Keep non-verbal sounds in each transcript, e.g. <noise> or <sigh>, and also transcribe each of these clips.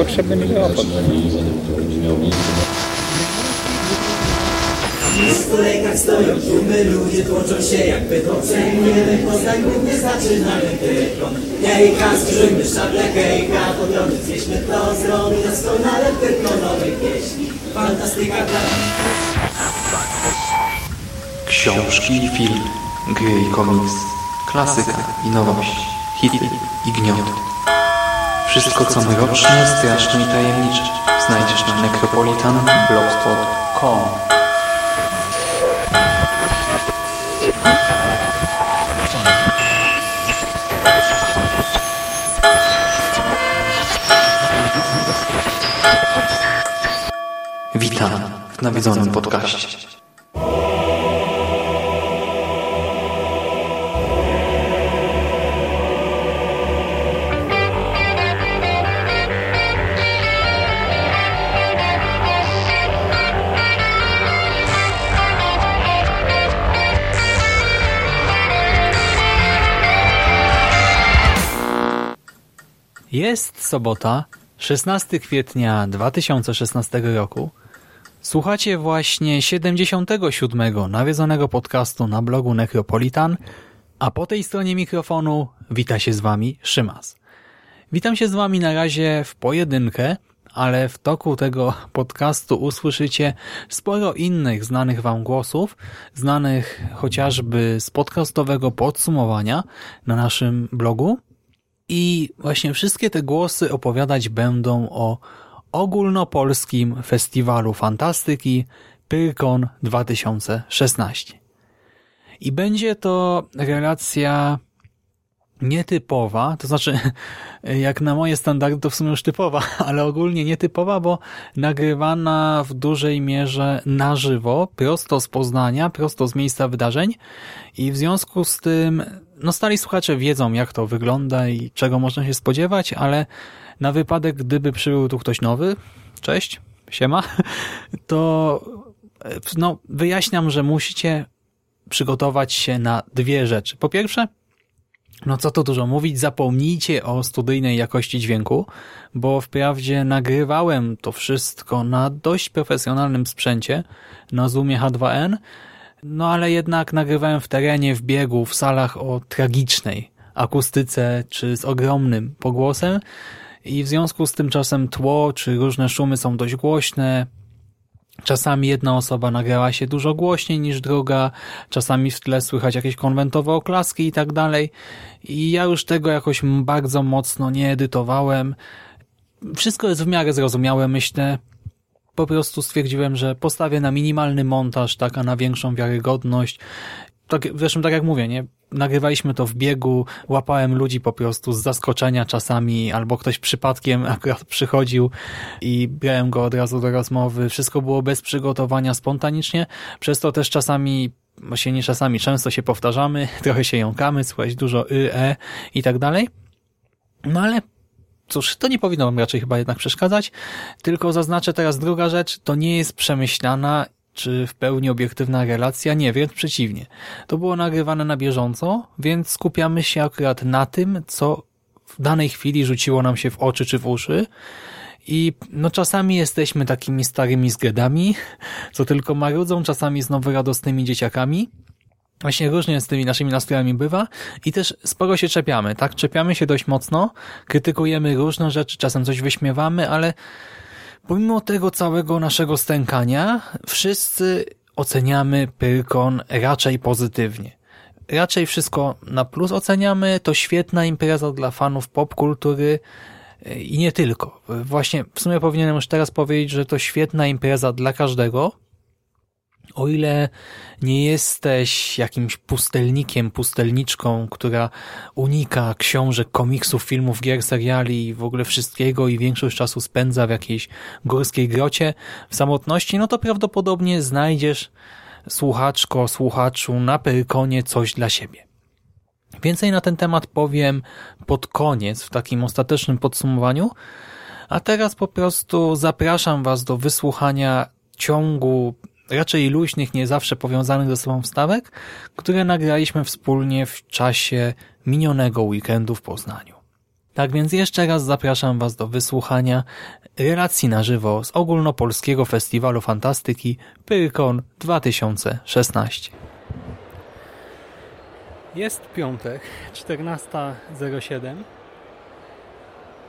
Niepotrzebny mikrofon. W kolejkach stoją tłumy, ludzie tłoczą się jak Mówimy Poznań, głównie zaczyna Pyrkon Hejka, skrzyjmy szable, hejka, zwieśmy to Zrobi doskonale pieśni. Fantastyka dla... Książki, film, gry i komiks, klasyka i nowość, hity i gniot. Wszystko co mroczne, straszne i tajemnicze znajdziesz na necropolitanblogspot.com Witam w nawiedzonym podcaście. Jest sobota, 16 kwietnia 2016 roku. Słuchacie właśnie 77. nawiedzonego podcastu na blogu Necropolitan, a po tej stronie mikrofonu wita się z Wami Szymas. Witam się z Wami na razie w pojedynkę, ale w toku tego podcastu usłyszycie sporo innych znanych Wam głosów, znanych chociażby z podcastowego podsumowania na naszym blogu, i właśnie wszystkie te głosy opowiadać będą o ogólnopolskim festiwalu fantastyki Pyrkon 2016. I będzie to relacja nietypowa, to znaczy <laughs> jak na moje standardy to w sumie już typowa, <laughs> ale ogólnie nietypowa, bo nagrywana w dużej mierze na żywo, prosto z Poznania, prosto z miejsca wydarzeń i w związku z tym no stali słuchacze wiedzą jak to wygląda i czego można się spodziewać, ale na wypadek gdyby przybył tu ktoś nowy, cześć, siema, <laughs> to no wyjaśniam, że musicie przygotować się na dwie rzeczy. Po pierwsze, no co tu dużo mówić, zapomnijcie o studyjnej jakości dźwięku, bo wprawdzie nagrywałem to wszystko na dość profesjonalnym sprzęcie, na Zoomie H2n, no ale jednak nagrywałem w terenie, w biegu, w salach o tragicznej akustyce, czy z ogromnym pogłosem i w związku z tym czasem tło, czy różne szumy są dość głośne, Czasami jedna osoba nagrała się dużo głośniej niż druga, czasami w tle słychać jakieś konwentowe oklaski i tak dalej. I ja już tego jakoś bardzo mocno nie edytowałem. Wszystko jest w miarę zrozumiałe, myślę. Po prostu stwierdziłem, że postawię na minimalny montaż, tak, a na większą wiarygodność. Tak, zresztą tak jak mówię, nie? nagrywaliśmy to w biegu, łapałem ludzi po prostu z zaskoczenia czasami, albo ktoś przypadkiem akurat przychodził i brałem go od razu do rozmowy. Wszystko było bez przygotowania, spontanicznie, przez to też czasami właśnie nie czasami, często się powtarzamy, <laughs> trochę się jąkamy, słychać dużo y, e i tak dalej. No ale cóż, to nie powinno wam raczej chyba jednak przeszkadzać, tylko zaznaczę teraz druga rzecz, to nie jest przemyślana czy w pełni obiektywna relacja? Nie, wręcz przeciwnie. To było nagrywane na bieżąco, więc skupiamy się akurat na tym, co w danej chwili rzuciło nam się w oczy czy w uszy. I no czasami jesteśmy takimi starymi zgredami, co tylko marudzą, czasami znowu radosnymi dzieciakami. Właśnie różnie z tymi naszymi nastrojami bywa i też sporo się czepiamy, tak? Czepiamy się dość mocno, krytykujemy różne rzeczy, czasem coś wyśmiewamy, ale Pomimo tego całego naszego stękania, wszyscy oceniamy Pyrkon raczej pozytywnie. Raczej wszystko na plus oceniamy, to świetna impreza dla fanów popkultury i nie tylko. Właśnie w sumie powinienem już teraz powiedzieć, że to świetna impreza dla każdego, o ile nie jesteś jakimś pustelnikiem, pustelniczką, która unika książek, komiksów, filmów, gier, seriali i w ogóle wszystkiego i większość czasu spędza w jakiejś górskiej grocie w samotności, no to prawdopodobnie znajdziesz słuchaczko, słuchaczu na Pyrkonie coś dla siebie. Więcej na ten temat powiem pod koniec, w takim ostatecznym podsumowaniu, a teraz po prostu zapraszam Was do wysłuchania ciągu raczej luźnych, nie zawsze powiązanych ze sobą wstawek, które nagraliśmy wspólnie w czasie minionego weekendu w Poznaniu. Tak więc jeszcze raz zapraszam Was do wysłuchania relacji na żywo z ogólnopolskiego festiwalu fantastyki Pyrkon 2016. Jest piątek, 14.07.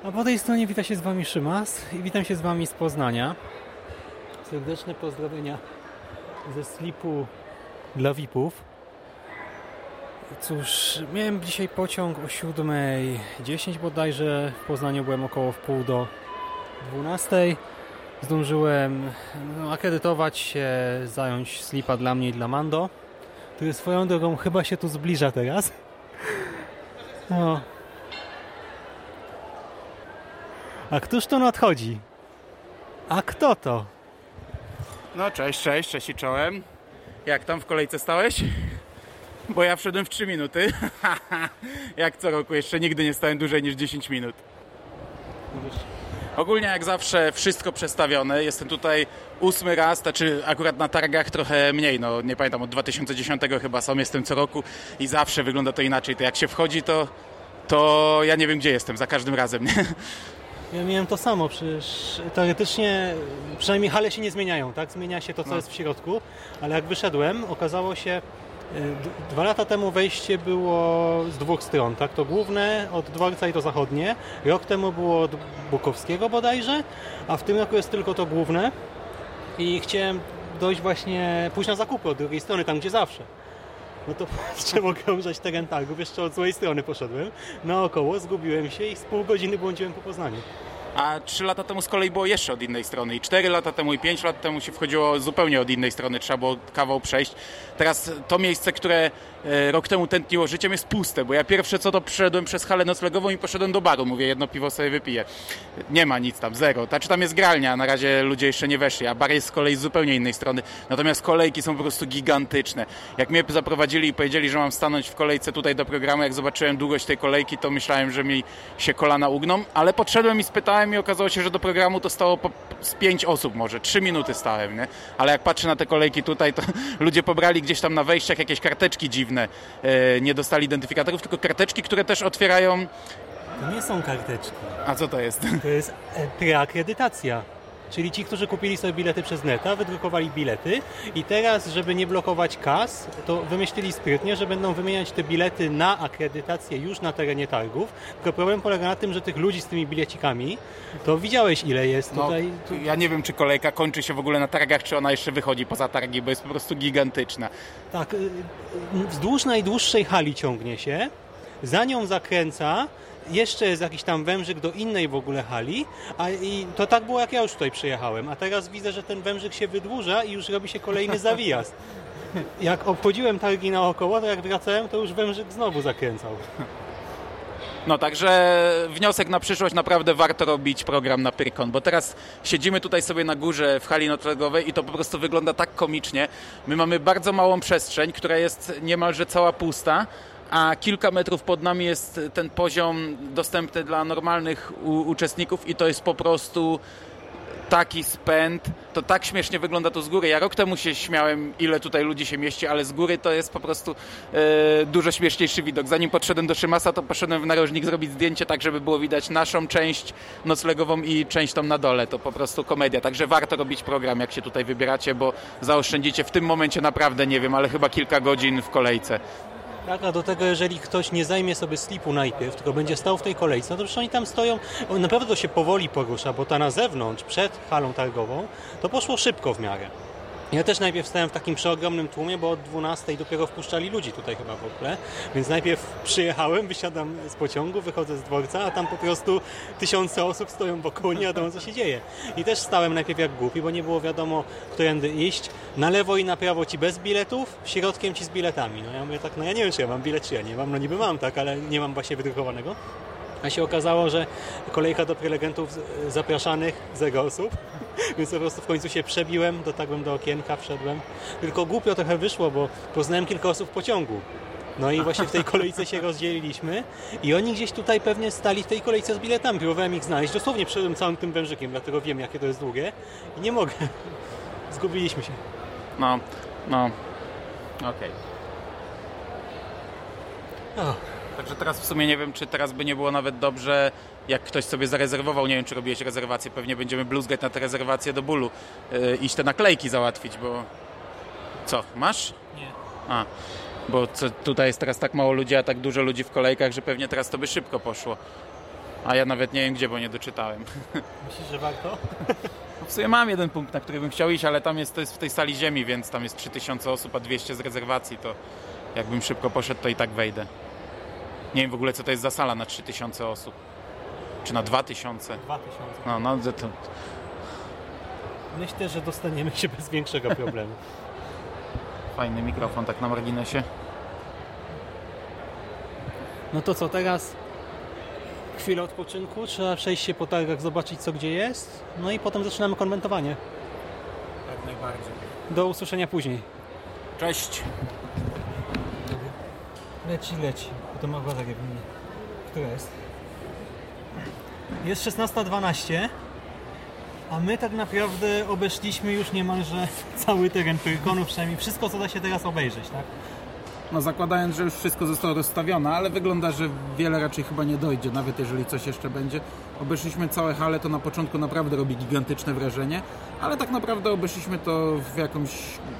A po tej stronie wita się z Wami Szymas i witam się z Wami z Poznania. Serdeczne pozdrowienia ze slipu dla VIP-ów. Cóż, miałem dzisiaj pociąg o 7.10 bodajże. W Poznaniu byłem około w pół do 12. Zdążyłem no, akredytować się, zająć slipa dla mnie i dla Mando, który swoją drogą chyba się tu zbliża teraz. No. A któż to nadchodzi? A kto to? No cześć, cześć, cześć i czołem. Jak tam w kolejce stałeś? Bo ja wszedłem w 3 minuty. <laughs> jak co roku, jeszcze nigdy nie stałem dłużej niż 10 minut. Ogólnie jak zawsze wszystko przestawione. Jestem tutaj ósmy raz, znaczy akurat na targach trochę mniej, no nie pamiętam, od 2010 chyba sam jestem co roku i zawsze wygląda to inaczej. To jak się wchodzi, to, to ja nie wiem gdzie jestem za każdym razem, nie? Ja miałem to samo, przecież teoretycznie przynajmniej hale się nie zmieniają, tak? Zmienia się to, co No. jest w środku, ale jak wyszedłem, okazało się, y, dwa lata temu wejście było z dwóch stron, tak? To główne od dworca i to zachodnie. Rok temu było od Bukowskiego bodajże, a w tym roku jest tylko to główne. I chciałem dojść właśnie, pójść na zakupy od drugiej strony, tam gdzie zawsze. No to trzeba okrążać teren targów, jeszcze od złej strony poszedłem. Naokoło zgubiłem się i z pół godziny błądziłem po Poznaniu. A 3 lata temu z kolei było jeszcze od innej strony. I 4 lata temu i 5 lat temu się wchodziło zupełnie od innej strony. Trzeba było kawał przejść. Teraz to miejsce, które rok temu tętniło życiem jest puste, bo ja pierwsze co to przeszedłem przez halę noclegową i poszedłem do baru. Mówię, jedno piwo sobie wypiję. Nie ma nic tam, zero. Znaczy tam jest gralnia, na razie ludzie jeszcze nie weszli, a bar jest z kolei z zupełnie innej strony. Natomiast kolejki są po prostu gigantyczne. Jak mnie zaprowadzili i powiedzieli, że mam stanąć w kolejce tutaj do programu, jak zobaczyłem długość tej kolejki, to myślałem, że mi się kolana ugną, ale podszedłem i spytałem i okazało się, że do programu to stało po, z pięć osób może, trzy minuty stałem, nie? Ale jak patrzę na te kolejki tutaj, to <laughs> ludzie pobrali gdzieś tam na wejściach jakieś karteczki dziwne, e, nie dostali identyfikatorów, tylko karteczki, które też otwierają... To nie są karteczki. A co to jest? To jest e, preakredytacja. Czyli ci, którzy kupili sobie bilety przez neta, wydrukowali bilety i teraz, żeby nie blokować kas, to wymyślili sprytnie, że będą wymieniać te bilety na akredytację już na terenie targów. Tylko problem polega na tym, że tych ludzi z tymi bilecikami, to widziałeś ile jest No, tutaj. Tu, ja nie wiem, czy kolejka kończy się w ogóle na targach, czy ona jeszcze wychodzi poza targi, bo jest po prostu gigantyczna. tak, y, y, wzdłuż najdłuższej hali ciągnie się, za nią zakręca, jeszcze jest jakiś tam wężyk do innej w ogóle hali, a i to tak było jak ja już tutaj przyjechałem, a teraz widzę, że ten wężyk się wydłuża i już robi się kolejny <laughs> zawijaz. Jak obchodziłem targi naokoło, to jak wracałem, to już wężyk znowu zakręcał. No także wniosek na przyszłość naprawdę warto robić program na Pyrkon, bo teraz siedzimy tutaj sobie na górze w hali noclegowej i to po prostu wygląda tak komicznie. My mamy bardzo małą przestrzeń, która jest niemalże cała pusta, a kilka metrów pod nami jest ten poziom dostępny dla normalnych uczestników i to jest po prostu taki spęd, to tak śmiesznie wygląda to z góry. Ja rok temu się śmiałem, ile tutaj ludzi się mieści, ale z góry to jest po prostu e, dużo śmieszniejszy widok. Zanim podszedłem do Szymasa, to poszedłem w narożnik zrobić zdjęcie tak, żeby było widać naszą część noclegową i część tam na dole. To po prostu komedia. Także warto robić program, jak się tutaj wybieracie, bo zaoszczędzicie w tym momencie naprawdę, nie wiem, ale chyba kilka godzin w kolejce. Tak, a do tego, jeżeli ktoś nie zajmie sobie slipu najpierw, tylko będzie stał w tej kolejce, no to przecież oni tam stoją, o, naprawdę to się powoli porusza, bo ta na zewnątrz, przed halą targową, to poszło szybko w miarę. Ja też najpierw stałem w takim przeogromnym tłumie, bo od 12 dopiero wpuszczali ludzi tutaj chyba w ogóle. Więc najpierw przyjechałem, wysiadam z pociągu, wychodzę z dworca, a tam po prostu tysiące osób stoją wokół, nie wiadomo co się dzieje. I też stałem najpierw jak głupi, bo nie było wiadomo, którędy iść. Na lewo i na prawo ci bez biletów, środkiem ci z biletami. No ja mówię tak, no ja nie wiem, czy ja mam bilet, czy ja nie mam. No niby mam, tak, ale nie mam właśnie wydrukowanego. A się okazało, że kolejka do prelegentów zapraszanych zero osób, <laughs> więc po prostu w końcu się przebiłem, dotarłem do okienka, wszedłem. Tylko głupio trochę wyszło, bo poznałem kilka osób w pociągu. No i właśnie w tej kolejce się <laughs> rozdzieliliśmy i oni gdzieś tutaj pewnie stali w tej kolejce z biletami. Próbowałem ich znaleźć. Dosłownie przeszedłem całym tym wężykiem, dlatego wiem, jakie to jest długie i nie mogę. <laughs> Zgubiliśmy się. No, no. Okej. O, Także teraz w sumie nie wiem, czy teraz by nie było nawet dobrze, jak ktoś sobie zarezerwował, nie wiem, czy robiłeś rezerwację, pewnie będziemy bluzgać na te rezerwacje do bólu, yy, iść te naklejki załatwić, bo... Co, masz? Nie. A, bo co, tutaj jest teraz tak mało ludzi, a tak dużo ludzi w kolejkach, że pewnie teraz to by szybko poszło. A ja nawet nie wiem gdzie, bo nie doczytałem. <laughs> Myślisz, że warto? W sumie mam jeden punkt, na który bym chciał iść, ale tam jest, to jest w tej sali ziemi, więc tam jest 3000 osób, a 200 z rezerwacji, to jakbym szybko poszedł, to i tak wejdę. Nie wiem w ogóle, co to jest za sala na 3000 osób. Czy na 2000. 2000. No, no, to, to Myślę, że dostaniemy się bez większego problemu. <laughs> fajny mikrofon tak na marginesie. No to co, teraz chwilę odpoczynku, trzeba przejść się po targach, zobaczyć co gdzie jest, no i potem zaczynamy konwentowanie. Tak najbardziej. Do usłyszenia później. Cześć! Leci, leci. Potem ogłaszak jak mnie. Która jest? Jest 16.12, a my tak naprawdę obeszliśmy już niemalże cały teren Pyrkonu, przynajmniej wszystko co da się teraz obejrzeć, tak? No zakładając, że już wszystko zostało rozstawione, ale wygląda, że wiele raczej chyba nie dojdzie, nawet jeżeli coś jeszcze będzie. Obeszliśmy całe hale, to na początku naprawdę robi gigantyczne wrażenie, ale tak naprawdę obeszliśmy to w jakąś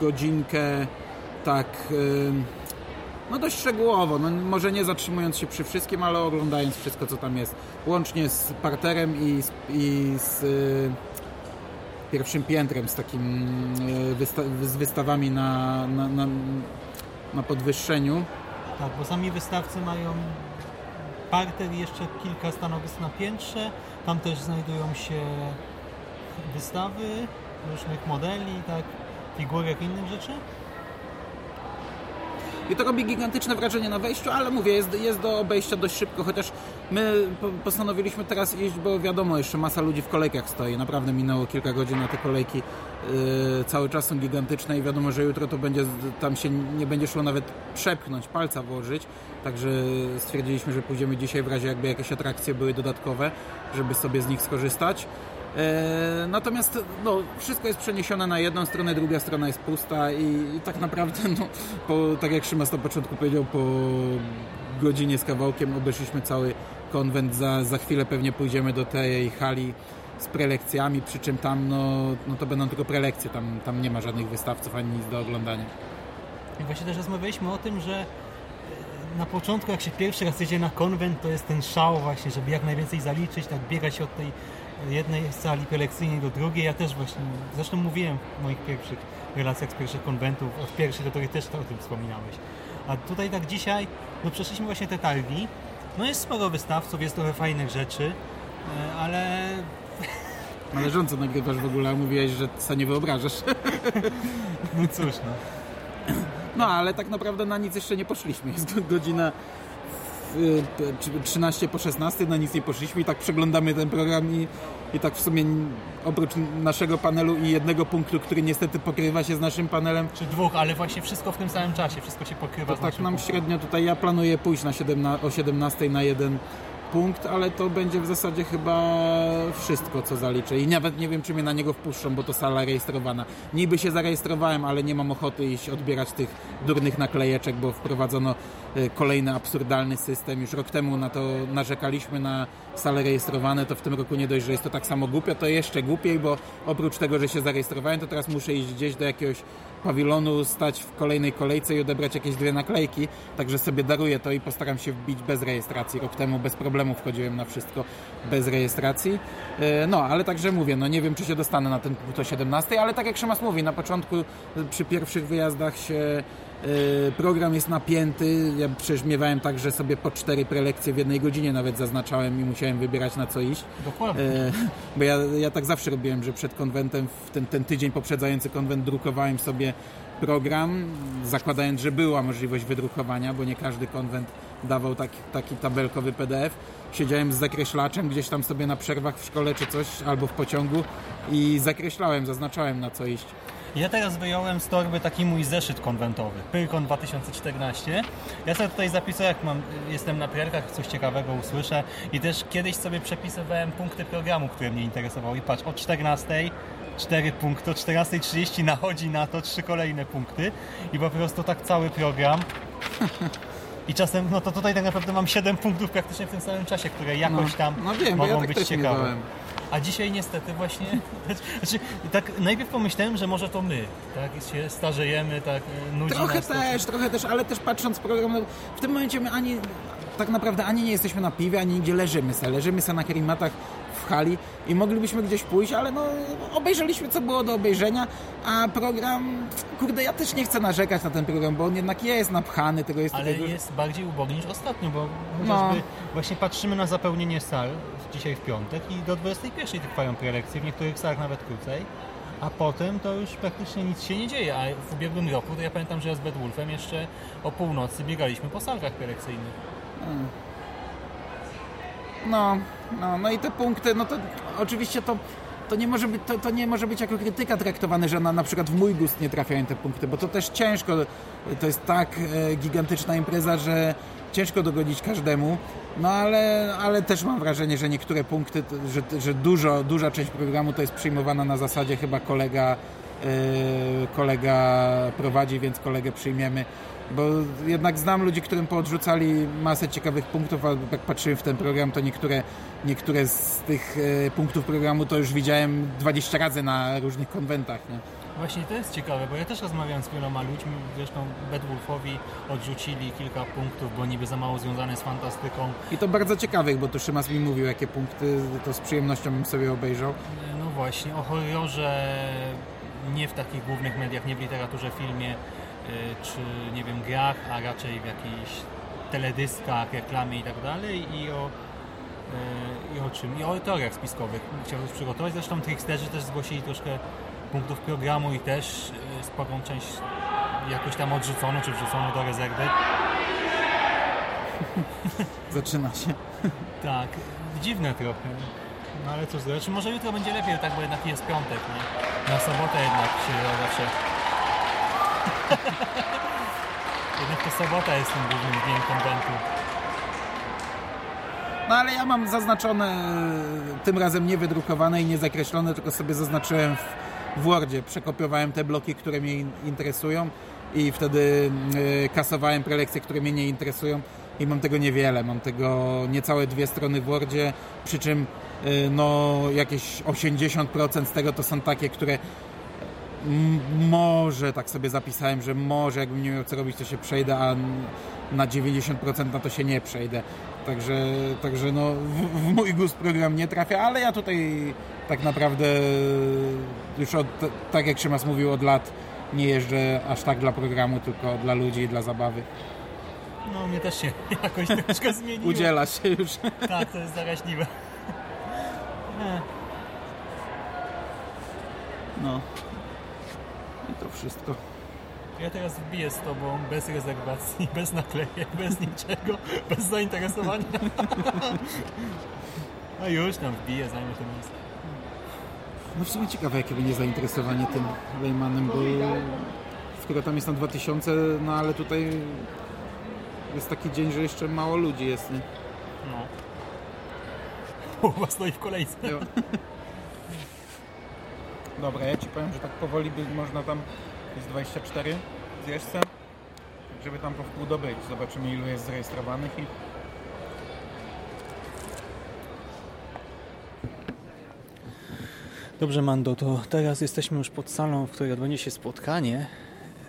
godzinkę tak ym, no dość szczegółowo, no może nie zatrzymując się przy wszystkim, ale oglądając wszystko co tam jest. Łącznie z parterem i z, i z y, pierwszym piętrem, z takim y, wysta z wystawami na, na, na, na podwyższeniu. Tak, bo sami wystawcy mają parter i jeszcze kilka stanowisk na piętrze. Tam też znajdują się wystawy różnych modeli, tak, figurek innych rzeczy. I to robi gigantyczne wrażenie na wejściu, ale mówię, jest, jest do obejścia dość szybko, chociaż my po- postanowiliśmy teraz iść, bo wiadomo, jeszcze masa ludzi w kolejkach stoi. Naprawdę minęło kilka godzin na te kolejki. Yy, cały czas są gigantyczne i wiadomo, że jutro to będzie, tam się nie będzie szło nawet przepchnąć, palca włożyć. Także stwierdziliśmy, że pójdziemy dzisiaj w razie jakby jakieś atrakcje były dodatkowe, żeby sobie z nich skorzystać. E, Natomiast no, wszystko jest przeniesione na jedną stronę, druga strona jest pusta i, tak naprawdę, no, po, tak jak Szymas na początku powiedział, po godzinie z kawałkiem obeszliśmy cały konwent. Za, za chwilę pewnie pójdziemy do tej hali z prelekcjami, przy czym tam no, no to będą tylko prelekcje, tam, tam nie ma żadnych wystawców ani nic do oglądania. I właśnie też rozmawialiśmy o tym, że e, na początku, jak się pierwszy raz jedzie na konwent, to jest ten szał właśnie, żeby jak najwięcej zaliczyć, tak biegać od tej jednej sali prelekcyjnej do drugiej. Ja też właśnie, zresztą mówiłem w moich pierwszych relacjach z pierwszych konwentów, od pierwszych do których też o tym wspominałeś. A tutaj tak dzisiaj, no przeszliśmy właśnie te targi, no jest sporo wystawców, jest trochę fajnych rzeczy, e, ale <laughs> Należąco nagrywasz w ogóle, a mówiłeś, że sobie nie wyobrażasz. <laughs> no cóż no. No, ale tak naprawdę na nic jeszcze nie poszliśmy. Jest go- godzina 13 po 16, na nic nie poszliśmy i tak przeglądamy ten program i, i tak w sumie oprócz naszego panelu i jednego punktu, który niestety pokrywa się z naszym panelem, Czy dwóch, ale właśnie wszystko w tym samym czasie, wszystko się pokrywa to tak nam punktem. średnio tutaj, ja planuję pójść na 17, o 17 na jeden punkt, ale to będzie w zasadzie chyba wszystko, co zaliczę. I nawet nie wiem, czy mnie na niego wpuszczą, bo to sala rejestrowana. Niby się zarejestrowałem, ale nie mam ochoty iść odbierać tych durnych naklejeczek, bo wprowadzono y, kolejny absurdalny system. Już rok temu na to narzekaliśmy na sale rejestrowane, to w tym roku nie dość, że jest to tak samo głupio, to jeszcze głupiej, bo oprócz tego, że się zarejestrowałem, to teraz muszę iść gdzieś do jakiegoś pawilonu, stać w kolejnej kolejce i odebrać jakieś dwie naklejki, także sobie daruję to i postaram się wbić bez rejestracji. Rok temu bez problemu wchodziłem na wszystko bez rejestracji. E, No, ale także mówię, no nie wiem, czy się dostanę na ten punkt o 17, ale tak jak Szymas mówi, na początku e, przy pierwszych wyjazdach się program jest napięty. Ja przecież miewałem tak, że sobie po cztery prelekcje w jednej godzinie nawet zaznaczałem i musiałem wybierać na co iść. Dokładnie. E, bo ja, ja tak zawsze robiłem, że przed konwentem, w ten, ten tydzień poprzedzający konwent drukowałem sobie program, zakładając, że była możliwość wydrukowania, bo nie każdy konwent dawał taki, taki tabelkowy PDF. Siedziałem z zakreślaczem gdzieś tam sobie na przerwach w szkole czy coś, albo w pociągu i zakreślałem, zaznaczałem na co iść. Ja teraz wyjąłem z torby taki mój zeszyt konwentowy, Pyrkon 2014. Ja sobie tutaj zapisuję, jak mam, jestem na prelkach, coś ciekawego usłyszę. I też kiedyś sobie przepisywałem punkty programu, które mnie interesowały. I patrz, o 14 4 punkty, o 14.30 nachodzi na to trzy kolejne punkty. I po prostu tak cały program. <laughs> I czasem, no to tutaj tak naprawdę mam 7 punktów praktycznie w tym samym czasie, które jakoś tam no wiem, bo mogą ja tak być ciekawe. A dzisiaj niestety właśnie, <laughs> znaczy, tak najpierw pomyślałem, że może to my, tak się starzejemy, tak e, nudzi Trochę to. też, trochę też, ale też patrząc program, w tym momencie my ani tak naprawdę ani nie jesteśmy na piwie, ani nigdzie leżymy se. Leżymy se na kerimatach w hali i moglibyśmy gdzieś pójść, ale no obejrzeliśmy co było do obejrzenia, a program, kurde, ja też nie chcę narzekać na ten program, bo on jednak jest napchany, tego jest Ale dużo. jest bardziej ubogi niż ostatnio, bo No. chociażby właśnie patrzymy na zapełnienie sal dzisiaj w piątek i do 21 trwają prelekcje, w niektórych salach nawet krócej, a potem to już praktycznie nic się nie dzieje, a w ubiegłym roku to ja pamiętam, że z Bad Wolfem jeszcze o północy biegaliśmy po salkach prelekcyjnych. No, no, no i te punkty, no to oczywiście to, to, nie może być, to, to nie może być jako krytyka traktowane, że na, na przykład w mój gust nie trafiają te punkty, bo to też ciężko, to jest tak e, gigantyczna impreza, że ciężko dogodzić każdemu, no ale, ale też mam wrażenie, że niektóre punkty, że, że dużo, duża część programu to jest przyjmowana na zasadzie chyba kolega e, kolega prowadzi, więc kolegę przyjmiemy. Bo jednak znam ludzi, którym poodrzucali masę ciekawych punktów, a jak patrzyłem w ten program, to niektóre, niektóre z tych e, punktów programu to już widziałem 20 razy na różnych konwentach. Nie? Właśnie to jest ciekawe, bo ja też rozmawiałem z wieloma ludźmi, zresztą Bad Wolfowi odrzucili kilka punktów, bo niby za mało związane z fantastyką. I to bardzo ciekawych, bo tu Szymas mi mówił, jakie punkty, to z przyjemnością bym sobie obejrzał. No właśnie, o horrorze nie w takich głównych mediach, nie w literaturze, filmie, czy nie wiem, grach, a raczej w jakichś teledyskach, reklamie i tak dalej i o, y, i o czym? I o teoriach spiskowych chciałbym przygotować. Zresztą Tricksterzy też zgłosili troszkę punktów programu i też y, sporą część jakoś tam odrzucono, czy wrzucono do rezerwy. <laughs> Zaczyna się. <laughs> Tak, dziwne trochę. No ale cóż, znaczy może jutro będzie lepiej, tak, bo jednak jest piątek, nie? Na sobotę jednak się zawsze... jednak to sobota jest tym głównym dniem konwentu. No ale ja mam zaznaczone, tym razem nie wydrukowane i nie zakreślone, tylko sobie zaznaczyłem w, Wordzie. Przekopiowałem te bloki, które mnie in- interesują i wtedy e, kasowałem prelekcje, które mnie nie interesują i mam tego niewiele. Mam tego niecałe dwie strony w Wordzie, przy czym e, no jakieś 80% z tego to są takie, które może tak sobie zapisałem, że może jakbym nie miał co robić, to się przejdę, a na 90% na to się nie przejdę. Także, także no, w, w mój gust program nie trafia, ale ja tutaj tak naprawdę już od, tak jak Szymas mówił, od lat nie jeżdżę aż tak dla programu, tylko dla ludzi i dla zabawy. No mnie też się <laughs> jakoś troszkę zmieniło. Udziela się już. Tak, to jest zaraźliwe. No. I to wszystko. Ja teraz wbiję z tobą bez rezerwacji, <laughs> bez naklejek, bez niczego, bez zainteresowania. <laughs> No już tam wbiję, zajmę to miejsce. No w sumie ciekawe, jakie będzie zainteresowanie tym Lejmanem, bo skoro tam jest na 2000, no ale tutaj jest taki dzień, że jeszcze mało ludzi jest, nie? No. <laughs> Połowa stoi w kolejce. Dobra, ja Ci powiem, że tak powoli by można tam, jest 24 zjeżdżce, żeby tam po wpół dobyć. Zobaczymy ilu jest zarejestrowanych i Dobrze, Mando, to teraz jesteśmy już pod salą, w której odbędzie się spotkanie.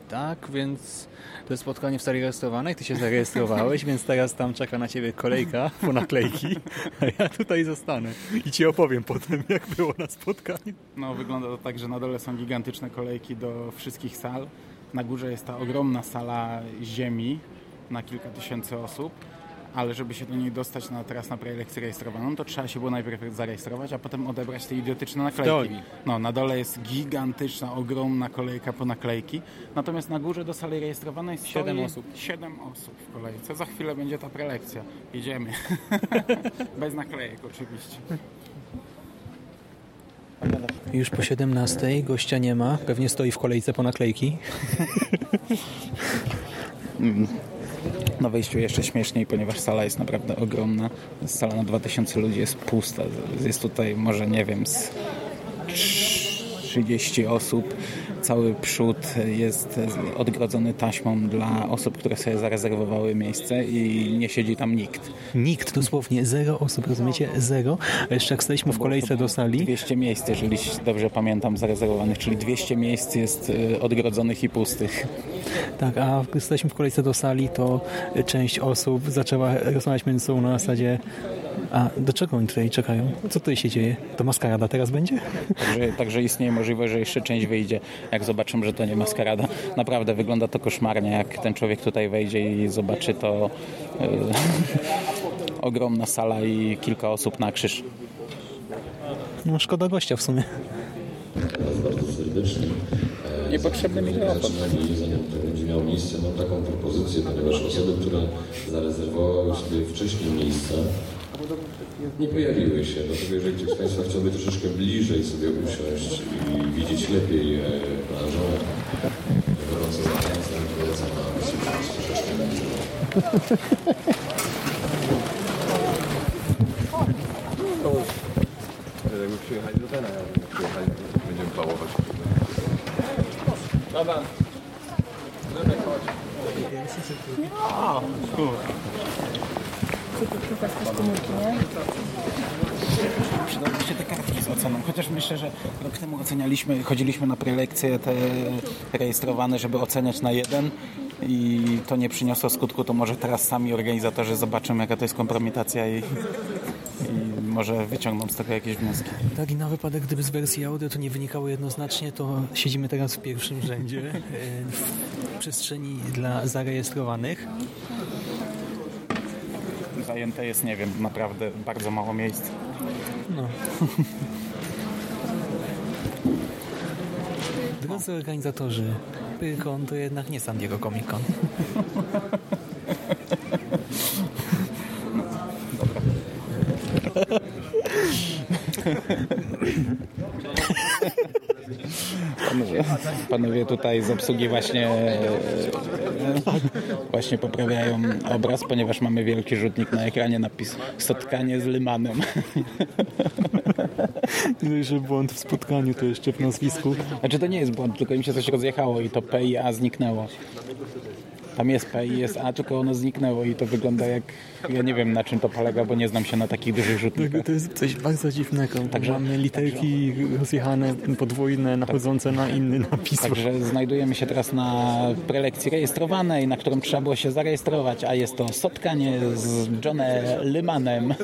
Tak, więc to jest spotkanie w sali rejestrowanej. Ty się zarejestrowałeś, więc teraz tam czeka na ciebie kolejka po naklejki. A ja tutaj zostanę i ci opowiem potem, jak było na spotkaniu. No, wygląda to tak, że na dole są gigantyczne kolejki do wszystkich sal. Na górze jest ta ogromna sala ziemi na kilka tysięcy osób, ale żeby się do niej dostać na, teraz na prelekcję rejestrowaną, to trzeba się było najpierw zarejestrować, a potem odebrać te idiotyczne naklejki. No, na dole jest gigantyczna, ogromna kolejka po naklejki, natomiast na górze do sali rejestrowanej stoi Siedem osób. Siedem osób w kolejce. Za chwilę będzie ta prelekcja. Jedziemy. <laughs> Bez naklejek oczywiście. Już po 17 gościa nie ma, pewnie stoi w kolejce po naklejki. <laughs> Na wejściu jeszcze śmieszniej, ponieważ sala jest naprawdę ogromna. Sala na 2000 ludzi jest pusta. Jest tutaj może, nie wiem, z 30 osób. Cały przód jest odgrodzony taśmą dla osób, które sobie zarezerwowały miejsce i nie siedzi tam nikt. Nikt, dosłownie zero osób, rozumiecie? Zero. A jeszcze jak staliśmy w kolejce do sali, 200 miejsc, jeżeli dobrze pamiętam, zarezerwowanych, czyli 200 miejsc jest y, odgrodzonych i pustych. tak, a gdy staliśmy w kolejce do sali, to część osób zaczęła rozmawiać między sobą na zasadzie a do czego oni tutaj czekają? Co tutaj się dzieje? To maskarada teraz będzie? Także, także istnieje możliwość, że jeszcze część wyjdzie, jak zobaczą, że to nie maskarada. Naprawdę wygląda to koszmarnie, jak ten człowiek tutaj wejdzie i zobaczy to y, <laughs> ogromna sala i kilka osób na krzyż. No szkoda gościa w sumie. bardzo serdecznie. Niepotrzebny mikrofon. Będzie miało miejsce, mam taką propozycję, ponieważ osoby, które zarezerwowały sobie wcześniej miejsca, nie pojawiły się. Dlatego jeżeli ktoś z Państwa chciałby troszeczkę bliżej sobie usiąść i widzieć lepiej e, planżę, gorąco zachęcam, polecam na troszeczkę bliżej. Jakby przyjechali do Tena, jakby przyjechali, to będziemy pałować. Przydałyby się te kartki z oceną, chociaż myślę, że rok temu ocenialiśmy, chodziliśmy na prelekcje te rejestrowane, żeby oceniać na jeden i to nie przyniosło skutku, to może teraz sami organizatorzy zobaczą, jaka to jest kompromitacja i, i może wyciągną z tego jakieś wnioski. Tak i na wypadek, gdyby z wersji audio to nie wynikało jednoznacznie, to siedzimy teraz w pierwszym rzędzie e, w przestrzeni dla zarejestrowanych. Zajęte jest, nie wiem, naprawdę bardzo mało miejsc. No. <laughs> Drodzy organizatorzy, Pyrkon to jednak nie San Diego Comic Con. <laughs> <laughs> Panowie, panowie tutaj z obsługi właśnie właśnie poprawiają obraz, ponieważ mamy wielki rzutnik na ekranie napis spotkanie z Lymanem. <laughs> No że błąd w spotkaniu, to jeszcze w nazwisku. Znaczy to nie jest błąd, tylko im się coś rozjechało i to P i A zniknęło. Tam jest P i jest A, tylko ono zniknęło i to wygląda jak... Ja nie wiem na czym to polega, bo nie znam się na takich dużych rzutnikach. To jest coś bardzo dziwnego. Także- Także mamy literki rozjechane, podwójne, nachodzące na inny napis. Także znajdujemy się teraz na prelekcji rejestrowanej, na którą trzeba było się zarejestrować, a jest to spotkanie z Johnem Lymanem.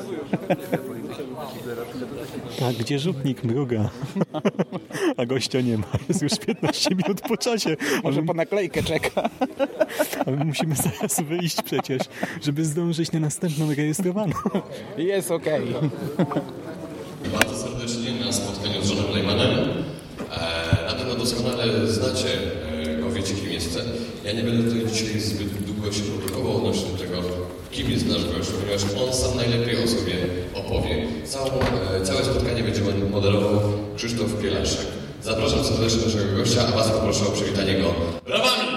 Tak, gdzie rzutnik? Mruga. A gościa nie ma. Jest już 15 minut po czasie. Może po naklejkę czeka. A my musimy zaraz wyjść przecież, żeby zdążyć na następną rejestrowaną. Jest okej. Bardzo serdecznie na spotkaniu z Johnem Lehmanem. E, na pewno doskonale znacie e, go, wiecie kim jest. Ja nie będę tutaj dzisiaj zbyt długo się produkował odnośnie tego, kim jest nasz gość, ponieważ on sam najlepiej o sobie opowie. Całą, e, całe spotkanie będzie moderował Krzysztof Pielaszek. Zapraszam serdecznie naszego gościa, a Was poproszę o przywitanie go brawami!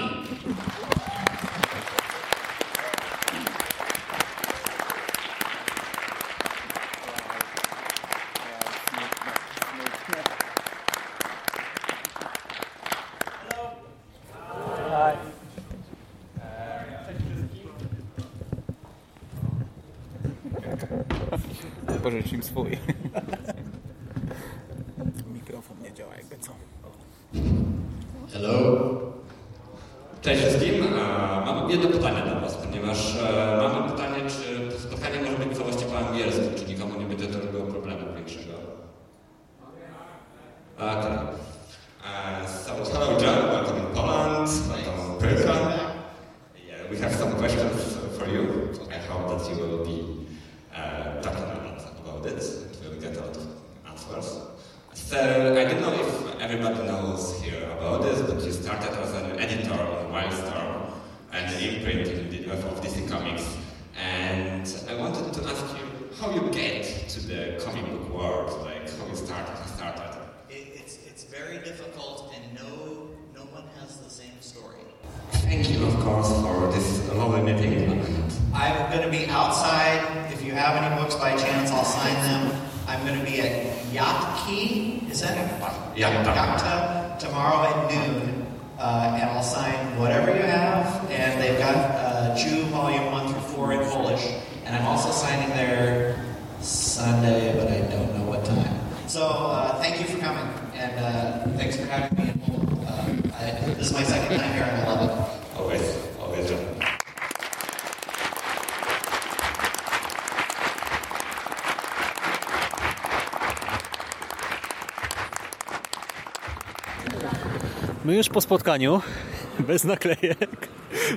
Po spotkaniu, <laughs> bez naklejek,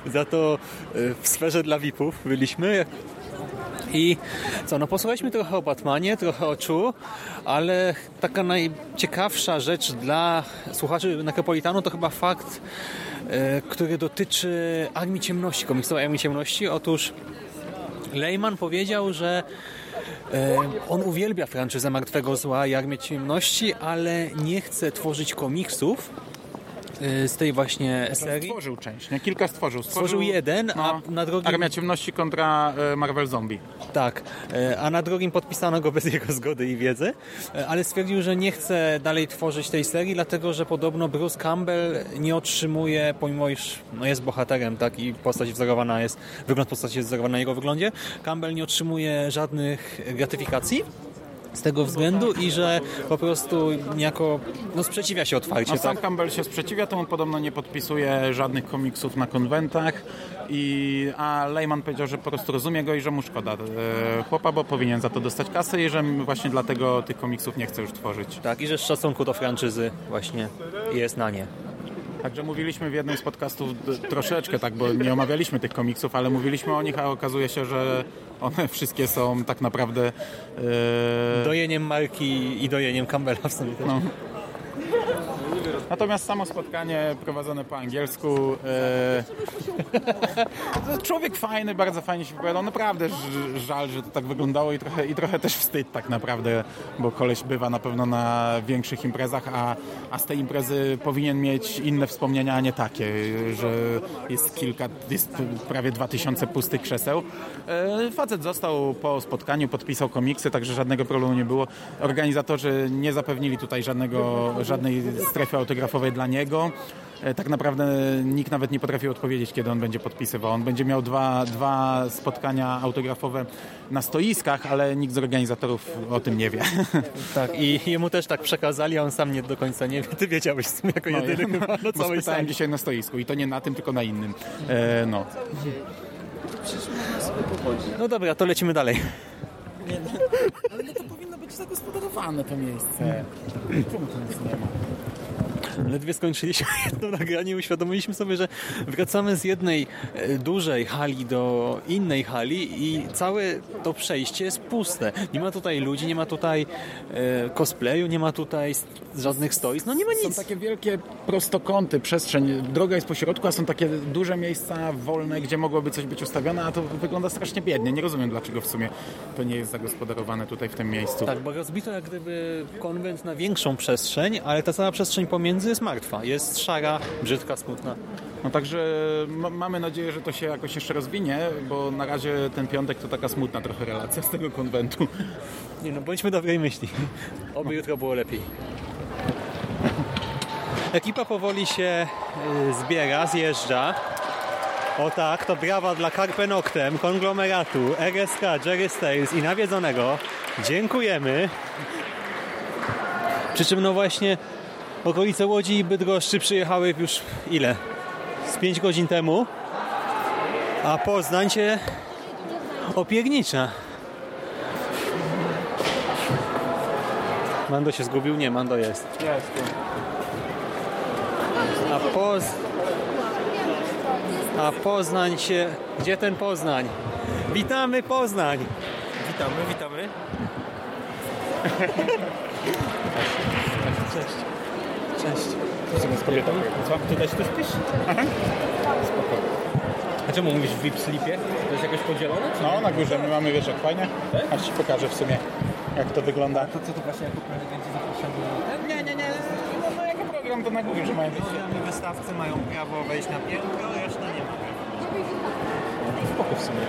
za to y, w sferze dla VIP-ów byliśmy. I co, no posłuchaliśmy trochę o Batmanie, trochę o Czu, ale taka najciekawsza rzecz dla słuchaczy Necropolitanu to chyba fakt, y, który dotyczy Armii Ciemności, komiksowej Armii Ciemności. Otóż Lehman powiedział, że e, on uwielbia franczyzę Martwego Zła i Armię Ciemności, ale nie chce tworzyć komiksów e, z tej właśnie serii. Stworzył część, nie? Kilka stworzył. Stworzył jeden, a na drugim... Armia Ciemności kontra e, Marvel Zombie. Tak, e, a na drugim podpisano go <laughs> bez jego zgody i wiedzy, e, ale stwierdził, że nie chce dalej tworzyć tej serii, dlatego że podobno Bruce Campbell nie otrzymuje, pomimo iż no jest bohaterem, tak, i postać wzorowana jest, wygląd postaci jest wzorowany na jego wyglądzie, Campbell nie otrzymuje żadnych gratyfikacji z tego względu i że po prostu niejako no, sprzeciwia się otwarcie. No, sam tak? Campbell się sprzeciwia, to on podobno nie podpisuje żadnych komiksów na konwentach, i, a Lehman powiedział, że po prostu rozumie go i że mu szkoda e, chłopa, bo powinien za to dostać kasę i że właśnie dlatego tych komiksów nie chce już tworzyć. Tak, i że z szacunku do franczyzy właśnie jest na nie. Także mówiliśmy w jednym z podcastów troszeczkę tak, bo nie omawialiśmy tych komiksów, ale mówiliśmy o nich, a okazuje się, że one wszystkie są tak naprawdę... E, Dojeniem marki i dojeniem Campbella w sumie też. No. Natomiast samo spotkanie prowadzone po angielsku. E, <laughs> człowiek fajny, bardzo fajnie się wypowiadał. Naprawdę ż- żal, że to tak wyglądało i trochę, i trochę też wstyd tak naprawdę, bo koleś bywa na pewno na większych imprezach, a, a z tej imprezy powinien mieć inne wspomnienia, a nie takie, że jest kilka, jest prawie 2000 pustych krzeseł. E, facet został po spotkaniu, podpisał komiksy, także żadnego problemu nie było. Organizatorzy nie zapewnili tutaj żadnego, żadnej strefy autografowej dla niego. E, Tak naprawdę nikt nawet nie potrafił odpowiedzieć, kiedy on będzie podpisywał. On będzie miał dwa, dwa spotkania autografowe na stoiskach, ale nikt z organizatorów o tym nie wie. <laughs> Tak, i jemu też tak przekazali, a on sam nie do końca nie wie. Ty wiedziałeś jako No, jedyny <laughs> chyba na bo całej sali. dzisiaj na stoisku i to nie na tym, tylko na innym. E, no. No dobra, to lecimy dalej. Ale no to powinno być zagospodarowane to miejsce. Czemu to nic nie ma? Ledwie skończyliśmy <laughs> jedno nagranie i uświadomiliśmy sobie, że wracamy z jednej e, dużej hali do innej hali i całe to przejście jest puste. Nie ma tutaj ludzi, nie ma tutaj e, cosplayu, nie ma tutaj żadnych stoisk, no nie ma Są nic. takie wielkie prostokąty, przestrzeń, droga jest po środku, a są takie duże miejsca wolne, gdzie mogłoby coś być ustawione, a to wygląda strasznie biednie. Nie rozumiem, dlaczego w sumie to nie jest zagospodarowane tutaj w tym miejscu. Tak, bo rozbito jak gdyby konwent na większą przestrzeń, ale ta cała przestrzeń pomiędzy jest martwa. Jest szara, brzydka, smutna. No także ma- mamy nadzieję, że to się jakoś jeszcze rozwinie, bo na razie ten piątek to taka smutna trochę relacja z tego konwentu. Nie no, bądźmy dobrej myśli. Oby jutro było lepiej. Ekipa powoli się y, zbiera, zjeżdża. O tak, to brawa dla Carpe Noctem, konglomeratu, RSK, Jerry Styles i nawiedzonego. Dziękujemy. Przy czym no właśnie okolice Łodzi i Bydgoszczy przyjechały już ile? Z 5 godzin temu. A Poznań się opiernicza. Mando się zgubił? Nie, Mando jest. Jest. A Poz... A Poznań się... Gdzie ten Poznań? Witamy Poznań! Witamy, witamy. <laughs> Cześć. Cześć. Z kobietą? Co? Ty też tu śpisz? A czemu mówisz w VIP slipie? To jest jakoś podzielone? Czy No, na górze my mamy wiesz jak fajnie. Aż ci pokażę w sumie, jak to wygląda. to co to właśnie jako prezydenci zapraszamy? Nie, nie, nie. No, no jako program to na górze mają być. Wystawcy mają prawo wejść na piętro, reszta nie ma. Spoko w sumie.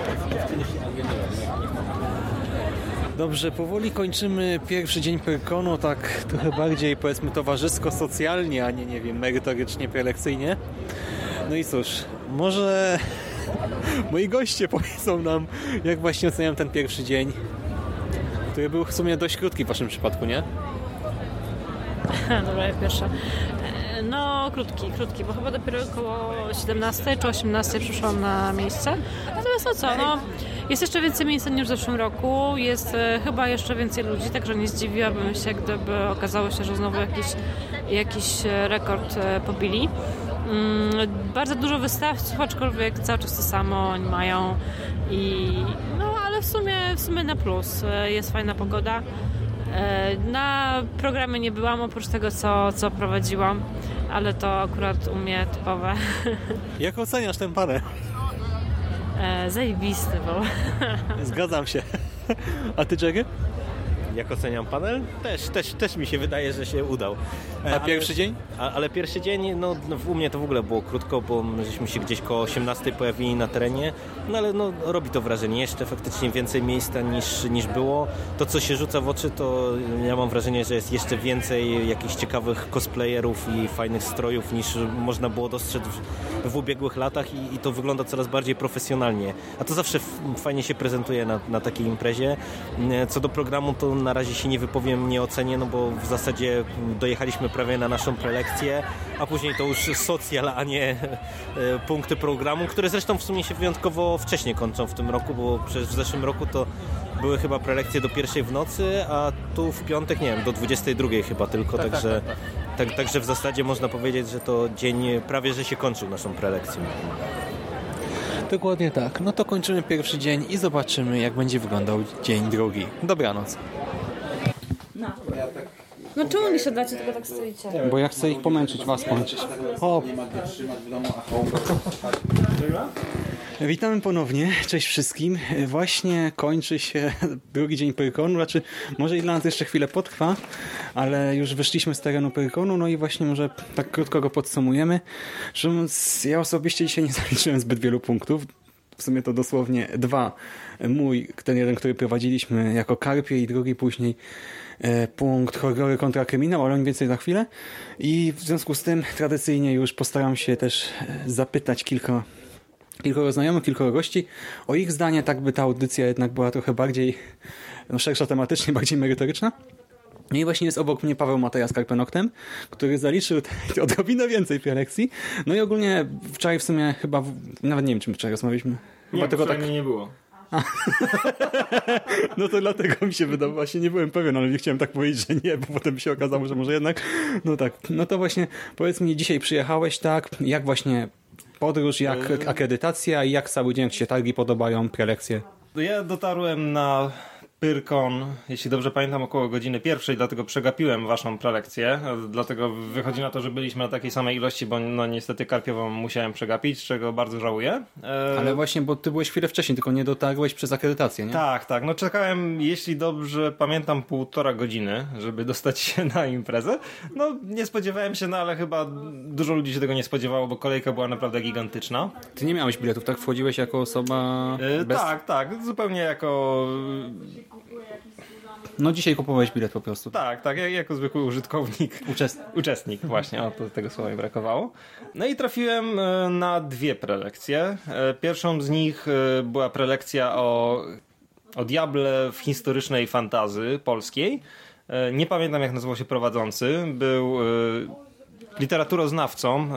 Dobrze, powoli kończymy pierwszy dzień Pyrkonu, tak trochę bardziej powiedzmy towarzysko-socjalnie, a nie, nie wiem, merytorycznie, prelekcyjnie. No i cóż, może <laughs> moi goście powiedzą nam, jak właśnie oceniam ten pierwszy dzień, który był w sumie dość krótki w waszym przypadku, nie? <laughs> Dobra, ja pierwsza. E, No, krótki, krótki, bo chyba dopiero około 17 czy 18 przyszłam na miejsce. Natomiast no co, no, jest jeszcze więcej miejsc niż w zeszłym roku, jest e, chyba jeszcze więcej ludzi, także nie zdziwiłabym się, gdyby okazało się, że znowu jakiś, jakiś e, rekord e, pobili. Mm, bardzo dużo wystawców, aczkolwiek cały czas to samo oni mają i no, ale w sumie, w sumie na plus. Jest fajna pogoda. Na programy nie byłam, oprócz tego, co, co prowadziłam, ale to akurat u mnie typowe. <laughs> Jak oceniasz ten panel? E, Zajebisty był. <laughs> Zgadzam się. A ty, Jerry? Jak oceniam panel? Też, też, też mi się wydaje, że się udał. E, A pierwszy dzień? A, ale pierwszy dzień, no, u mnie to w ogóle było krótko, bo my żeśmy się gdzieś koło 18 pojawili na terenie, no ale no, robi to wrażenie. Jeszcze faktycznie więcej miejsca niż, niż było. To, co się rzuca w oczy, to ja mam wrażenie, że jest jeszcze więcej jakichś ciekawych cosplayerów i fajnych strojów niż można było dostrzec w, w ubiegłych latach i, i to wygląda coraz bardziej profesjonalnie. A to zawsze fajnie się prezentuje na, na takiej imprezie. E, Co do programu, to na razie się nie wypowiem, nie ocenię, no bo w zasadzie dojechaliśmy prawie na naszą prelekcję, a później to już socjal, a nie e, punkty programu, które zresztą w sumie się wyjątkowo wcześnie kończą w tym roku, bo przecież w zeszłym roku to były chyba prelekcje do pierwszej w nocy, a tu w piątek, nie wiem, do 22 chyba tylko, Tak, także, tak, tak, także w zasadzie można powiedzieć, że to dzień prawie, że się kończył naszą prelekcją. Dokładnie tak. No to kończymy pierwszy dzień i zobaczymy, jak będzie wyglądał dzień drugi. Dobranoc. No. No czemu nie siadacie, tylko tak stoicie? Bo ja chcę ich pomęczyć, was pomęczyć. O, Witamy ponownie, cześć wszystkim. Właśnie kończy się drugi dzień Pyrkonu, znaczy może i dla nas jeszcze chwilę potrwa, ale już wyszliśmy z terenu Pyrkonu, no i właśnie może tak krótko go podsumujemy. Ja osobiście dzisiaj nie <laughs> zaliczyłem zbyt wielu punktów, w sumie to dosłownie dwa. Mój, ten jeden, który prowadziliśmy jako karpie i drugi później punkt horrory kontra kryminał, ale o nim więcej za chwilę. I w związku z tym tradycyjnie już postaram się też e, zapytać kilka kilkoro znajomych, kilkoro gości. O ich zdanie tak by ta audycja jednak była trochę bardziej no, szersza tematycznie, <laughs> bardziej merytoryczna. No i właśnie jest obok mnie Paweł Mateja z Karpenoktem, który zaliczył odrobinę więcej prelekcji. No i ogólnie wczoraj w sumie chyba, nawet nie wiem, czym wczoraj rozmawialiśmy. Chyba Nie, tylko tak, nie było. <laughs> no to dlatego mi się wydawało, właśnie nie byłem pewien, ale nie chciałem tak powiedzieć, że nie, bo potem się okazało, że może jednak. No tak, no to właśnie powiedz mi, dzisiaj przyjechałeś, tak, jak właśnie podróż, jak akredytacja i jak cały dzień jak ci się targi podobają, prelekcje? No Ja dotarłem na Pyrkon, jeśli dobrze pamiętam, około godziny pierwszej, dlatego przegapiłem waszą prelekcję. Dlatego wychodzi na to, że byliśmy na takiej samej ilości, bo no niestety Karpiową musiałem przegapić, czego bardzo żałuję. E, Ale właśnie, bo ty byłeś chwilę wcześniej, tylko nie dotarłeś przez akredytację, nie? Tak, tak. No czekałem, jeśli dobrze pamiętam, półtora godziny, żeby dostać się na imprezę. No nie spodziewałem się, no ale chyba dużo ludzi się tego nie spodziewało, bo kolejka była naprawdę gigantyczna. Ty nie miałeś biletów, tak? Wchodziłeś jako osoba E, bez... Tak, tak. Zupełnie jako No dzisiaj kupowałeś bilet po prostu. Tak, tak, jak, jako zwykły użytkownik. Uczestnik. <laughs> Uczestnik, właśnie, o, to tego słowa mi brakowało. No i trafiłem e, na dwie prelekcje. E, Pierwszą z nich e, była prelekcja o, o diable w historycznej fantazy polskiej. Nie pamiętam, jak nazywał się prowadzący. Był literaturoznawcą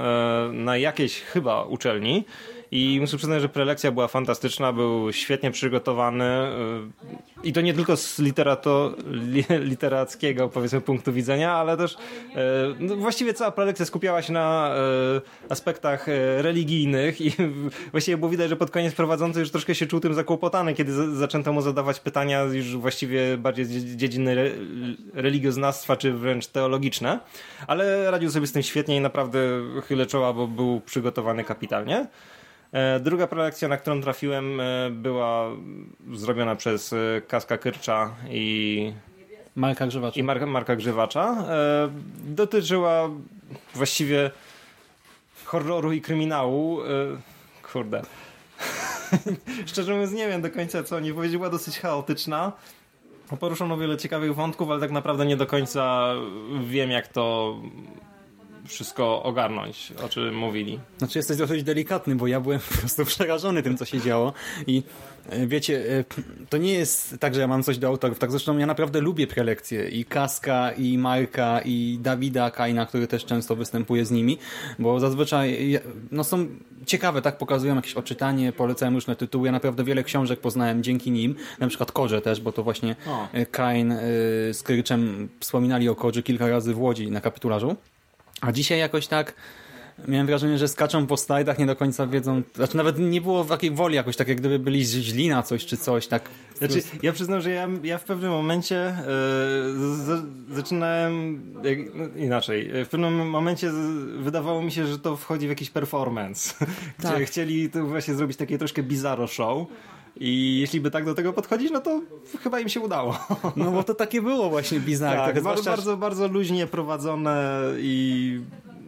na jakiejś chyba uczelni. I muszę przyznać, że prelekcja była fantastyczna, był świetnie przygotowany e, i to nie tylko z literato, li, literackiego powiedzmy punktu widzenia, ale też e, no, właściwie cała prelekcja skupiała się na e, aspektach religijnych i <laughs> właściwie było widać, że pod koniec prowadzący już troszkę się czuł tym zakłopotany, kiedy za, zaczęto mu zadawać pytania już właściwie bardziej z dziedziny re, religioznawstwa czy wręcz teologiczne, ale radził sobie z tym świetnie i naprawdę chylę czoła, bo był przygotowany kapitalnie. E, Druga prelekcja, na którą trafiłem, e, była zrobiona przez e, Kaska Kyrcza i Marka Grzywacza. i Marka, Marka Grzywacza. Dotyczyła właściwie horroru i kryminału. Kurde. <laughs> Szczerze mówiąc nie wiem do końca co oni powiedzieli, była dosyć chaotyczna. Poruszono wiele ciekawych wątków, ale tak naprawdę nie do końca wiem, jak to wszystko ogarnąć, o czym mówili. Znaczy jesteś dosyć delikatny, bo ja byłem <laughs> po prostu przerażony tym, co się działo. I e, wiecie, e, to nie jest tak, że ja mam coś do autorów, tak zresztą ja naprawdę lubię prelekcje. I Kaska, i Marka, i Dawida Kaina, który też często występuje z nimi, bo zazwyczaj no są ciekawe, tak, pokazują jakieś oczytanie, polecają różne tytuły, ja naprawdę wiele książek poznałem dzięki nim, na przykład Korze też, bo to właśnie O. e, Kain z Kryczem wspominali o Korze kilka razy w Łodzi na kapitularzu. A dzisiaj jakoś tak miałem wrażenie, że skaczą po slajdach, nie do końca wiedzą, znaczy nawet nie było takiej woli jakoś, tak jak gdyby byli źli na coś czy coś, tak. Znaczy, ja przyznam, że ja, ja w pewnym momencie e, zaczynałem jak, no, inaczej. W pewnym momencie wydawało mi się, że to wchodzi w jakiś performance. <laughs> Tak. Gdzie chcieli to właśnie zrobić takie troszkę bizarro show. I jeśli by tak do tego podchodzić, no to chyba im się udało. No bo to takie było właśnie bizarre. Tak, tak, bardzo, zwłaszcza- bardzo, bardzo luźnie prowadzone i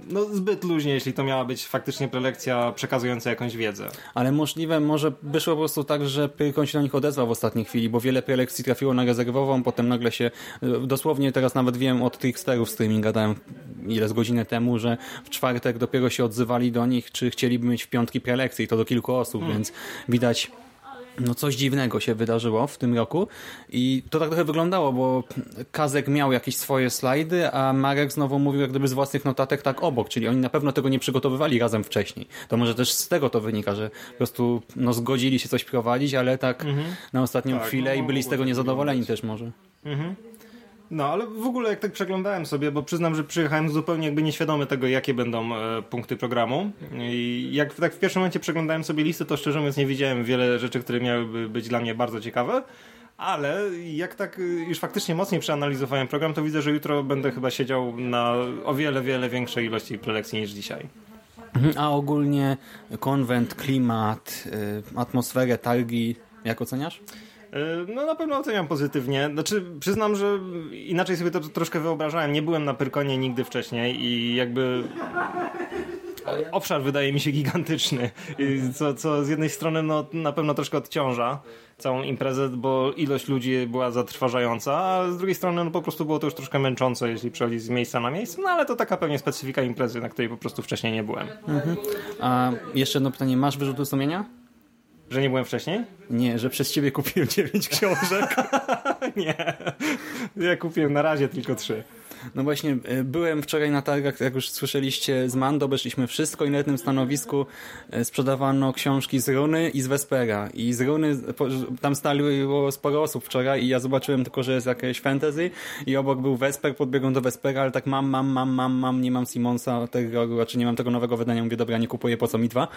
no zbyt luźnie, jeśli to miała być faktycznie prelekcja przekazująca jakąś wiedzę. Ale możliwe, może wyszło po prostu tak, że Pyrkon się do nich odezwał w ostatniej chwili, bo wiele prelekcji trafiło na rezerwową, potem nagle się, dosłownie teraz nawet wiem od tricksterów, z którymi gadałem ile z godziny temu, że w czwartek dopiero się odzywali do nich, czy chcieliby mieć w piątki prelekcji, i to do kilku osób, Hmm. więc widać no coś dziwnego się wydarzyło w tym roku i to tak trochę wyglądało, bo Kazek miał jakieś swoje slajdy, a Marek znowu mówił jak gdyby z własnych notatek tak obok, czyli oni na pewno tego nie przygotowywali razem wcześniej. To może też z tego to wynika, że po prostu no, zgodzili się coś prowadzić, ale tak Mhm. na ostatnią Tak, chwilę no, i byli z tego mogło niezadowoleni też może. Mhm. No, ale w ogóle jak tak przeglądałem sobie, bo przyznam, że przyjechałem zupełnie jakby nieświadomy tego, jakie będą e, punkty programu. I jak tak w pierwszym momencie przeglądałem sobie listy, to szczerze mówiąc nie widziałem wiele rzeczy, które miałyby być dla mnie bardzo ciekawe. Ale jak tak y, już faktycznie mocniej przeanalizowałem program, to widzę, że jutro będę chyba siedział na o wiele, wiele większej ilości prelekcji niż dzisiaj. Mhm, A ogólnie konwent, klimat, y, atmosferę, targi, jak oceniasz? E, No na pewno oceniam pozytywnie. Znaczy przyznam, że inaczej sobie to troszkę wyobrażałem. Nie byłem na Pyrkonie nigdy wcześniej i jakby obszar wydaje mi się gigantyczny, co, co z jednej strony no, na pewno troszkę odciąża całą imprezę, bo ilość ludzi była zatrważająca, a z drugiej strony no, po prostu było to już troszkę męczące, jeśli przechodzić z miejsca na miejsce, no ale to taka pewnie specyfika imprezy, na której po prostu wcześniej nie byłem. Mhm. A jeszcze jedno pytanie, masz wyrzuty sumienia? Że nie byłem wcześniej? Nie, że przez ciebie kupiłem <laughs> 9 książek. <laughs> nie. Ja kupiłem na razie tylko trzy. No właśnie, y, byłem wczoraj na targach, jak już słyszeliście, z Mando, obeszliśmy wszystko i na jednym stanowisku y, sprzedawano książki z Runy i z Vespera. I z Runy, tam stało sporo osób wczoraj i ja zobaczyłem tylko, że jest jakieś fantasy i obok był Vesper, podbiegłem do Vespera, ale tak mam, mam, mam, mam, mam, nie mam Simonsa terroru, znaczy nie mam tego nowego wydania, mówię, dobra, nie kupuję, po co mi dwa?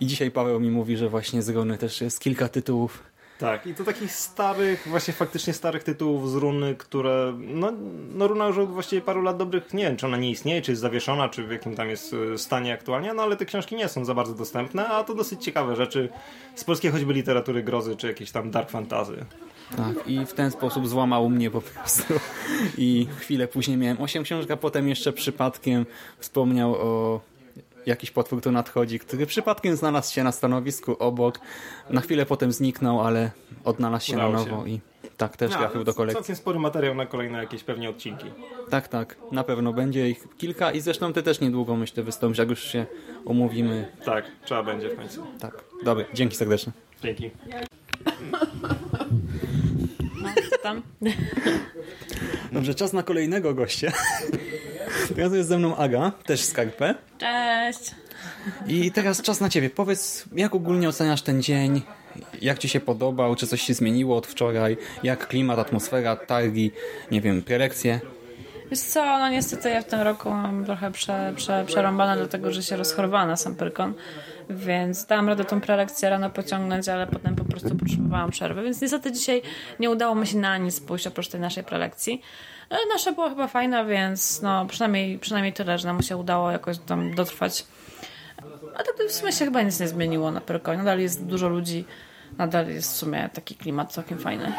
I dzisiaj Paweł mi mówi, że właśnie z Runy też jest kilka tytułów. Tak, i to takich starych, właśnie faktycznie starych tytułów z runy, które, no, no runa już od właściwie paru lat dobrych, nie wiem, czy ona nie istnieje, czy jest zawieszona, czy w jakim tam jest e, stanie aktualnie, no ale te książki nie są za bardzo dostępne, a to dosyć ciekawe rzeczy z polskiej choćby literatury grozy, czy jakieś tam dark fantazy. Tak, i w ten sposób złamał mnie po prostu. I chwilę później miałem 8 książek, a potem jeszcze przypadkiem wspomniał o jakiś potwór tu nadchodzi, który przypadkiem znalazł się na stanowisku obok. Na chwilę potem zniknął, ale odnalazł się Udało na się. nowo i tak też No, trafił do kolekcji. Całkiem spory materiał na kolejne jakieś pewnie odcinki. Tak, tak, na pewno będzie ich kilka i zresztą ty też niedługo myślę wystąpisz, jak już się umówimy. Tak, trzeba będzie w końcu. Tak, dobra, dzięki serdeczne. Dzięki. No, tam? Dobrze, czas na kolejnego gościa. <laughs> Teraz jest ze mną Aga, też z. Cześć! I teraz czas na ciebie. Powiedz, jak ogólnie oceniasz ten dzień? Jak ci się podobał? Czy coś się zmieniło od wczoraj? Jak klimat, atmosfera, targi, nie wiem, prelekcje? Wiesz co, no niestety ja w tym roku mam trochę prze, prze, przerąbane, dlatego że się rozchorowałam na sam Pyrkon, więc dałam radę tą prelekcję rano pociągnąć, ale potem po prostu potrzebowałam przerwy, więc niestety dzisiaj nie udało mi się na nic pójść oprócz tej naszej prelekcji. Ale nasza była chyba fajna, więc no przynajmniej, przynajmniej tyle, że nam się udało jakoś tam dotrwać. A tak w sumie się chyba nic nie zmieniło na Pyrkonie. Nadal jest dużo ludzi, nadal jest w sumie taki klimat całkiem fajny.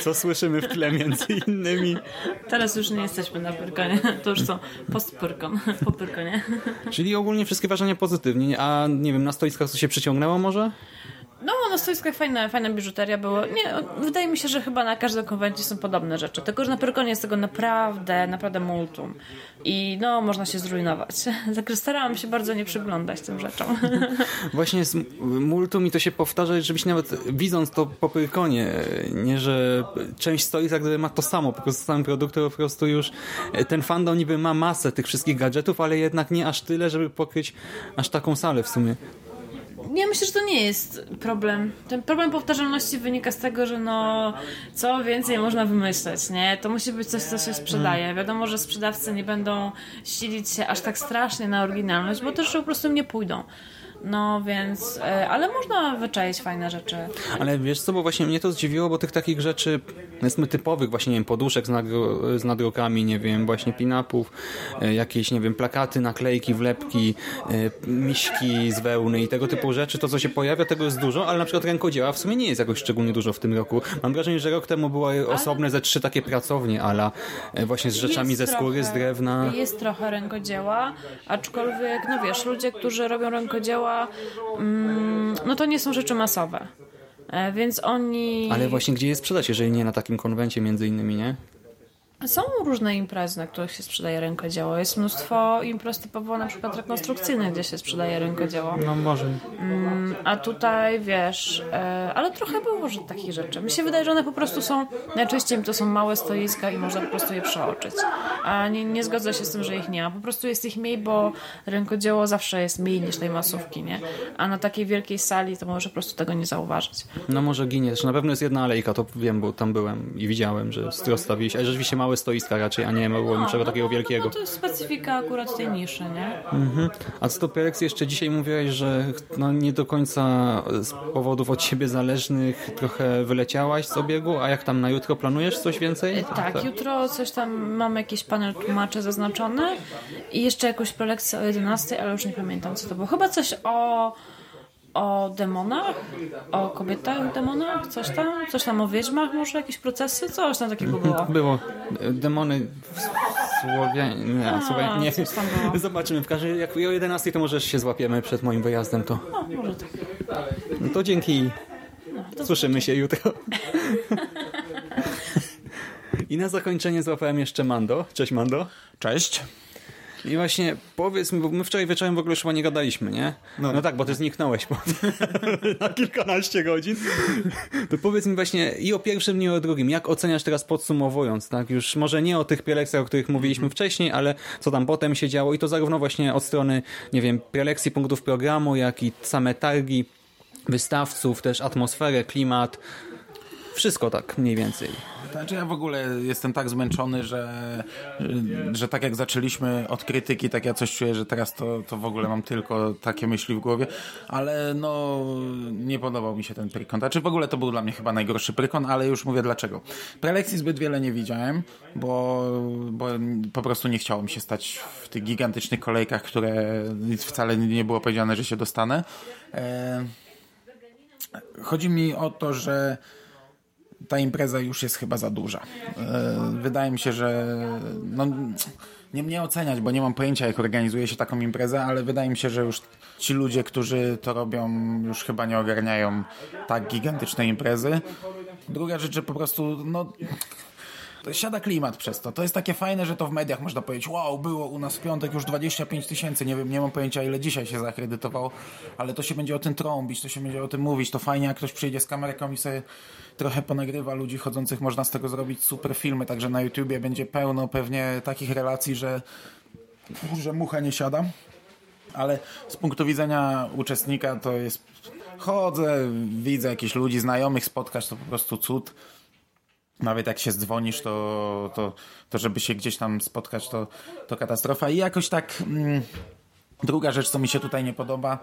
Co słyszymy w tle między innymi? Teraz już nie jesteśmy na Pyrkonie, to już są post-Pyrkon, po Pyrkonie. Czyli ogólnie wszystkie wrażenia pozytywnie, a nie wiem, na stoiskach co się przyciągnęło może? No, na stoiskach fajna, fajna biżuteria było. Nie, wydaje mi się, że chyba na każdej konwencji są podobne rzeczy. Tylko, że na Pyrkonie jest tego naprawdę, naprawdę multum. I no, można się zrujnować. <laughs> Także starałam się bardzo nie przyglądać tym rzeczom. <laughs> Właśnie z multum i to się powtarza, żebyś nawet widząc to po Pyrkonie, nie, że część stoisk jak gdyby ma to samo, po prostu same produkty po prostu już ten fandom niby ma masę tych wszystkich gadżetów, ale jednak nie aż tyle, żeby pokryć aż taką salę w sumie. Ja myślę, że to nie jest problem. Ten problem powtarzalności wynika z tego, że no co więcej można wymyśleć, nie? To musi być coś, co się sprzedaje. Wiadomo, że sprzedawcy nie będą silić się aż tak strasznie na oryginalność, bo też po prostu nie pójdą. No więc, e, ale można wyczaić fajne rzeczy. Ale wiesz co, bo właśnie mnie to zdziwiło, bo tych takich rzeczy, powiedzmy typowych, właśnie nie wiem, poduszek z, nagro, z nadrukami, nie wiem, właśnie pin-upów, e, jakieś, nie wiem, plakaty, naklejki, wlepki, e, miśki z wełny i tego typu rzeczy, to co się pojawia, tego jest dużo, ale na przykład rękodzieła w sumie nie jest jakoś szczególnie dużo w tym roku. Mam wrażenie, że rok temu były osobne ze trzy takie pracownie, ala właśnie z rzeczami Jest ze skóry, trochę- z drewna. Jest trochę rękodzieła, aczkolwiek, no wiesz, ludzie, którzy robią rękodzieła, mm, no to nie są rzeczy masowe. E, Więc oni... Ale właśnie gdzie je sprzedać, jeżeli nie na takim konwencie między innymi, nie? Są różne imprezy, na których się sprzedaje rękodzieło. Jest mnóstwo imprez typowo na przykład rekonstrukcyjnych, gdzie się sprzedaje rękodzieło. No może. Mm, a tutaj wiesz, e, ale trochę było że takich rzeczy. Mi się wydaje, że one po prostu są, najczęściej to są małe stoiska i można po prostu je przeoczyć. A nie, nie zgodzę się z tym, że ich nie ma. Po prostu jest ich mniej, bo rękodzieło zawsze jest mniej niż tej masówki, nie? A na takiej wielkiej sali to może po prostu tego nie zauważyć. No może ginie. Na pewno jest jedna alejka, to wiem, bo tam byłem i widziałem, że rozstawili się. Ale rzeczywiście małe stoiska raczej, a nie było niczego takiego wielkiego. No to jest specyfika akurat tej niszy, nie? Mhm. A co do Pyrex, jeszcze dzisiaj mówiłeś, że no, nie do końca z powodów od siebie zależnych trochę wyleciałaś z obiegu, a jak tam na jutro planujesz coś więcej? Tak, jutro coś tam mamy jakiś panel tłumaczy zaznaczony i jeszcze jakąś prelekcję o 11, ale już nie pamiętam co to było. Chyba coś o o demonach, o kobietach demonach, coś tam, coś tam o wiedźmach może, jakieś procesy, coś tam takiego <laughs> było. Było. Demony w Słowianie. Nie, A, Słowianie. Nie. <laughs> Zobaczymy. W każdym jak o 11 to może się złapiemy przed moim wyjazdem. To, No, może tak. no to dzięki. to Słyszymy się jutro. <laughs> I na zakończenie złapałem jeszcze Mando. Cześć Mando. Cześć. I właśnie powiedz mi, bo my wczoraj wieczorem w ogóle już chyba nie gadaliśmy, nie? No, tak, bo ty zniknąłeś po, <laughs> na kilkanaście godzin. To powiedz mi właśnie i o pierwszym, i o drugim. Jak oceniasz teraz podsumowując, tak? Już może nie o tych prelekcjach, o których mówiliśmy wcześniej, ale co tam potem się działo i to zarówno właśnie od strony, nie wiem, prelekcji punktów programu, jak i same targi, wystawców, też atmosferę, klimat. Wszystko tak mniej więcej. Znaczy ja w ogóle jestem tak zmęczony, że, że tak jak zaczęliśmy od krytyki, tak ja coś czuję, że teraz to, to w ogóle mam tylko takie myśli w głowie, ale no nie podobał mi się ten prykon. Znaczy w ogóle to był dla mnie chyba najgorszy prykon, ale już mówię dlaczego. Prelekcji zbyt wiele nie widziałem, bo, bo po prostu nie chciało mi się stać w tych gigantycznych kolejkach, które wcale nie było powiedziane, że się dostanę. E, chodzi mi o to, że ta impreza już jest chyba za duża. E, Wydaje mi się, że no, nie mnie oceniać, bo nie mam pojęcia, jak organizuje się taką imprezę, ale wydaje mi się, że już ci ludzie, którzy to robią, już chyba nie ogarniają tak gigantycznej imprezy. Druga rzecz, że po prostu, no, siada klimat przez to. To jest takie fajne, że to w mediach można powiedzieć, wow, było u nas w piątek już 25 tysięcy, nie wiem, nie mam pojęcia ile dzisiaj się zakredytowało, ale to się będzie o tym trąbić, to się będzie o tym mówić, to fajnie jak ktoś przyjdzie z kamerką i sobie trochę ponagrywa ludzi chodzących, można z tego zrobić super filmy, także na YouTubie będzie pełno pewnie takich relacji, że, że mucha nie siada, ale z punktu widzenia uczestnika to jest chodzę, widzę jakichś ludzi, znajomych spotkać, to po prostu cud nawet jak się dzwonisz, to, to, to żeby się gdzieś tam spotkać, to, to katastrofa. I jakoś tak mm, druga rzecz, co mi się tutaj nie podoba,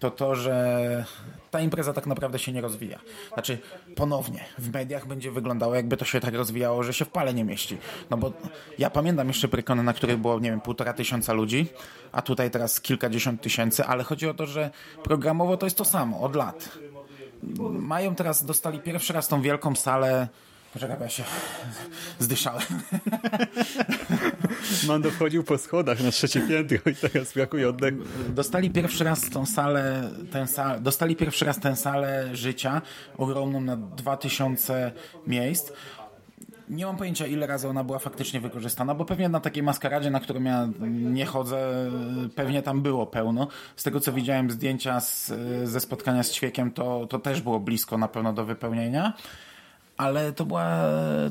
to to, że ta impreza tak naprawdę się nie rozwija. Znaczy, ponownie, w mediach będzie wyglądało, jakby to się tak rozwijało, że się w pale nie mieści. No bo ja pamiętam jeszcze prykony, na których było, nie wiem, półtora tysiąca ludzi, a tutaj teraz kilkadziesiąt tysięcy, ale chodzi o to, że programowo to jest to samo, od lat. Mają teraz, dostali pierwszy raz tą wielką salę Poczekaj, ja się zdyszałem. <laughs> Mando wchodził po schodach na trzecie piętro i teraz brakuje oddechu. Dostali pierwszy raz tą salę, tę salę, dostali pierwszy raz tę salę życia ogromną na 2000 miejsc. Nie mam pojęcia, ile razy ona była faktycznie wykorzystana, bo pewnie na takiej maskaradzie, na którą ja nie chodzę, pewnie tam było pełno. Z tego, co widziałem zdjęcia z, ze spotkania z Ćwiekiem, to, to też było blisko na pewno do wypełnienia. Ale to była,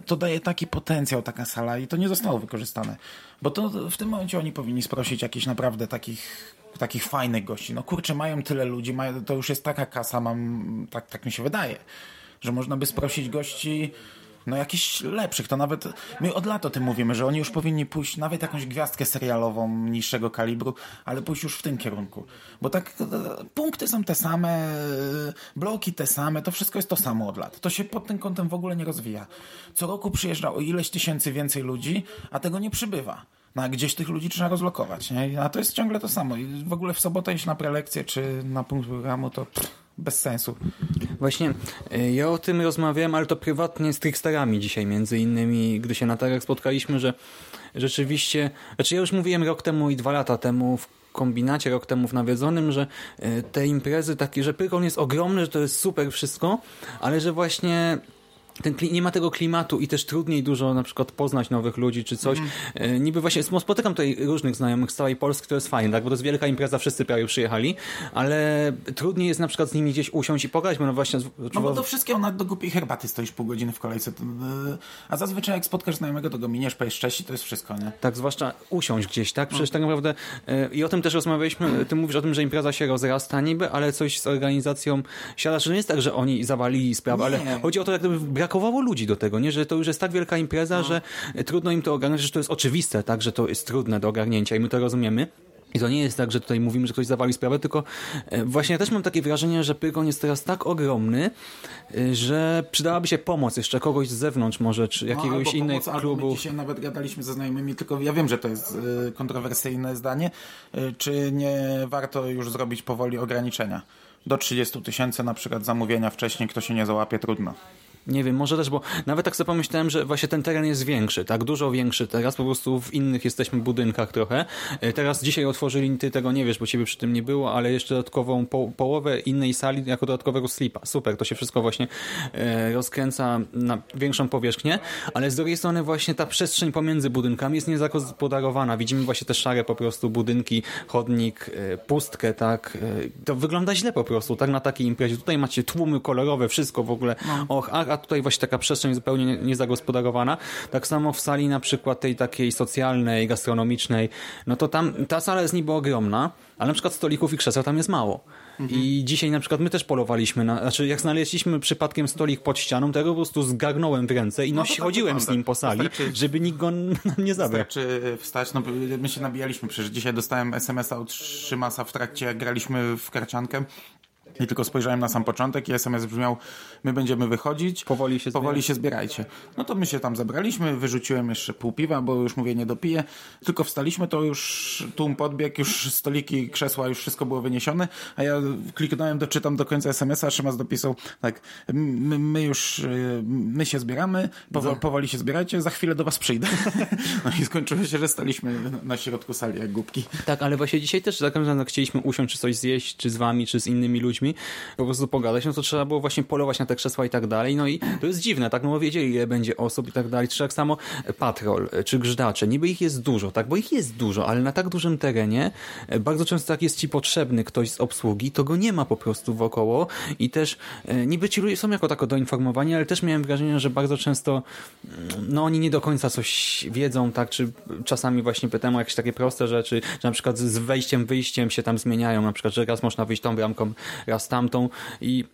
to daje taki potencjał taka sala i to nie zostało wykorzystane. Bo to w tym momencie oni powinni sprosić jakichś naprawdę takich takich fajnych gości. No kurczę, mają tyle ludzi, mają, to już jest taka kasa, mam, tak, tak mi się wydaje, że można by sprosić gości no jakichś lepszych, to nawet my od lat o tym mówimy, że oni już powinni pójść nawet jakąś gwiazdkę serialową niższego kalibru, ale pójść już w tym kierunku. Bo tak e, punkty są te same, e, bloki te same, to wszystko jest to samo od lat. To się pod tym kątem w ogóle nie rozwija. Co roku przyjeżdża o ileś tysięcy więcej ludzi, a tego nie przybywa. No a gdzieś tych ludzi trzeba rozlokować, nie? A to jest ciągle to samo. I w ogóle w sobotę iść na prelekcję czy na punkt programu to pff, bez sensu. Właśnie, y, ja o tym rozmawiałem, ale to prywatnie z tricksterami dzisiaj między innymi, gdy się na targach spotkaliśmy, że rzeczywiście, znaczy ja już mówiłem rok temu i dwa lata temu w kombinacie, rok temu w nawiedzonym, że y, te imprezy takie, że Pyrkon jest ogromny, że to jest super wszystko, ale że właśnie ten, nie ma tego klimatu i też trudniej dużo na przykład poznać nowych ludzi czy coś. Mm. Niby właśnie spotykam tutaj różnych znajomych z całej Polski, to jest fajne, tak? bo to jest wielka impreza, wszyscy prawie przyjechali, ale trudniej jest na przykład z nimi gdzieś usiąść i pogadać, bo no właśnie... No bo do wszystkiego na, do głupiej herbaty stoisz pół godziny w kolejce, e, a zazwyczaj jak spotkasz znajomego, to go miniesz, powiesz cześć i to jest wszystko, nie? Tak, zwłaszcza usiąść gdzieś, tak? Przecież no. tak naprawdę e, i o tym też rozmawialiśmy, ty mówisz o tym, że impreza się rozrasta niby, ale coś z organizacją siada, że nie jest tak, że oni zawalili sprawę, ale chodzi o to, jak gdyby brakowało ludzi do tego, nie? że to już jest tak wielka impreza, no. że trudno im to ogarnąć, że to jest oczywiste, tak, że to jest trudne do ogarnięcia i my to rozumiemy. I to nie jest tak, że tutaj mówimy, że ktoś zawali sprawę, tylko e, właśnie ja też mam takie wrażenie, że Pyrgon jest teraz tak ogromny, e, że przydałaby się pomoc jeszcze kogoś z zewnątrz może, czy no, jakiegoś no, innego klubu. My dzisiaj nawet gadaliśmy ze znajomymi, tylko ja wiem, że to jest e, kontrowersyjne zdanie, czy nie warto już zrobić powoli ograniczenia. Do 30 tysięcy na przykład zamówienia wcześniej, kto się nie załapie, trudno. Nie wiem, może też, bo nawet tak sobie pomyślałem, że właśnie ten teren jest większy, tak? Dużo większy teraz, po prostu w innych jesteśmy budynkach trochę. E, teraz dzisiaj otworzyli, ty tego nie wiesz, bo ciebie przy tym nie było, ale jeszcze dodatkową po połowę innej sali jako dodatkowego slipa. Super, to się wszystko właśnie e, rozkręca na większą powierzchnię, ale z drugiej strony właśnie ta przestrzeń pomiędzy budynkami jest niezagospodarowana. Widzimy właśnie te szare po prostu budynki, chodnik, e, pustkę, tak? To wygląda źle po prostu, tak? Na takiej imprezie. Tutaj macie tłumy kolorowe, wszystko w ogóle. No. Och, a, tutaj właśnie taka przestrzeń zupełnie niezagospodarowana. Tak samo w sali na przykład tej takiej socjalnej, gastronomicznej, no to tam ta sala jest niby ogromna, ale na przykład stolików i krzeseł tam jest mało. Mhm. I dzisiaj na przykład my też polowaliśmy, na, znaczy jak znaleźliśmy przypadkiem stolik pod ścianą, to ja po prostu zgarnąłem w ręce i no, no chodziłem z nim po sali, wystarczy, żeby nikt go nie zabrał. Wystarczy wstać, no my się nabijaliśmy, przecież dzisiaj dostałem SMS-a od Szymasa w trakcie, jak graliśmy w karciankę, i tylko spojrzałem na sam początek i SMS brzmiał, my będziemy wychodzić, powoli się, powoli się zbierajcie. No to my się tam zebraliśmy, wyrzuciłem jeszcze pół piwa, bo już mówię, nie dopiję. Tylko wstaliśmy, to już tłum podbiegł, już stoliki, krzesła, już wszystko było wyniesione, a ja kliknąłem, doczytam do końca SMS-a, Szymas dopisał, tak, my, my już, y, my się zbieramy, powoli, powoli się zbierajcie, za chwilę do was przyjdę. <laughs> No i skończyło się, że staliśmy na środku sali jak głupki. Tak, ale właśnie dzisiaj też za każdym razem chcieliśmy usiąść, czy coś zjeść, czy z wami, czy z innymi ludźmi, ludźmi, po prostu pogadać, no to trzeba było właśnie polować na te krzesła i tak dalej. No i to jest dziwne, tak? No bo wiedzieli, ile będzie osób i tak dalej. Czy tak samo patrol, czy grzdacze. Niby ich jest dużo, tak? Bo ich jest dużo, ale na tak dużym terenie e, bardzo często jak jest ci potrzebny ktoś z obsługi, to go nie ma po prostu wokoło i też e, niby ci ludzie są jako tako doinformowani, ale też miałem wrażenie, że bardzo często mm, no oni nie do końca coś wiedzą, tak? Czy czasami właśnie pytają o jakieś takie proste rzeczy, że na przykład z wejściem, wyjściem się tam zmieniają, na przykład, że raz można wyjść tą bramką, raz tamtą i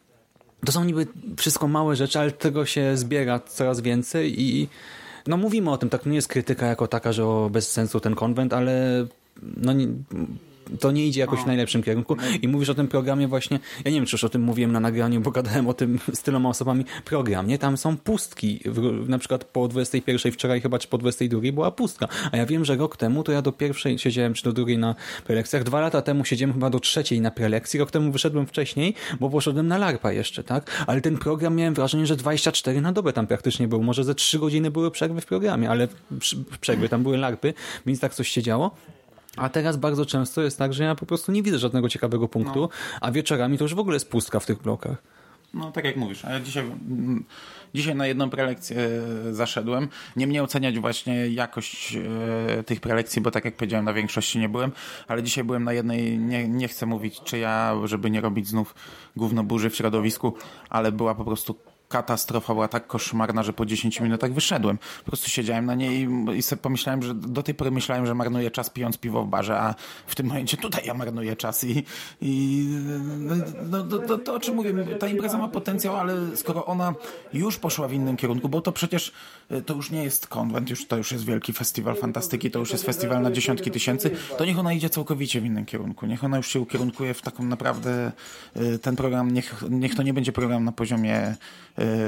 to są niby wszystko małe rzeczy, ale tego się zbiera coraz więcej i no mówimy o tym, tak nie jest krytyka jako taka, że o, bez sensu ten konwent, ale no to nie idzie jakoś w najlepszym kierunku. I mówisz o tym programie właśnie, ja nie wiem, czy już o tym mówiłem na nagraniu, bo gadałem o tym z tyloma osobami, program, nie? Tam są pustki, w, na przykład po 21 wczoraj chyba, czy po 22 była pustka, a ja wiem, że rok temu to ja do pierwszej siedziałem, czy do drugiej na prelekcjach, dwa lata temu siedziałem chyba do trzeciej na prelekcji, rok temu wyszedłem wcześniej, bo poszedłem na larpa jeszcze, tak? Ale ten program miałem wrażenie, że 24 na dobę tam praktycznie był, może ze 3 godziny były przerwy w programie, ale przerwy, tam były larpy, więc tak coś się działo. A teraz bardzo często jest tak, że ja po prostu nie widzę żadnego ciekawego punktu, a wieczorami to już w ogóle jest pustka w tych blokach. No tak jak mówisz, a ja dzisiaj, mm, dzisiaj na jedną prelekcję e, zaszedłem. Nie mnie oceniać właśnie jakość e, tych prelekcji, bo tak jak powiedziałem, na większości nie byłem, ale dzisiaj byłem na jednej, nie, nie chcę mówić czy ja, żeby nie robić znów gówno burzy w środowisku, ale była po prostu katastrofa była tak koszmarna, że po 10 minutach wyszedłem. Po prostu siedziałem na niej i, i sobie pomyślałem, że do tej pory myślałem, że marnuję czas pijąc piwo w barze, a w tym momencie tutaj ja marnuję czas i, i no, to, to, to o czym mówię, ta impreza ma potencjał, ale skoro ona już poszła w innym kierunku, bo to przecież e, to już nie jest konwent, już, to już jest wielki festiwal fantastyki, to już jest festiwal na dziesiątki tysięcy, to niech ona idzie całkowicie w innym kierunku. Niech ona już się ukierunkuje w taką naprawdę e, ten program, niech, niech to nie będzie program na poziomie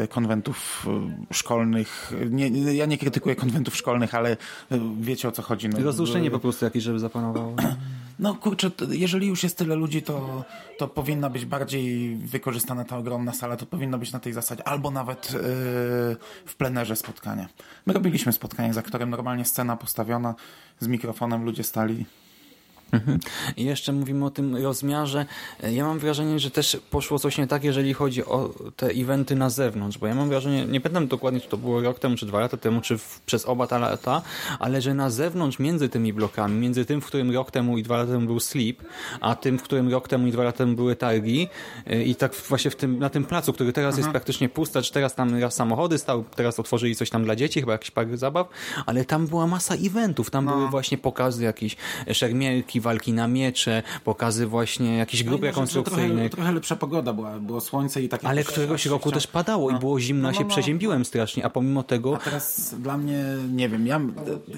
konwentów e, szkolnych. Nie, ja nie krytykuję konwentów szkolnych, ale e, wiecie o co chodzi. No, Rozruszenie po prostu jakieś, żeby zapanowało. <clears throat> no kurczę, jeżeli już jest tyle ludzi, to, to powinna być bardziej wykorzystana ta ogromna sala, to powinno być na tej zasadzie, albo nawet yy, w plenerze spotkania. My robiliśmy spotkanie, za którym normalnie scena postawiona, z mikrofonem ludzie stali. Mhm. I jeszcze mówimy o tym rozmiarze. Ja mam wrażenie, że też poszło coś nie tak, jeżeli chodzi o te eventy na zewnątrz, bo ja mam wrażenie, nie pamiętam dokładnie, czy to było rok temu, czy dwa lata temu, czy w, przez oba te lata, ale że na zewnątrz, między tymi blokami, między tym, w którym rok temu i dwa lata temu był Sleep, a tym, w którym rok temu i dwa lata temu były targi yy, i tak właśnie w tym, na tym placu, który teraz jest praktycznie pusty, czy teraz tam raz samochody stały, teraz otworzyli coś tam dla dzieci, chyba jakiś park zabaw, ale tam była masa eventów, tam były właśnie pokazy jakieś szermierki, walki na miecze, pokazy właśnie jakichś grup No że trochę, rekonstrukcyjnych. trochę lepsza pogoda była, było słońce i takie... Ale któregoś roku też padało i było zimno, a się przeziębiłem strasznie, a pomimo tego... A teraz dla mnie, nie wiem, ja,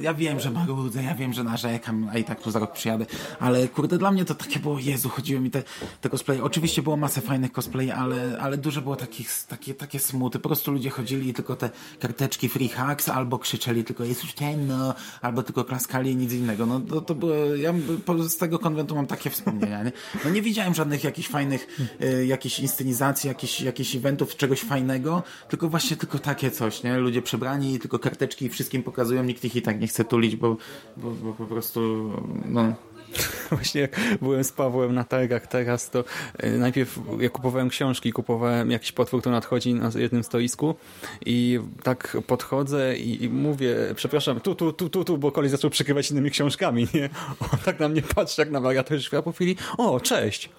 ja wiem, że marudzę, ja wiem, że narzekam, a i tak tu za rok przyjadę, ale kurde, dla mnie to takie było, Jezu, chodziły mi te, te cosplaye. Oczywiście było masę fajnych cosplay, ale, ale dużo było takich, takie, takie smuty. Po prostu ludzie chodzili i tylko te karteczki free hacks, albo krzyczeli tylko jest już ciemno, albo tylko klaskali i nic innego. No to, to było, ja z tego konwentu mam takie wspomnienia, nie? No nie widziałem żadnych jakichś fajnych, y, jakichś inscenizacji, jakichś, jakichś eventów, czegoś fajnego, tylko właśnie tylko takie coś, nie? Ludzie przebrani, tylko karteczki i wszystkim pokazują, nikt ich i tak nie chce tulić, bo, bo, bo po prostu, no... <laughs> Właśnie jak byłem z Pawłem na targach teraz, to e, najpierw ja kupowałem książki, kupowałem jakiś potwór, który nadchodzi na jednym stoisku i tak podchodzę i, i mówię, przepraszam, tu, tu, tu, tu, tu, bo koleś zaczął przykrywać innymi książkami, <laughs> nie? On tak na mnie patrzy jak na wariator świata po chwili, o, cześć!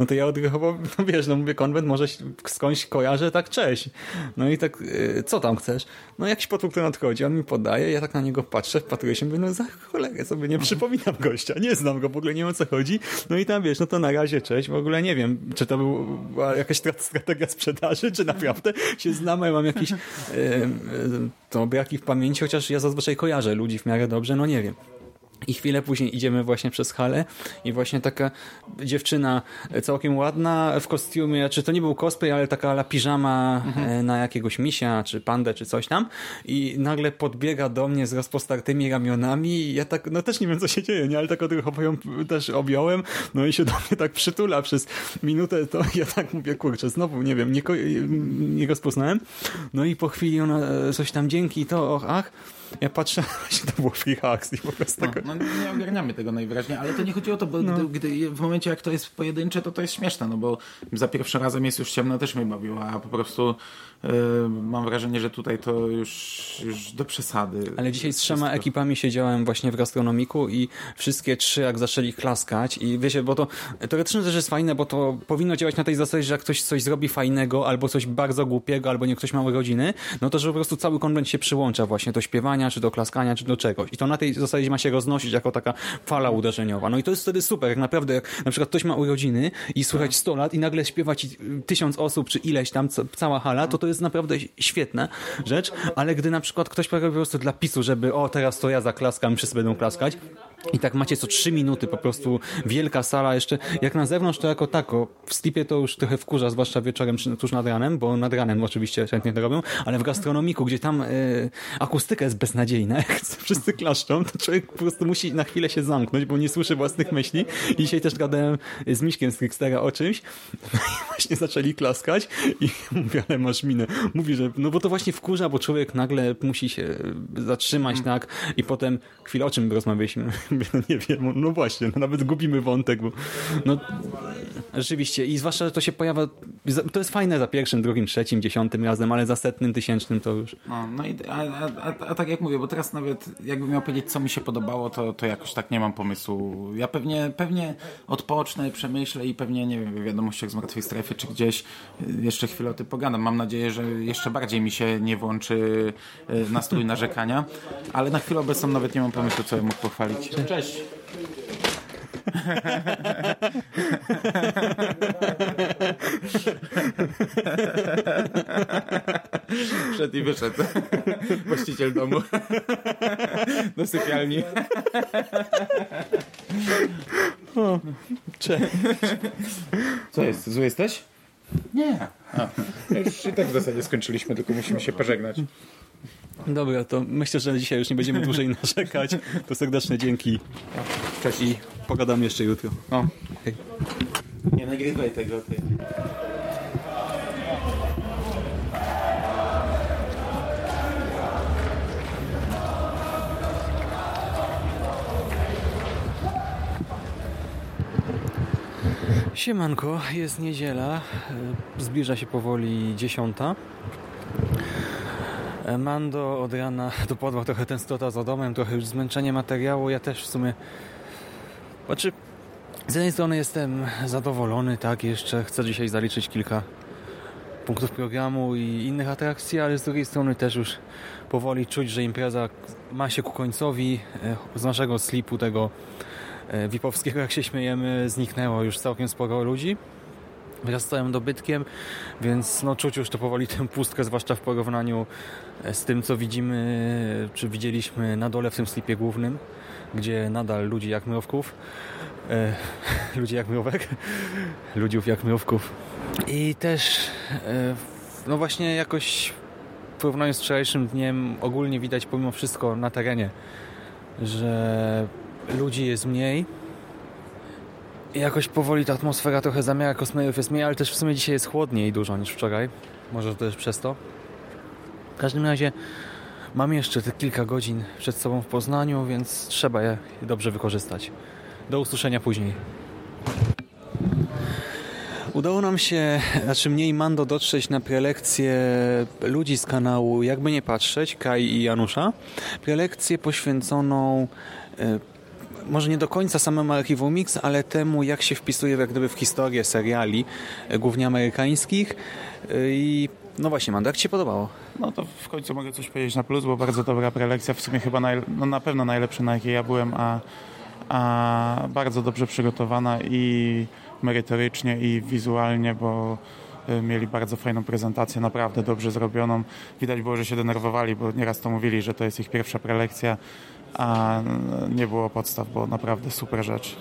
No to ja odruchowo, <laughs> no wiesz, no mówię, konwent może skądś kojarzę, tak cześć. No i tak, y, co tam chcesz? No jakiś potwór, który nadchodzi, on mi podaje, ja tak na niego patrzę, wpatruję się, mówię, no za cholerę sobie nie przypominam <laughs> gościa, nie znam go, w ogóle nie wiem o co chodzi. No i tam wiesz, no to na razie cześć, w ogóle nie wiem, czy to był- była jakaś tra- strategia sprzedaży, czy naprawdę się znamy, ja mam jakieś <laughs> y, y, to braki w pamięci, chociaż ja zazwyczaj kojarzę ludzi w miarę dobrze, no nie wiem. I chwilę później idziemy właśnie przez halę i właśnie taka dziewczyna całkiem ładna w kostiumie, czy to nie był cosplay, ale taka la piżama e, na jakiegoś misia, czy pandę, czy coś tam. I nagle podbiega do mnie z rozpostartymi ramionami. I ja tak, no też nie wiem co się dzieje, nie, ale tak odruchowo ją też objąłem, no i się do mnie tak przytula przez minutę, to ja tak mówię, kurczę, znowu, nie wiem, nie, nie rozpoznałem, no i po chwili ona e, coś tam dzięki, to, och, ach, ja patrzę, <laughs> właśnie to było free hacks i po prostu tak. No, no nie ogarniamy tego najwyraźniej, ale to nie chodzi o to, bo gdy, gdy, w momencie jak to jest pojedyncze, to to jest śmieszne, no bo za pierwszym razem jest już ciemno, też mnie bawiło, a po prostu mam wrażenie, że tutaj to już, już do przesady. Ale dzisiaj z trzema ekipami siedziałem właśnie w gastronomiku i wszystkie trzy jak zaczęli klaskać i wiecie, bo to teoretycznie też jest fajne, bo to powinno działać na tej zasadzie, że jak ktoś coś zrobi fajnego, albo coś bardzo głupiego, albo nie ktoś ma urodziny, no to że po prostu cały konwent się przyłącza właśnie do śpiewania, czy do klaskania, czy do czegoś. I to na tej zasadzie ma się roznosić jako taka fala uderzeniowa. No i to jest wtedy super, jak naprawdę, jak na przykład ktoś ma urodziny i słychać 100 lat i nagle śpiewa ci tysiąc osób, czy ileś tam, ca- cała hala, to to jest naprawdę świetna rzecz, ale gdy na przykład ktoś robi po prostu dla pisu, żeby o, teraz to ja zaklaskam, wszyscy będą klaskać, i tak macie co trzy minuty po prostu wielka sala jeszcze. Jak na zewnątrz to jako tako. W slipie to już trochę wkurza, zwłaszcza wieczorem czy tuż nad ranem, bo nad ranem oczywiście chętnie to robią, ale w gastronomiku, gdzie tam y, akustyka jest beznadziejna, <laughs> jak wszyscy klaszczą, to człowiek po prostu musi na chwilę się zamknąć, bo nie słyszy własnych myśli. I dzisiaj też gadałem z Miśkiem z Trickstera o czymś <laughs> no i właśnie zaczęli klaskać i <laughs> mówię, ale masz minę. Mówi, że no bo to właśnie wkurza, bo człowiek nagle musi się zatrzymać, tak? I potem chwilę o czym rozmawialiśmy? <laughs> No nie wiem, no właśnie, no nawet gubimy wątek, bo no rzeczywiście i zwłaszcza, że to się pojawia, to jest fajne za pierwszym, drugim, trzecim, dziesiątym razem, ale za setnym, tysięcznym to już No, no i, a, a, a, a tak jak mówię, bo teraz nawet jakbym miał powiedzieć, co mi się podobało, to, to jakoś tak nie mam pomysłu. Ja pewnie, pewnie odpocznę, przemyślę i pewnie, nie wiem, w wiadomościach z martwej strefy, czy gdzieś y, jeszcze chwilę o tym pogadam. Mam nadzieję, że jeszcze bardziej mi się nie włączy y, nastrój narzekania, ale na chwilę obecną nawet nie mam pomysłu, co bym mógł pochwalić. Cześć! Wszedł i wyszedł. Właściciel domu. Do sypialni. O, cześć. Co jest? Zły jesteś? Nie. A, już i tak w zasadzie skończyliśmy, tylko musimy się pożegnać. Dobra, to myślę, że dzisiaj już nie będziemy dłużej <laughs> narzekać. To serdeczne dzięki. Cześć. I pogadam jeszcze jutro. No. Hej. Nie nagrywaj tego. Ty. Siemanko, jest niedziela, e, zbliża się powoli dziesiąta. E, Mando od rana dopadła <laughs> trochę tęsknota za domem, trochę już zmęczenie materiału. Ja też w sumie... Znaczy, z jednej strony jestem zadowolony, tak, jeszcze chcę dzisiaj zaliczyć kilka punktów programu i innych atrakcji, ale z drugiej strony też już powoli czuć, że impreza ma się ku końcowi. E, Z naszego slipu tego e, VIP-owskiego, jak się śmiejemy, zniknęło już całkiem sporo ludzi wraz z całym dobytkiem, więc no, czuć już to powoli tę pustkę, zwłaszcza w porównaniu e, z tym, co widzimy, czy widzieliśmy na dole w tym slipie głównym, gdzie nadal ludzi jak mrówków, e, <laughs> ludzi jak mrówek, <laughs> ludziów jak mrówków. I też e, no właśnie jakoś w porównaniu z wczorajszym dniem ogólnie widać pomimo wszystko na terenie, że ludzi jest mniej, Jakoś powoli ta atmosfera trochę zamiara, kosmejów jest mniej, ale też w sumie dzisiaj jest chłodniej dużo niż wczoraj. Może to też przez to. W każdym razie mam jeszcze te kilka godzin przed sobą w Poznaniu, więc trzeba je dobrze wykorzystać. Do usłyszenia później. Udało nam się, znaczy mniej Mando, dotrzeć na prelekcję ludzi z kanału Jakby nie patrzeć, Kai i Janusza. Prelekcję poświęconą e, może nie do końca samemu archiwum Mix, ale temu, jak się wpisuje jak gdyby w historię seriali, e, głównie amerykańskich. E, I no właśnie, Mando, jak Ci się podobało? No to w końcu mogę coś powiedzieć na plus, bo bardzo dobra prelekcja, w sumie chyba naj, no na pewno najlepsza na jakiej ja byłem, a, a bardzo dobrze przygotowana i merytorycznie i wizualnie, bo y, mieli bardzo fajną prezentację, naprawdę dobrze zrobioną. Widać było, że się denerwowali, bo nieraz to mówili, że to jest ich pierwsza prelekcja, a nie było podstaw, bo naprawdę super rzecz.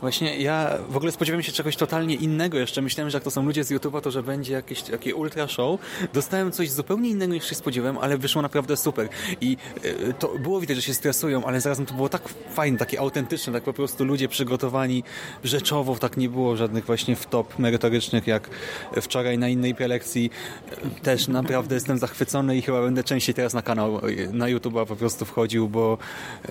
Właśnie ja w ogóle spodziewałem się czegoś totalnie innego jeszcze. Myślałem, że jak to są ludzie z YouTube'a, to że będzie jakieś takie ultra show. Dostałem coś zupełnie innego niż się spodziewałem, ale wyszło naprawdę super. I e, to było widać, że się stresują, ale zarazem to było tak fajne, takie autentyczne, tak po prostu ludzie przygotowani rzeczowo, tak nie było żadnych właśnie wtop merytorycznych jak wczoraj na innej prelekcji. E, Też naprawdę jestem zachwycony i chyba będę częściej teraz na kanał e, na YouTube'a po prostu wchodził, bo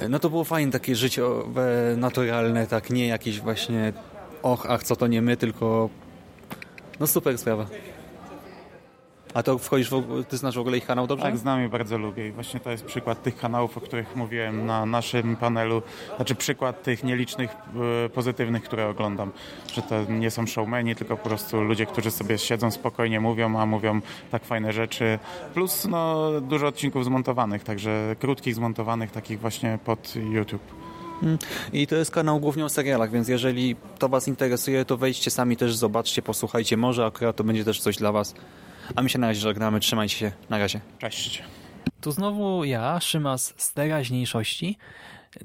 no to było fajne, takie życiowe, naturalne, tak nie jakieś właśnie och, ach, co to nie my, tylko no super sprawa. A to wchodzisz, w, ty znasz w ogóle ich kanał dobrze? Tak, znam i bardzo lubię. I właśnie to jest przykład tych kanałów, o których mówiłem na naszym panelu. Znaczy przykład tych nielicznych e, pozytywnych, które oglądam. Że to nie są showmeni, tylko po prostu ludzie, którzy sobie siedzą spokojnie, mówią, a mówią tak fajne rzeczy. Plus no, dużo odcinków zmontowanych, także krótkich zmontowanych, takich właśnie pod YouTube. Mm. I to jest kanał głównie o serialach, więc jeżeli to Was interesuje, to wejdźcie sami też, zobaczcie, posłuchajcie. Może akurat to będzie też coś dla Was. A my się na razie żegnamy. Trzymajcie się. Na razie. Cześć. Tu znowu ja, Szymas z teraźniejszości.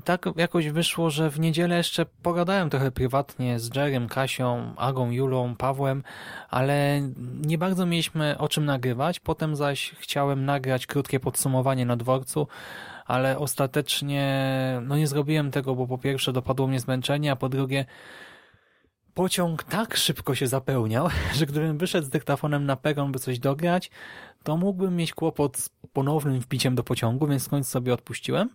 Tak jakoś wyszło, że w niedzielę jeszcze pogadałem trochę prywatnie z Jerem, Kasią, Agą, Julą, Pawłem, ale nie bardzo mieliśmy o czym nagrywać. Potem zaś chciałem nagrać krótkie podsumowanie na dworcu, ale ostatecznie no nie zrobiłem tego, bo po pierwsze dopadło mnie zmęczenie, a po drugie pociąg tak szybko się zapełniał, <laughs> że gdybym wyszedł z dyktafonem na peron, by coś dograć, to mógłbym mieć kłopot z ponownym wbiciem do pociągu, więc w końcu sobie odpuściłem.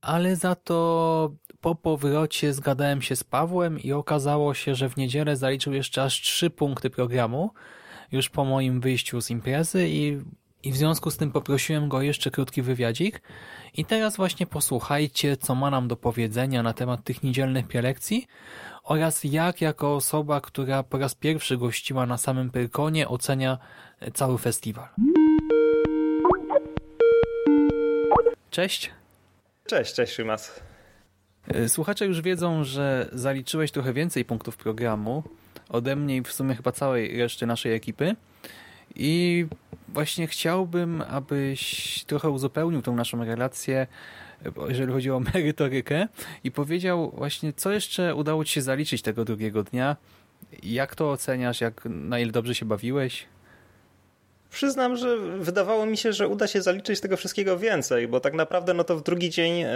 Ale za to po powrocie zgadałem się z Pawłem i okazało się, że w niedzielę zaliczył jeszcze aż trzy punkty programu, już po moim wyjściu z imprezy i, i w związku z tym poprosiłem go jeszcze krótki wywiadzik. I teraz właśnie posłuchajcie, co ma nam do powiedzenia na temat tych niedzielnych prelekcji oraz jak jako osoba, która po raz pierwszy gościła na samym Pyrkonie ocenia cały festiwal. Cześć. Cześć, cześć Szymas. Y, Słuchacze już wiedzą, że zaliczyłeś trochę więcej punktów programu ode mnie i w sumie chyba całej reszty naszej ekipy. I właśnie chciałbym, abyś trochę uzupełnił tą naszą relację, jeżeli chodzi o merytorykę i powiedział właśnie, co jeszcze udało Ci się zaliczyć tego drugiego dnia, jak to oceniasz, jak, na ile dobrze się bawiłeś? Przyznam, że wydawało mi się, że uda się zaliczyć tego wszystkiego więcej, bo tak naprawdę no to w drugi dzień, e,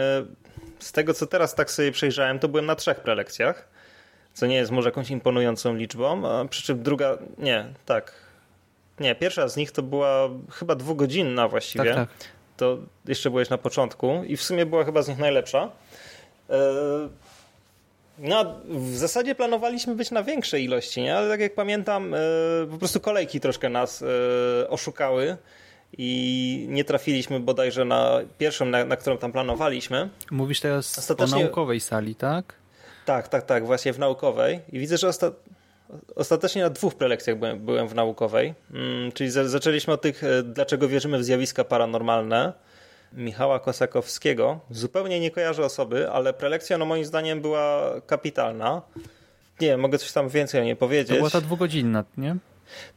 z tego co teraz tak sobie przejrzałem, to byłem na trzech prelekcjach, co nie jest może jakąś imponującą liczbą, a przy czym druga, nie, tak, nie, pierwsza z nich to była chyba dwugodzinna właściwie. Tak, tak. To jeszcze byłeś na początku i w sumie była chyba z nich najlepsza. E, No, w zasadzie planowaliśmy być na większej ilości, nie? ale tak jak pamiętam, e, po prostu kolejki troszkę nas e, oszukały i nie trafiliśmy bodajże na pierwszą, na, na którą tam planowaliśmy. Mówisz teraz Ostatecznie- o naukowej sali, tak? Tak, tak, tak, właśnie w naukowej. I widzę, że osta ostatecznie na dwóch prelekcjach byłem, byłem w naukowej. Mm, czyli za zaczęliśmy od tych, e, dlaczego wierzymy w zjawiska paranormalne. Michała Kosakowskiego. Zupełnie nie kojarzę osoby, ale prelekcja no moim zdaniem była kapitalna. Nie wiem, mogę coś tam więcej o niej powiedzieć. To była ta dwugodzinna, nie?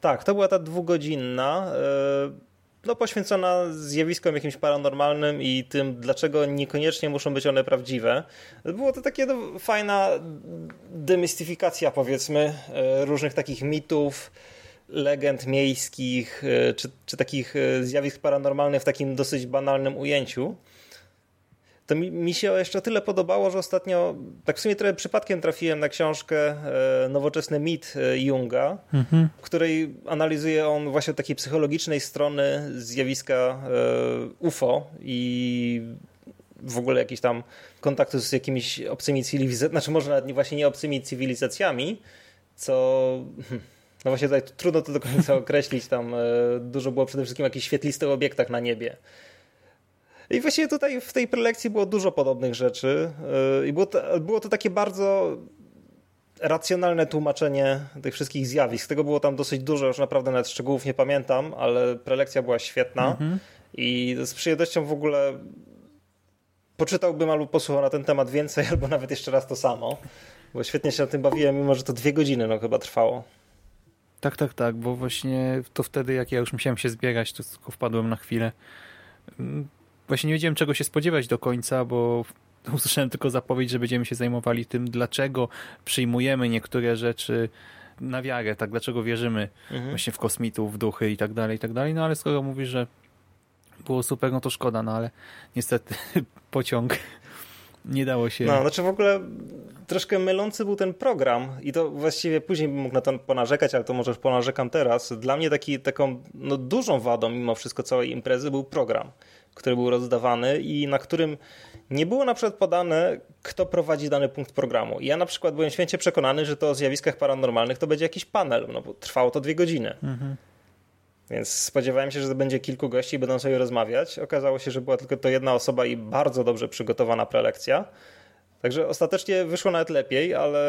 Tak, to była ta dwugodzinna, e, no poświęcona zjawiskom jakimś paranormalnym i tym, dlaczego niekoniecznie muszą być one prawdziwe. Było to takie no, fajna demystyfikacja, powiedzmy, e, różnych takich mitów, legend miejskich, e, czy, czy takich e, zjawisk paranormalnych w takim dosyć banalnym ujęciu. To mi, mi się jeszcze tyle podobało, że ostatnio, tak w sumie trochę przypadkiem trafiłem na książkę e, Nowoczesny mit e, Junga, Mhm. w której analizuje on właśnie od takiej psychologicznej strony zjawiska e, UFO i w ogóle jakiś tam kontaktu z jakimiś obcymi cywilizacjami, znaczy może nawet nie, właśnie nie obcymi cywilizacjami, co hmm, no właśnie tutaj trudno to do końca <laughs> określić, tam dużo było przede wszystkim o jakichś świetlistych obiektach na niebie. I właśnie tutaj w tej prelekcji było dużo podobnych rzeczy yy, i było to, było to takie bardzo racjonalne tłumaczenie tych wszystkich zjawisk. Tego było tam dosyć dużo, już naprawdę nawet szczegółów nie pamiętam, ale prelekcja była świetna Mhm. i z przyjemnością w ogóle poczytałbym albo posłuchał na ten temat więcej, <laughs> albo nawet jeszcze raz to samo, bo świetnie się na tym bawiłem, mimo że to dwie godziny no, chyba trwało. Tak, tak, tak, bo właśnie to wtedy, jak ja już musiałem się zbierać, to tylko wpadłem na chwilę. Właśnie nie wiedziałem, czego się spodziewać do końca, bo <laughs> usłyszałem tylko zapowiedź, że będziemy się zajmowali tym, dlaczego przyjmujemy niektóre rzeczy na wiarę, tak, dlaczego wierzymy Mhm. właśnie w kosmitów, w duchy i tak dalej, i tak dalej, no ale skoro mówisz, że było super, no to szkoda, no ale niestety <laughs> pociąg <laughs> nie dało się... No, znaczy w ogóle troszkę mylący był ten program i to właściwie później bym mógł na to ponarzekać, ale to może już ponarzekam teraz. Dla mnie taki, taką no, dużą wadą mimo wszystko całej imprezy był program, który był rozdawany i na którym nie było na przykład podane, kto prowadzi dany punkt programu. Ja na przykład byłem święcie przekonany, że to o zjawiskach paranormalnych to będzie jakiś panel, no bo trwało to dwie godziny. Mhm. Więc spodziewałem się, że będzie kilku gości i będą sobie rozmawiać. Okazało się, że była tylko to jedna osoba i bardzo dobrze przygotowana prelekcja. Także ostatecznie wyszło nawet lepiej, ale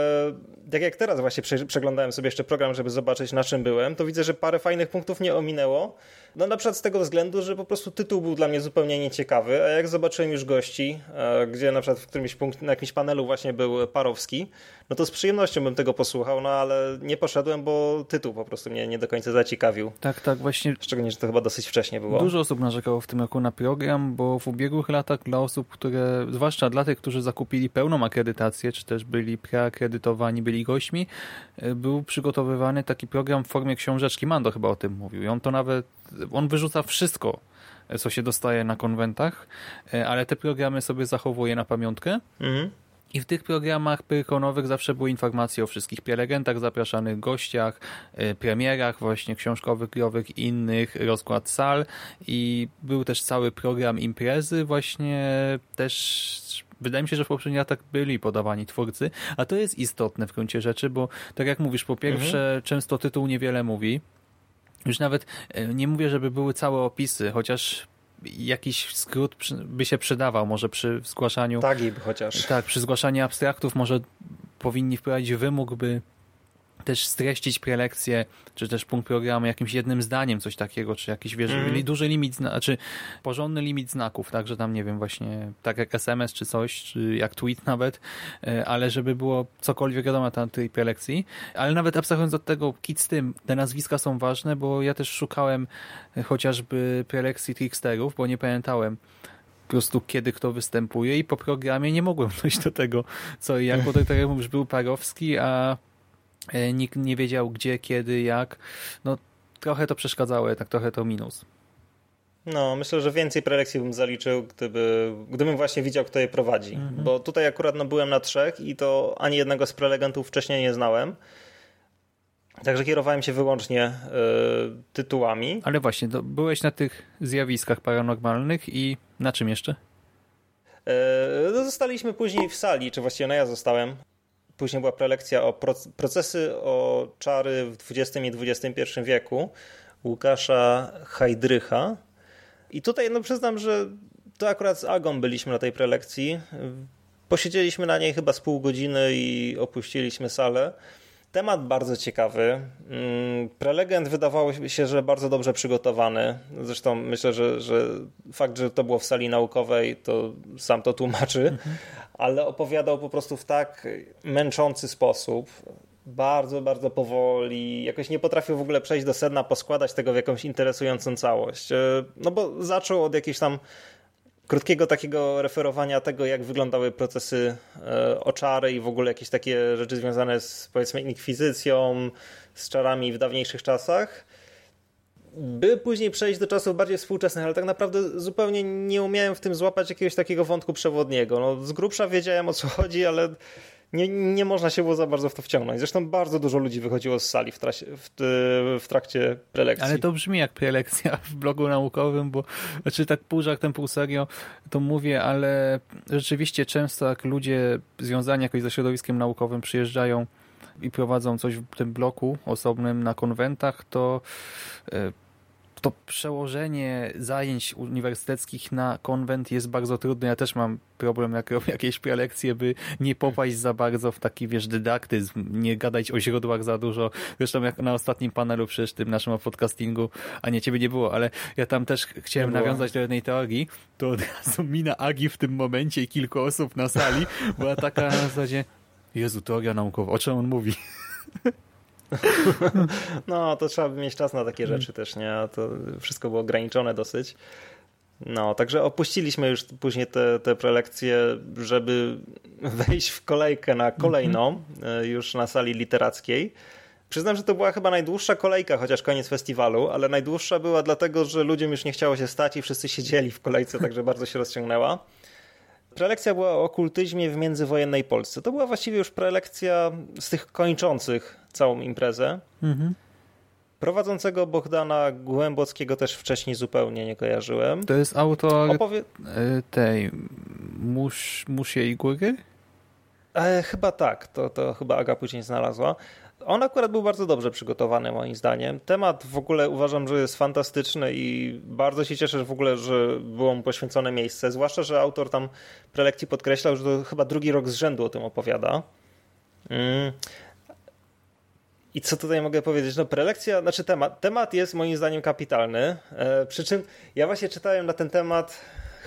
tak jak teraz właśnie przeglądałem sobie jeszcze program, żeby zobaczyć na czym byłem, to widzę, że parę fajnych punktów nie ominęło. No na przykład z tego względu, że po prostu tytuł był dla mnie zupełnie nieciekawy, a jak zobaczyłem już gości, e, gdzie na przykład w którymś punkt, na jakimś panelu właśnie był Parowski, no to z przyjemnością bym tego posłuchał, no ale nie poszedłem, bo tytuł po prostu mnie nie do końca zaciekawił. Tak, tak, właśnie. Szczególnie, że to chyba dosyć wcześnie było. Dużo osób narzekało w tym roku na program, bo w ubiegłych latach dla osób, które, zwłaszcza dla tych, którzy zakupili pełną akredytację, czy też byli preakredytowani, byli gośćmi, e, był przygotowywany taki program w formie książeczki. Mando chyba o tym mówił. I on to nawet, on wyrzuca wszystko, co się dostaje na konwentach, e, ale te programy sobie zachowuje na pamiątkę. Mhm. I w tych programach pyrkonowych zawsze były informacje o wszystkich prelegentach, zapraszanych gościach, e, premierach właśnie książkowych, growych i innych, rozkład sal i był też cały program imprezy właśnie też wydaje mi się, że w poprzednich latach byli podawani twórcy, a to jest istotne w gruncie rzeczy, bo tak jak mówisz, po pierwsze mhm. często tytuł niewiele mówi, już nawet e, nie mówię, żeby były całe opisy, chociaż jakiś skrót by się przydawał, może przy zgłaszaniu... Tagi chociaż. Tak, przy zgłaszaniu abstraktów może powinni wprowadzić wymóg, by też streścić prelekcję, czy też punkt programu jakimś jednym zdaniem, coś takiego, czy jakiś wiesz, mm. duży limit, znaczy porządny limit znaków, tak, że tam nie wiem, właśnie tak jak SMS czy coś, czy jak tweet <laughs> nawet, e, ale żeby było cokolwiek wiadomo na tej prelekcji, ale nawet abstrahując od tego, kit z tym, te nazwiska są ważne, bo ja też szukałem e, chociażby prelekcji tricksterów, bo nie pamiętałem po prostu kiedy kto występuje i po programie nie mogłem <laughs> dojść do tego, co i jak, bo tak jak już był Parowski, a nikt nie wiedział gdzie, kiedy, jak. No trochę to przeszkadzało, tak trochę to minus. No, myślę, że więcej prelekcji bym zaliczył, gdyby, gdybym właśnie widział, kto je prowadzi. Mhm. Bo tutaj akurat no, byłem na trzech i to ani jednego z prelegentów wcześniej nie znałem. Także kierowałem się wyłącznie y, tytułami. Ale właśnie, byłeś na tych zjawiskach paranormalnych i na czym jeszcze? Y, zostaliśmy później w sali, czy właściwie no ja zostałem Później była prelekcja o procesy o czary w XX i XXI wieku Łukasza Hajdrycha. I tutaj no przyznam, że to akurat z Agą byliśmy na tej prelekcji. Posiedzieliśmy na niej chyba z pół godziny i opuściliśmy salę. Temat bardzo ciekawy. Mm, prelegent wydawało się, że bardzo dobrze przygotowany. Zresztą myślę, że, że fakt, że to było w sali naukowej, to sam to tłumaczy. Ale opowiadał po prostu w tak męczący sposób, bardzo, bardzo powoli, jakoś nie potrafił w ogóle przejść do sedna, poskładać tego w jakąś interesującą całość. E, no bo zaczął od jakiejś tam krótkiego takiego referowania tego, jak wyglądały procesy e, oczary i w ogóle jakieś takie rzeczy związane z powiedzmy inkwizycją, z czarami w dawniejszych czasach by później przejść do czasów bardziej współczesnych, ale tak naprawdę zupełnie nie umiałem w tym złapać jakiegoś takiego wątku przewodniego. No, z grubsza wiedziałem o co chodzi, ale nie, nie można się było za bardzo w to wciągnąć. Zresztą bardzo dużo ludzi wychodziło z sali w, trasie, w, w trakcie prelekcji. Ale to brzmi jak prelekcja w blogu naukowym, bo znaczy tak pół żartem, pół serio to mówię, ale rzeczywiście często jak ludzie związani jakoś ze środowiskiem naukowym przyjeżdżają i prowadzą coś w tym bloku osobnym na konwentach, to e, to przełożenie zajęć uniwersyteckich na konwent jest bardzo trudne. Ja też mam problem, jak robię jakieś prelekcje, by nie popaść za bardzo w taki, wiesz, dydaktyzm, nie gadać o źródłach za dużo. Zresztą jak na ostatnim panelu przecież tym naszym podcastingu, a nie, ciebie nie było, ale ja tam też chciałem nawiązać do jednej teorii, to od razu mina Agi w tym momencie i kilku osób na sali była taka na zasadzie Jezu, teoria naukowa, o czym on mówi? <laughs> <laughs> No, to trzeba by mieć czas na takie rzeczy też, nie? To wszystko było ograniczone dosyć. No, także opuściliśmy już później te, te prelekcje, żeby <laughs> wejść w kolejkę na kolejną, mhm. już na sali literackiej. Przyznam, że to była chyba najdłuższa kolejka, chociaż koniec festiwalu, ale najdłuższa była dlatego, że ludziom już nie chciało się stać i wszyscy siedzieli w kolejce, także bardzo się rozciągnęła. Prelekcja była o okultyzmie w międzywojennej Polsce. To była właściwie już prelekcja z tych kończących całą imprezę. Mhm. Prowadzącego Bohdana Głębockiego też wcześniej zupełnie nie kojarzyłem. To jest autor Opowie... E, tej Musz, Musiej Góry? E, chyba tak, to, to chyba Aga później znalazła. On akurat był bardzo dobrze przygotowany moim zdaniem. Temat w ogóle uważam, że jest fantastyczny i bardzo się cieszę że w ogóle, że było mu poświęcone miejsce. Zwłaszcza, że autor tam prelekcji podkreślał, że to chyba drugi rok z rzędu o tym opowiada. Mm. I co tutaj mogę powiedzieć? No prelekcja, znaczy temat, temat jest moim zdaniem kapitalny. E, przy czym ja właśnie czytałem na ten temat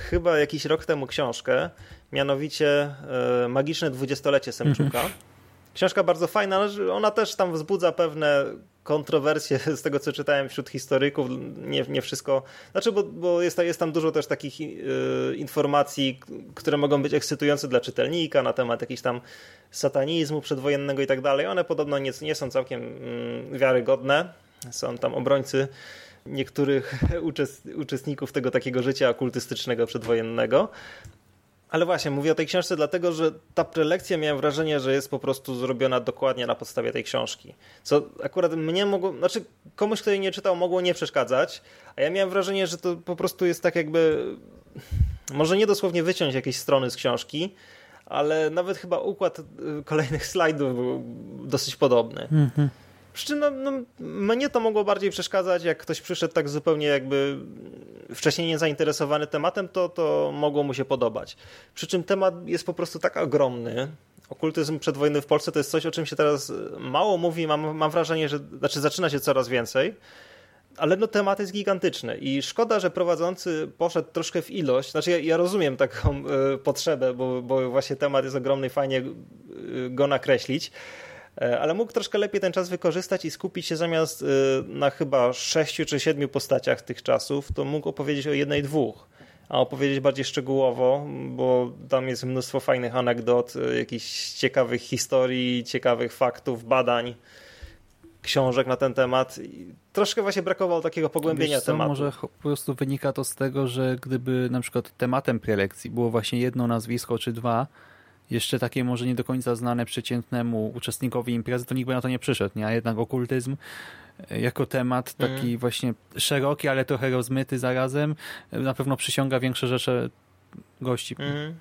chyba jakiś rok temu książkę, mianowicie e, Magiczne dwudziestolecie Semczuka. Książka bardzo fajna, ale ona też tam wzbudza pewne kontrowersje <laughs> z tego, co czytałem wśród historyków. Nie, nie wszystko. Znaczy, bo, bo jest, jest tam dużo też takich y, informacji, które mogą być ekscytujące dla czytelnika na temat jakichś tam satanizmu przedwojennego i tak dalej. One podobno nie, nie są całkiem y, wiarygodne. Są tam obrońcy niektórych <laughs> uczestników tego takiego życia okultystycznego przedwojennego. Ale właśnie, mówię o tej książce dlatego, że ta prelekcja miałem wrażenie, że jest po prostu zrobiona dokładnie na podstawie tej książki. Co akurat mnie mogło, znaczy komuś, kto jej nie czytał, mogło nie przeszkadzać, a ja miałem wrażenie, że to po prostu jest tak jakby, może nie dosłownie wyciąć jakieś strony z książki, ale nawet chyba układ y, kolejnych <laughs> slajdów był dosyć podobny. Mhm. Przy czym no, no, mnie to mogło bardziej przeszkadzać, jak ktoś przyszedł tak zupełnie jakby wcześniej niezainteresowany tematem, to, to mogło mu się podobać. Przy czym temat jest po prostu tak ogromny. Okultyzm przedwojenny w Polsce to jest coś, o czym się teraz mało mówi. Mam, mam wrażenie, że znaczy zaczyna się coraz więcej. Ale no, temat jest gigantyczny i szkoda, że prowadzący poszedł troszkę w ilość. Znaczy, ja, ja rozumiem taką y, potrzebę, bo, bo właśnie temat jest ogromny, fajnie y, go nakreślić ale mógł troszkę lepiej ten czas wykorzystać i skupić się zamiast e, na chyba sześciu czy siedmiu postaciach tych czasów, to mógł opowiedzieć o jednej, dwóch a opowiedzieć bardziej szczegółowo, bo tam jest mnóstwo fajnych anegdot, e, jakichś ciekawych historii, ciekawych faktów, badań, książek na ten temat. troszkę właśnie brakowało takiego pogłębienia Wiesz co, tematu. Może po prostu wynika to z tego, że gdyby na przykład tematem prelekcji było właśnie jedno nazwisko czy dwa, jeszcze takie może nie do końca znane przeciętnemu uczestnikowi imprezy, to nikt by na to nie przyszedł, nie? a jednak okultyzm e, jako temat taki mm. właśnie szeroki, ale trochę rozmyty zarazem, e, na pewno przyciąga większe rzeczy gości. Mm.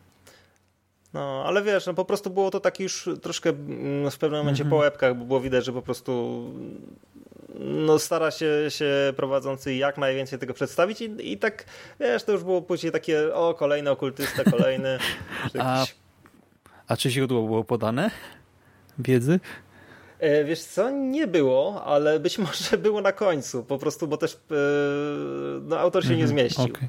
No, ale wiesz, no po prostu było to tak już troszkę mm, w pewnym momencie mm -hmm. po łebkach, bo było widać, że po prostu no, stara się, się prowadzący jak najwięcej tego przedstawić i, i tak, wiesz, to już było później takie, o, kolejny okultysta, kolejny. <laughs> A a czy źródło było podane? Wiedzy? E, wiesz co, nie było, ale być <laughs> może było na końcu, po prostu, bo też e, no, autor się nie mhm, zmieścił. Okay.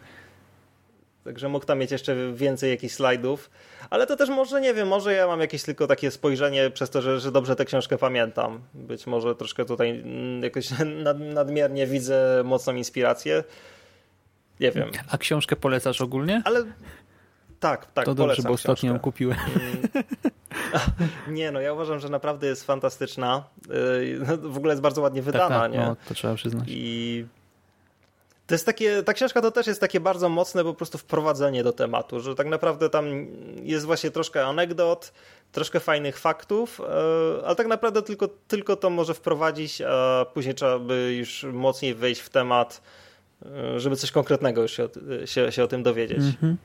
Także mógł tam mieć jeszcze więcej jakichś slajdów, ale to też może, nie wiem, może ja mam jakieś tylko takie spojrzenie przez to, że, że dobrze tę książkę pamiętam. Być może troszkę tutaj mm, jakoś <laughs> nad, nadmiernie widzę mocną inspirację. Nie wiem. A książkę polecasz ogólnie? Ale tak, tak. To dobrze, bo ostatnio ją kupiłem. <laughs> Nie, no ja uważam, że naprawdę jest fantastyczna. Y, w ogóle jest bardzo ładnie wydana, tak, tak, nie? No, to trzeba przyznać. I to jest takie, ta książka to też jest takie bardzo mocne po prostu wprowadzenie do tematu, że tak naprawdę tam jest właśnie troszkę anegdot, troszkę fajnych faktów, y, ale tak naprawdę tylko, tylko to może wprowadzić, a później trzeba by już mocniej wejść w temat żeby coś konkretnego już się, się, się o tym dowiedzieć. Mm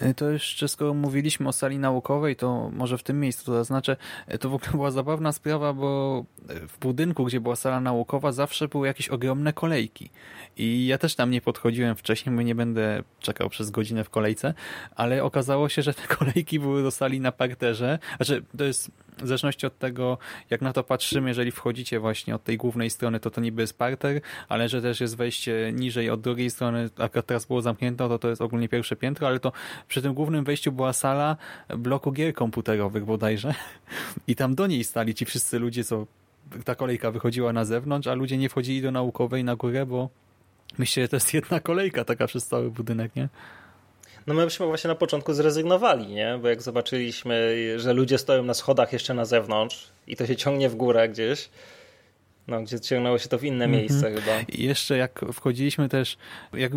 -hmm. To jeszcze skoro mówiliśmy o sali naukowej, to może w tym miejscu to zaznaczę, e, to w ogóle była zabawna sprawa, bo w budynku, gdzie była sala naukowa, zawsze były jakieś ogromne kolejki. I ja też tam nie podchodziłem wcześniej, bo nie będę czekał przez godzinę w kolejce, ale okazało się, że te <laughs> kolejki były do sali na parterze. Znaczy, to jest w zależności od tego, jak na to patrzymy, jeżeli wchodzicie właśnie od tej głównej strony, to to niby jest parter, ale że też jest wejście niżej od drugiej strony, a teraz było zamknięte, to to jest ogólnie pierwsze piętro, ale to przy tym głównym wejściu była sala bloku gier komputerowych bodajże <laughs> i tam do niej stali ci wszyscy ludzie, co ta kolejka wychodziła na zewnątrz, a ludzie nie wchodzili do naukowej na górę, bo myślę, że to jest jedna kolejka taka przez cały budynek, nie? No my byśmy właśnie na początku zrezygnowali, nie? Bo jak zobaczyliśmy, że ludzie stoją na schodach jeszcze na zewnątrz i to się ciągnie w górę gdzieś, no, gdzie ciągnęło się to w inne mm -hmm. miejsce chyba. I jeszcze jak wchodziliśmy też, jak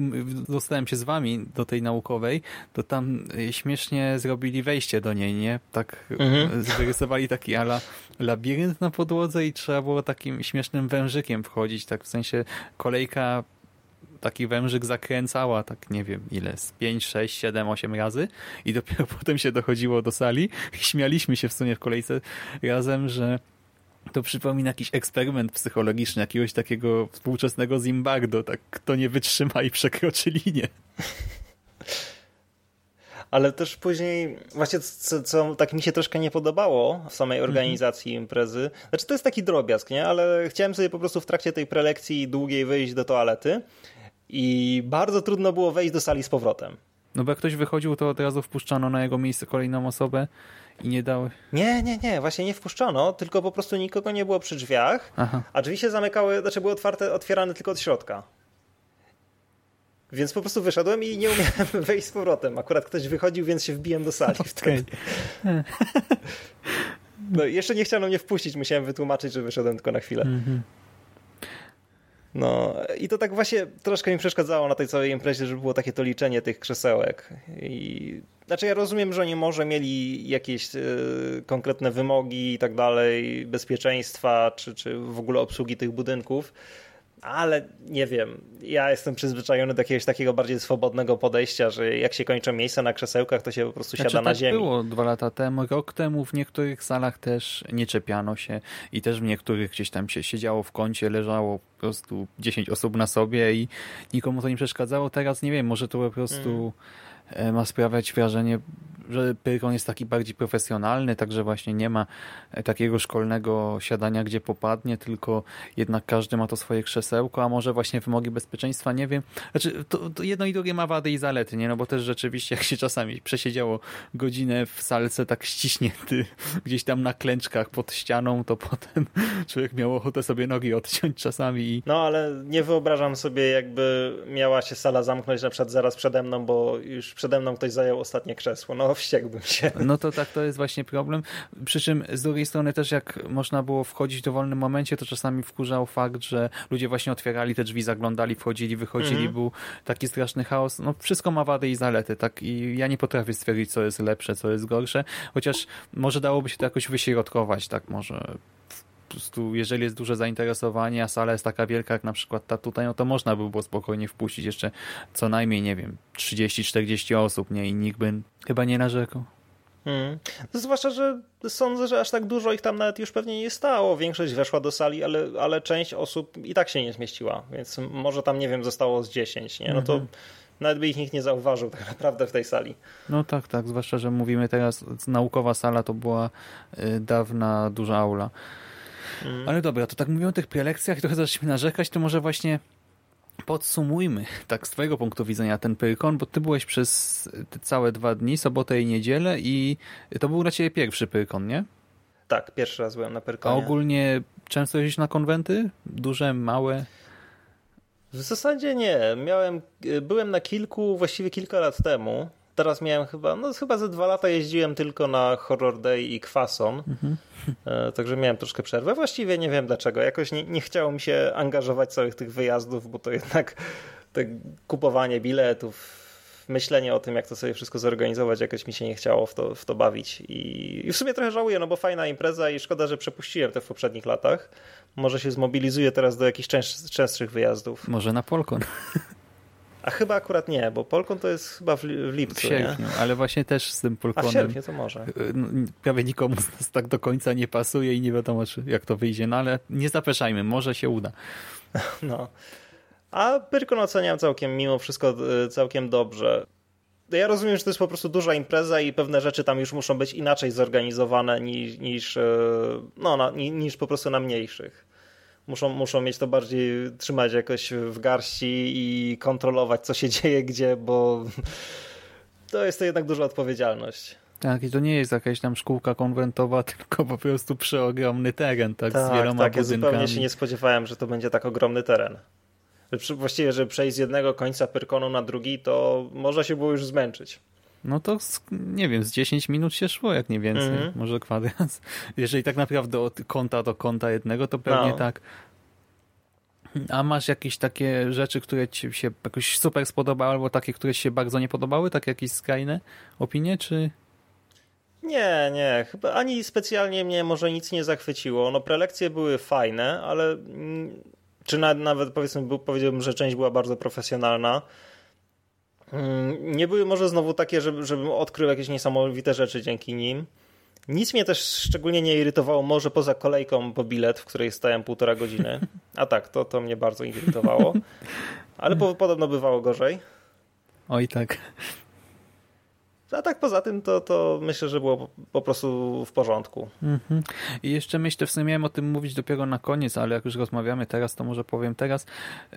dostałem się z wami do tej naukowej, to tam śmiesznie zrobili wejście do niej, nie? Tak mm -hmm. wyrysowali taki ala labirynt na podłodze i trzeba było takim śmiesznym wężykiem wchodzić, tak w sensie kolejka taki wężyk zakręcała, tak nie wiem ile, z 5, 6, 7, 8 razy i dopiero <laughs> potem się dochodziło do sali i śmialiśmy się w sumie w kolejce razem, że To przypomina jakiś eksperyment psychologiczny jakiegoś takiego współczesnego Zimbardo, tak kto nie wytrzyma i przekroczy linię. Ale też później, właśnie co, co tak mi się troszkę nie podobało w samej organizacji imprezy, znaczy to jest taki drobiazg, nie? Ale chciałem sobie po prostu w trakcie tej prelekcji długiej wyjść do toalety i bardzo trudno było wejść do sali z powrotem. No bo jak ktoś wychodził, to od razu wpuszczano na jego miejsce kolejną osobę i nie dały... Nie, nie, nie, właśnie nie wpuszczono, tylko po prostu nikogo nie było przy drzwiach, Aha. a drzwi się zamykały, znaczy były otwarte, otwierane tylko od środka. Więc po prostu wyszedłem i nie umiałem <laughs> wejść z powrotem. Akurat ktoś wychodził, więc się wbiłem do sali wtedy. <laughs> No, jeszcze nie chciano mnie wpuścić, musiałem wytłumaczyć, że wyszedłem tylko na chwilę. Mhm. No i to tak właśnie troszkę mi przeszkadzało na tej całej imprezie, że było takie to liczenie tych krzesełek. I znaczy ja rozumiem, że oni może mieli jakieś e, konkretne wymogi i tak dalej, bezpieczeństwa, czy, czy w ogóle obsługi tych budynków, ale nie wiem, ja jestem przyzwyczajony do jakiegoś takiego bardziej swobodnego podejścia, że jak się kończą miejsca na krzesełkach, to się po prostu siada Znaczy, na tak ziemi. było dwa lata temu. Rok temu w niektórych salach też nie czepiano się i też w niektórych gdzieś tam się siedziało w kącie, leżało po prostu 10 osób na sobie i nikomu to nie przeszkadzało. Teraz nie wiem, może to po prostu e, ma sprawiać wrażenie, że Pyrkon jest taki bardziej profesjonalny, także właśnie nie ma e, takiego szkolnego siadania, gdzie popadnie, tylko jednak każdy ma to swoje krzesełko, a może właśnie wymogi bezpieczeństwa, nie wiem. Znaczy, to, to jedno i drugie ma wady i zalety, nie? No bo też rzeczywiście, jak się czasami przesiedziało godzinę w salce tak ściśnięty <laughs> gdzieś tam na klęczkach pod ścianą, to potem <laughs> człowiek miał ochotę sobie nogi odciąć czasami i No ale nie wyobrażam sobie, jakby miała się sala zamknąć na przykład zaraz przede mną, bo już przede mną ktoś zajął ostatnie krzesło. No wściekłbym się. No to tak, to jest właśnie problem. Przy czym z drugiej strony też jak można było wchodzić w dowolnym momencie, to czasami wkurzał fakt, że ludzie właśnie otwierali te drzwi, zaglądali, wchodzili, wychodzili, Mhm. był taki straszny chaos. No wszystko ma wady i zalety, tak? I ja nie potrafię stwierdzić, co jest lepsze, co jest gorsze, chociaż może dałoby się to jakoś wyśrodkować, tak może prostu, jeżeli jest duże zainteresowanie, a sala jest taka wielka jak na przykład ta tutaj, no to można by było spokojnie wpuścić jeszcze co najmniej, nie wiem, 30-40 osób, nie? I nikt by chyba nie narzekał. Hmm. No, zwłaszcza, że sądzę, że aż tak dużo ich tam nawet już pewnie nie stało. Większość weszła do sali, ale, ale część osób i tak się nie zmieściła, więc może tam, nie wiem, zostało z 10, nie? No to Mhm. nawet by ich nikt nie zauważył tak naprawdę w tej sali. No tak, tak, zwłaszcza, że mówimy teraz, naukowa sala to była y, dawna, duża aula. Mm. Ale dobra, to tak mówimy o tych prelekcjach trochę zaczęliśmy narzekać, to może właśnie podsumujmy tak z twojego punktu widzenia ten Pyrkon, bo ty byłeś przez te całe dwa dni, sobotę i niedzielę i to był dla ciebie pierwszy Pyrkon, nie? Tak, pierwszy raz byłem na A Pyrkonie. ogólnie często jeździsz na konwenty? Duże, małe? W zasadzie nie. Miałem, byłem na kilku, właściwie kilka lat temu. Teraz miałem chyba, no chyba ze dwa lata jeździłem tylko na Horror Day i Kwason. E, Także miałem troszkę przerwę. Właściwie nie wiem dlaczego. Jakoś nie, nie chciało mi się angażować całych tych wyjazdów, bo to jednak te kupowanie biletów, myślenie o tym, jak to sobie wszystko zorganizować, jakoś mi się nie chciało w to, w to bawić. I, I w sumie trochę żałuję, no bo fajna impreza i szkoda, że przepuściłem to w poprzednich latach. Może się zmobilizuję teraz do jakichś częst, częstszych wyjazdów. Może na Polkon? A chyba akurat nie, bo Polkon to jest chyba w, li- w lipcu, sierpniu, nie? ale właśnie też z tym A Polkonem. w sierpniu to może. Y, no, Prawie nikomu z nas tak do końca nie pasuje i nie wiadomo, czy, jak to wyjdzie, no ale nie zapeszajmy, może się uda. <laughs> No. A Pyrkon oceniam całkiem, mimo wszystko y, całkiem dobrze. Ja rozumiem, że to jest po prostu duża impreza i pewne rzeczy tam już muszą być inaczej zorganizowane niż, niż, y, no, na, ni- niż po prostu na mniejszych. Muszą, muszą mieć to bardziej, trzymać jakoś w garści i kontrolować, co się <laughs> dzieje gdzie, bo to jest to jednak duża odpowiedzialność. Tak, i to nie jest jakaś tam szkółka konwentowa, <laughs> tylko po prostu przeogromny teren, tak, z Tak, wieloma tak, ja budynkami. zupełnie się nie spodziewałem, że to będzie tak ogromny teren. Właściwie, że przejść z jednego końca Pyrkonu na drugi, to można się było już zmęczyć. No to, z, nie wiem, z 10 minut się szło, jak nie więcej. Mhm. Może kwadrans. <laughs> Jeżeli tak naprawdę od kąta do kąta jednego, to pewnie No. tak. A masz jakieś takie rzeczy, które ci się jakoś super spodobały, albo takie, które ci się bardzo nie podobały? Tak jakieś skrajne opinie, czy... Nie, nie, chyba ani specjalnie mnie może nic nie zachwyciło. No prelekcje były fajne, ale mm, czy na, nawet powiedzmy, powiedziałbym, że część była bardzo profesjonalna. Mm, Nie były może znowu takie, żeby, żebym odkrył jakieś niesamowite rzeczy dzięki nim. Nic mnie też szczególnie nie irytowało, może poza kolejką po bilet, w której stałem półtora godziny. A tak, to, to mnie bardzo irytowało. Ale po, podobno bywało gorzej. Oj tak. A tak poza tym to, to myślę, że było po, prostu w porządku. Mhm. I jeszcze myślę, w sumie miałem o tym mówić dopiero na koniec, ale jak już rozmawiamy teraz, to może powiem teraz,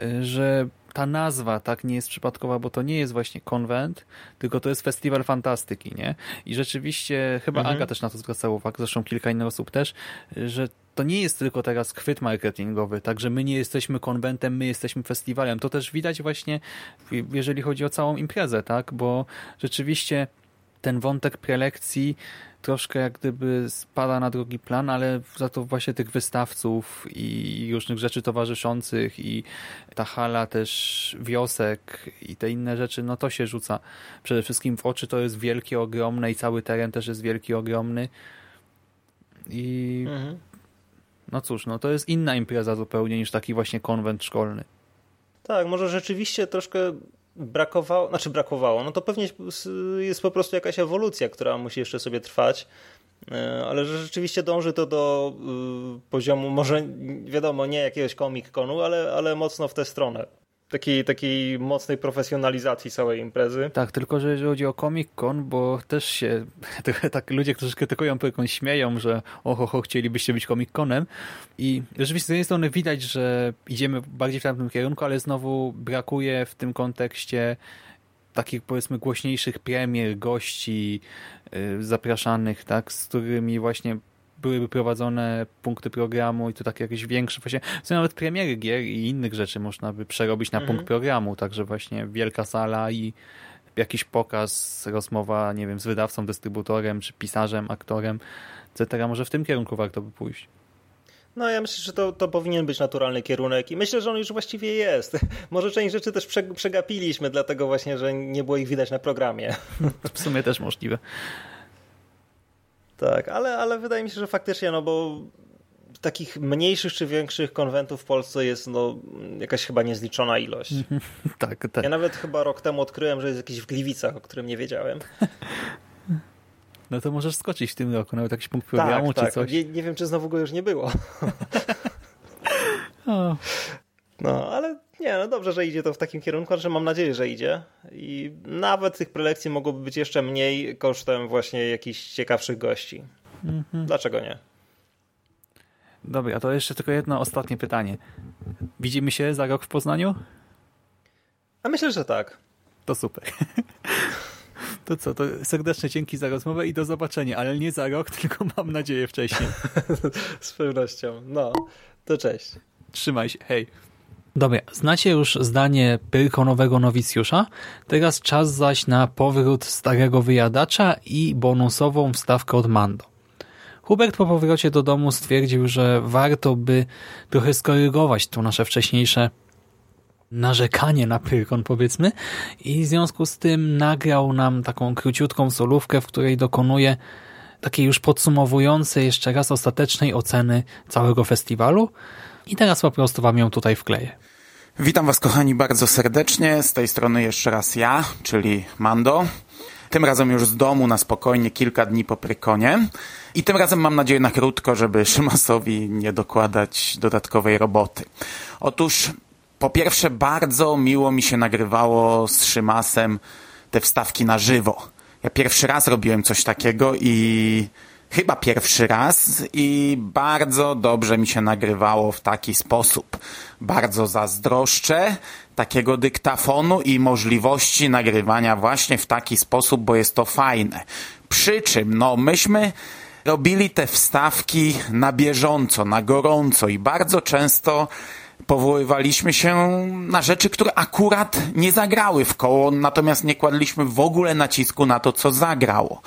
y, że ta nazwa tak nie jest przypadkowa, bo to nie jest właśnie konwent, tylko to jest festiwal fantastyki, nie? I rzeczywiście, chyba Mhm. Aga też na to zwracała uwagę, zresztą kilka innych osób też, y, że to nie jest tylko teraz chwyt marketingowy, także my nie jesteśmy konwentem, my jesteśmy festiwalem. To też widać właśnie, jeżeli chodzi o całą imprezę, tak? Bo rzeczywiście ten wątek prelekcji troszkę jak gdyby spada na drugi plan, ale za to właśnie tych wystawców i różnych rzeczy towarzyszących i ta hala też wiosek i te inne rzeczy, no to się rzuca przede wszystkim w oczy, to jest wielkie, ogromne i cały teren też jest wielki, ogromny i Mhm. no cóż, no to jest inna impreza zupełnie niż taki właśnie konwent szkolny. Tak, może rzeczywiście troszkę brakowało, znaczy brakowało, no to pewnie jest po prostu jakaś ewolucja, która musi jeszcze sobie trwać, e, ale że rzeczywiście dąży to do y, poziomu, może wiadomo, nie jakiegoś comic-conu, ale, ale mocno w tę stronę. Takiej, takiej mocnej profesjonalizacji całej imprezy. Tak, tylko że jeżeli chodzi o Comic Con, bo też się <laughs> tak ludzie, którzy krytykują Pyrkon śmieją, że oho, ho, chcielibyście być Comic Conem i rzeczywiście z jednej strony widać, że idziemy bardziej w tamtym kierunku, ale znowu brakuje w tym kontekście takich powiedzmy głośniejszych premier, gości yy, zapraszanych, tak, z którymi właśnie byłyby prowadzone punkty programu i to takie jakieś większe, właśnie sumie nawet premiery gier i innych rzeczy można by przerobić na Mhm. punkt programu, także właśnie wielka sala i jakiś pokaz, rozmowa, nie wiem, z wydawcą, dystrybutorem, czy pisarzem, aktorem, etc. Może w tym kierunku warto by pójść. No ja myślę, że to, to powinien być naturalny kierunek i myślę, że on już właściwie jest. <laughs> Może część rzeczy też prze, przegapiliśmy, dlatego właśnie, że nie było ich widać na programie. <laughs> W sumie też możliwe. Tak, ale, ale wydaje mi się, że faktycznie, no bo takich mniejszych czy większych konwentów w Polsce jest no, jakaś chyba niezliczona ilość. <laughs> tak, tak. Ja nawet chyba rok temu odkryłem, że jest jakiś w Gliwicach, o którym nie wiedziałem. <laughs> No to możesz skoczyć w tym roku, nawet jakiś punkt programu tak, czy tak. coś. Nie, nie wiem, czy znowu go już nie było. <laughs> No, ale nie, no dobrze, że idzie to w takim kierunku, że mam nadzieję, że idzie. I nawet tych prelekcji mogłoby być jeszcze mniej kosztem właśnie jakichś ciekawszych gości. Mhm. Dlaczego nie? Dobra, a to jeszcze tylko jedno ostatnie pytanie. Widzimy się za rok w Poznaniu? A myślę, że tak. To super. <laughs> To co, to serdeczne dzięki za rozmowę i do zobaczenia, ale nie za rok, <laughs> tylko mam nadzieję wcześniej. <laughs> Z pewnością. No, to cześć. Trzymaj się, hej. Dobra, znacie już zdanie pyrkonowego nowicjusza? Teraz czas zaś na powrót starego wyjadacza i bonusową wstawkę od Mando. Hubert po powrocie do domu stwierdził, że warto by trochę skorygować to nasze wcześniejsze narzekanie na Pyrkon, powiedzmy, i w związku z tym nagrał nam taką króciutką solówkę, w której dokonuje takiej już podsumowującej jeszcze raz ostatecznej oceny całego festiwalu i teraz po prostu wam ją tutaj wkleję. Witam Was, kochani, bardzo serdecznie. Z tej strony jeszcze raz ja, czyli Mando. Tym razem już z domu na spokojnie, kilka dni po Prykonie. I tym razem mam nadzieję na krótko, żeby <laughs> Szymasowi nie dokładać dodatkowej roboty. Otóż, po pierwsze, bardzo miło mi się nagrywało z Szymasem te wstawki na żywo. Ja pierwszy raz robiłem coś takiego i chyba pierwszy raz i bardzo dobrze mi się nagrywało w taki sposób. Bardzo zazdroszczę takiego dyktafonu i możliwości nagrywania właśnie w taki sposób, bo jest to fajne. Przy czym, no, myśmy robili te wstawki na bieżąco, na gorąco i bardzo często powoływaliśmy się na rzeczy, które akurat nie zagrały w koło, natomiast nie kładliśmy w ogóle nacisku na to, co zagrało.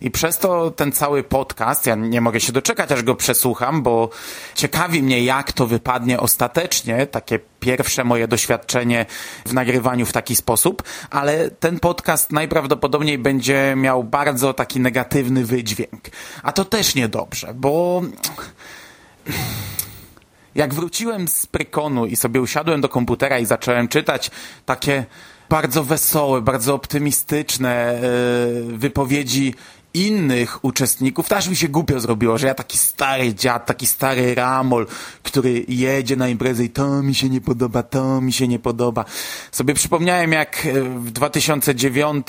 I przez to ten cały podcast, ja nie mogę się doczekać, aż go przesłucham, bo ciekawi mnie, jak to wypadnie ostatecznie, takie pierwsze moje doświadczenie w nagrywaniu w taki sposób, ale ten podcast najprawdopodobniej będzie miał bardzo taki negatywny wydźwięk. A to też niedobrze, bo jak wróciłem z Prykonu i sobie usiadłem do komputera i zacząłem czytać takie bardzo wesołe, bardzo optymistyczne e, wypowiedzi innych uczestników, też mi się głupio zrobiło, że ja taki stary dziad, taki stary ramol, który jedzie na imprezę i to mi się nie podoba, to mi się nie podoba. Sobie przypomniałem, jak e, w 2009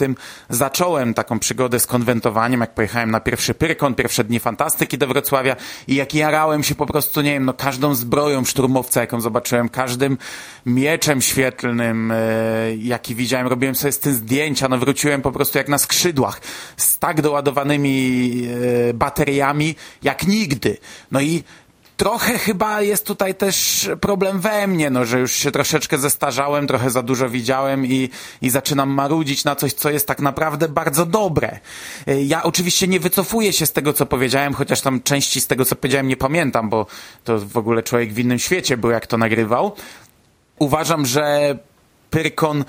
zacząłem taką przygodę z konwentowaniem, jak pojechałem na pierwszy Pyrkon, pierwsze dni fantastyki do Wrocławia i jak jarałem się po prostu, nie wiem, no każdą zbroją szturmowca, jaką zobaczyłem, każdym mieczem świetlnym, e, jaki widziałem, robiłem sobie z tym zdjęcia, no wróciłem po prostu jak na skrzydłach, z tak doładowanymi e, bateriami, jak nigdy. No i trochę chyba jest tutaj też problem we mnie, no, że już się troszeczkę zestarzałem, trochę za dużo widziałem i, i zaczynam marudzić na coś, co jest tak naprawdę bardzo dobre. E, Ja oczywiście nie wycofuję się z tego, co powiedziałem, chociaż tam części z tego, co powiedziałem, nie pamiętam, bo to w ogóle człowiek w innym świecie był, jak to nagrywał. Uważam, że Pyrkon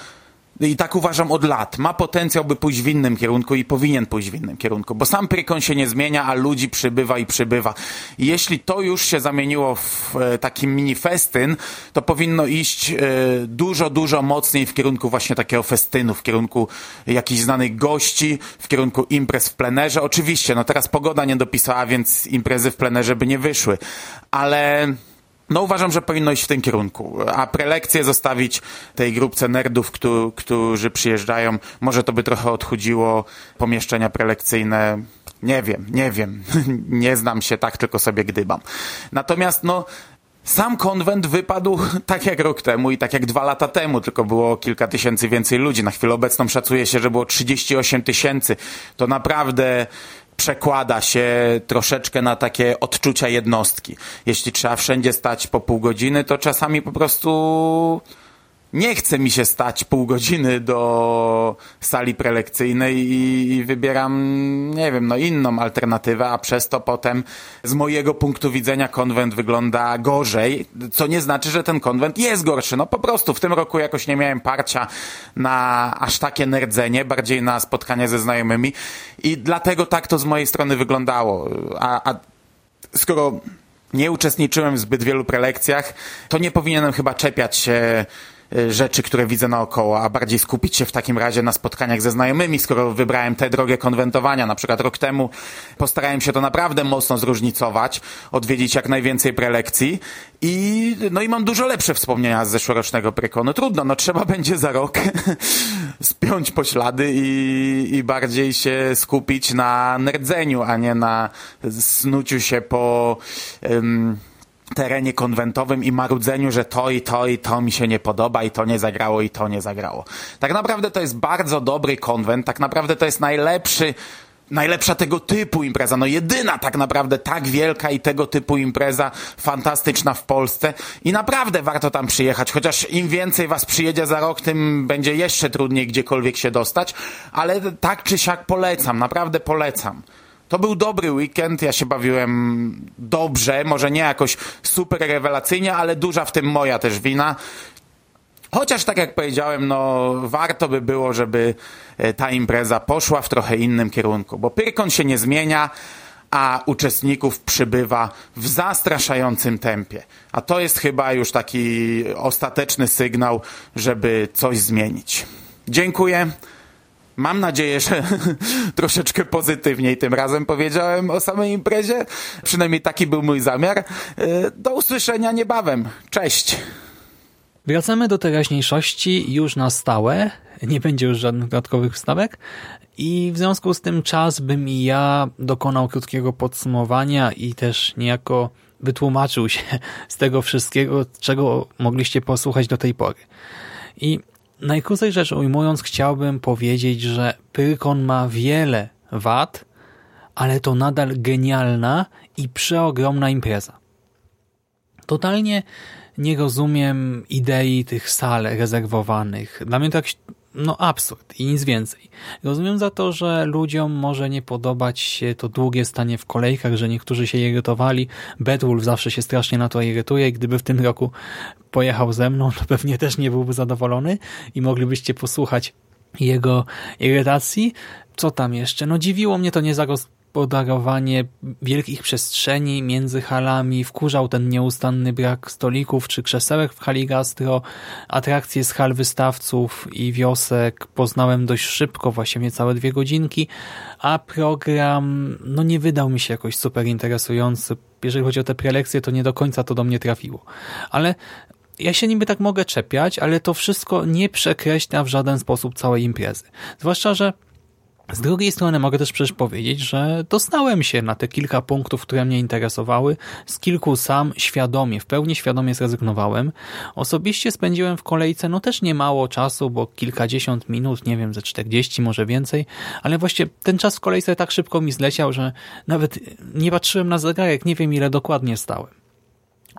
i tak uważam od lat. Ma potencjał, by pójść w innym kierunku i powinien pójść w innym kierunku, bo sam Pyrkon się nie zmienia, a ludzi przybywa i przybywa. I jeśli to już się zamieniło w e, taki mini festyn, to powinno iść e, dużo, dużo mocniej w kierunku właśnie takiego festynu, w kierunku jakichś znanych gości, w kierunku imprez w plenerze. Oczywiście, no teraz pogoda nie dopisała, więc imprezy w plenerze by nie wyszły, ale no uważam, że powinno iść w tym kierunku, a prelekcje zostawić tej grupce nerdów, któ- którzy przyjeżdżają. Może to by trochę odchudziło pomieszczenia prelekcyjne. Nie wiem, nie wiem. <laughs> nie znam się, tak tylko sobie gdybam. Natomiast no, sam konwent wypadł <laughs> tak jak rok temu i tak jak dwa lata temu, tylko było kilka tysięcy więcej ludzi. Na chwilę obecną szacuje się, że było 38 tysięcy. To naprawdę przekłada się troszeczkę na takie odczucia jednostki. Jeśli trzeba wszędzie stać po pół godziny, to czasami po prostu nie chce mi się stać pół godziny do sali prelekcyjnej i, i wybieram, nie wiem, no inną alternatywę, a przez to potem z mojego punktu widzenia konwent wygląda gorzej, co nie znaczy, że ten konwent jest gorszy. No po prostu w tym roku jakoś nie miałem parcia na aż takie nerdzenie, bardziej na spotkania ze znajomymi i dlatego tak to z mojej strony wyglądało. A, a skoro nie uczestniczyłem w zbyt wielu prelekcjach, to nie powinienem chyba czepiać się rzeczy, które widzę naokoło, a bardziej skupić się w takim razie na spotkaniach ze znajomymi, skoro wybrałem tę drogę konwentowania. Na przykład rok temu postarałem się to naprawdę mocno zróżnicować, odwiedzić jak najwięcej prelekcji i no i mam dużo lepsze wspomnienia z zeszłorocznego prekonu. Trudno, no trzeba <laughs> będzie za rok <laughs> spiąć poślady i, i bardziej się skupić na nerdzeniu, a nie na snuciu się po ym, terenie konwentowym i marudzeniu, że to i to i to mi się nie podoba i to nie zagrało i to nie zagrało. Tak naprawdę to jest bardzo dobry konwent, tak naprawdę to jest najlepszy najlepsza tego typu impreza, no jedyna tak naprawdę tak wielka i tego typu impreza fantastyczna w Polsce i naprawdę warto tam przyjechać, chociaż im więcej was przyjedzie za rok, tym będzie jeszcze trudniej gdziekolwiek się dostać, ale tak czy siak polecam, naprawdę polecam. To był dobry weekend, ja się bawiłem dobrze, może nie jakoś super rewelacyjnie, ale duża w tym moja też wina. Chociaż tak jak powiedziałem, no warto by było, żeby e, ta impreza poszła w trochę innym kierunku, bo Pyrkon się nie zmienia, a uczestników przybywa w zastraszającym tempie. A to jest chyba już taki ostateczny sygnał, żeby coś zmienić. Dziękuję. Mam nadzieję, że <laughs> troszeczkę pozytywniej tym razem powiedziałem o samej imprezie. Przynajmniej taki był mój zamiar. E, Do usłyszenia niebawem. Cześć. Wracamy do teraźniejszości już na stałe. Nie będzie już żadnych dodatkowych wstawek. I w związku z tym czas bym i ja dokonał krótkiego podsumowania i też niejako wytłumaczył się <laughs> z tego wszystkiego, czego mogliście posłuchać do tej pory. I najkrócej rzecz ujmując, chciałbym powiedzieć, że Pyrkon ma wiele wad, ale to nadal genialna i przeogromna impreza. Totalnie nie rozumiem idei tych sal rezerwowanych. Dla mnie to jakiś no absurd i nic więcej. Rozumiem za to, że ludziom może nie podobać się to długie stanie w kolejkach, że niektórzy się irytowali. Bedwulf zawsze się strasznie na to irytuje i gdyby w tym roku pojechał ze mną, <laughs> to pewnie też nie byłby zadowolony i moglibyście posłuchać jego irytacji. Co tam jeszcze? No dziwiło mnie to niezagospodarowanie wielkich przestrzeni między halami, wkurzał ten nieustanny brak stolików czy krzesełek w hali gastro, atrakcje z hal wystawców i wiosek poznałem dość szybko, właśnie niecałe dwie godzinki, a program no nie wydał mi się jakoś super interesujący. Jeżeli chodzi o te prelekcje, to nie do końca to do mnie trafiło. Ale ja się niby tak mogę czepiać, ale to wszystko nie przekreśla w żaden sposób całej imprezy. Zwłaszcza, że z drugiej strony mogę też przecież powiedzieć, że dostałem się na te kilka punktów, które mnie interesowały. Z kilku sam świadomie, w pełni świadomie zrezygnowałem. Osobiście spędziłem w kolejce no też nie mało czasu, bo kilkadziesiąt minut, nie wiem, ze 40, może więcej, ale właśnie ten czas w kolejce tak szybko mi zleciał, że nawet nie patrzyłem na zegarek, nie wiem ile dokładnie stałem.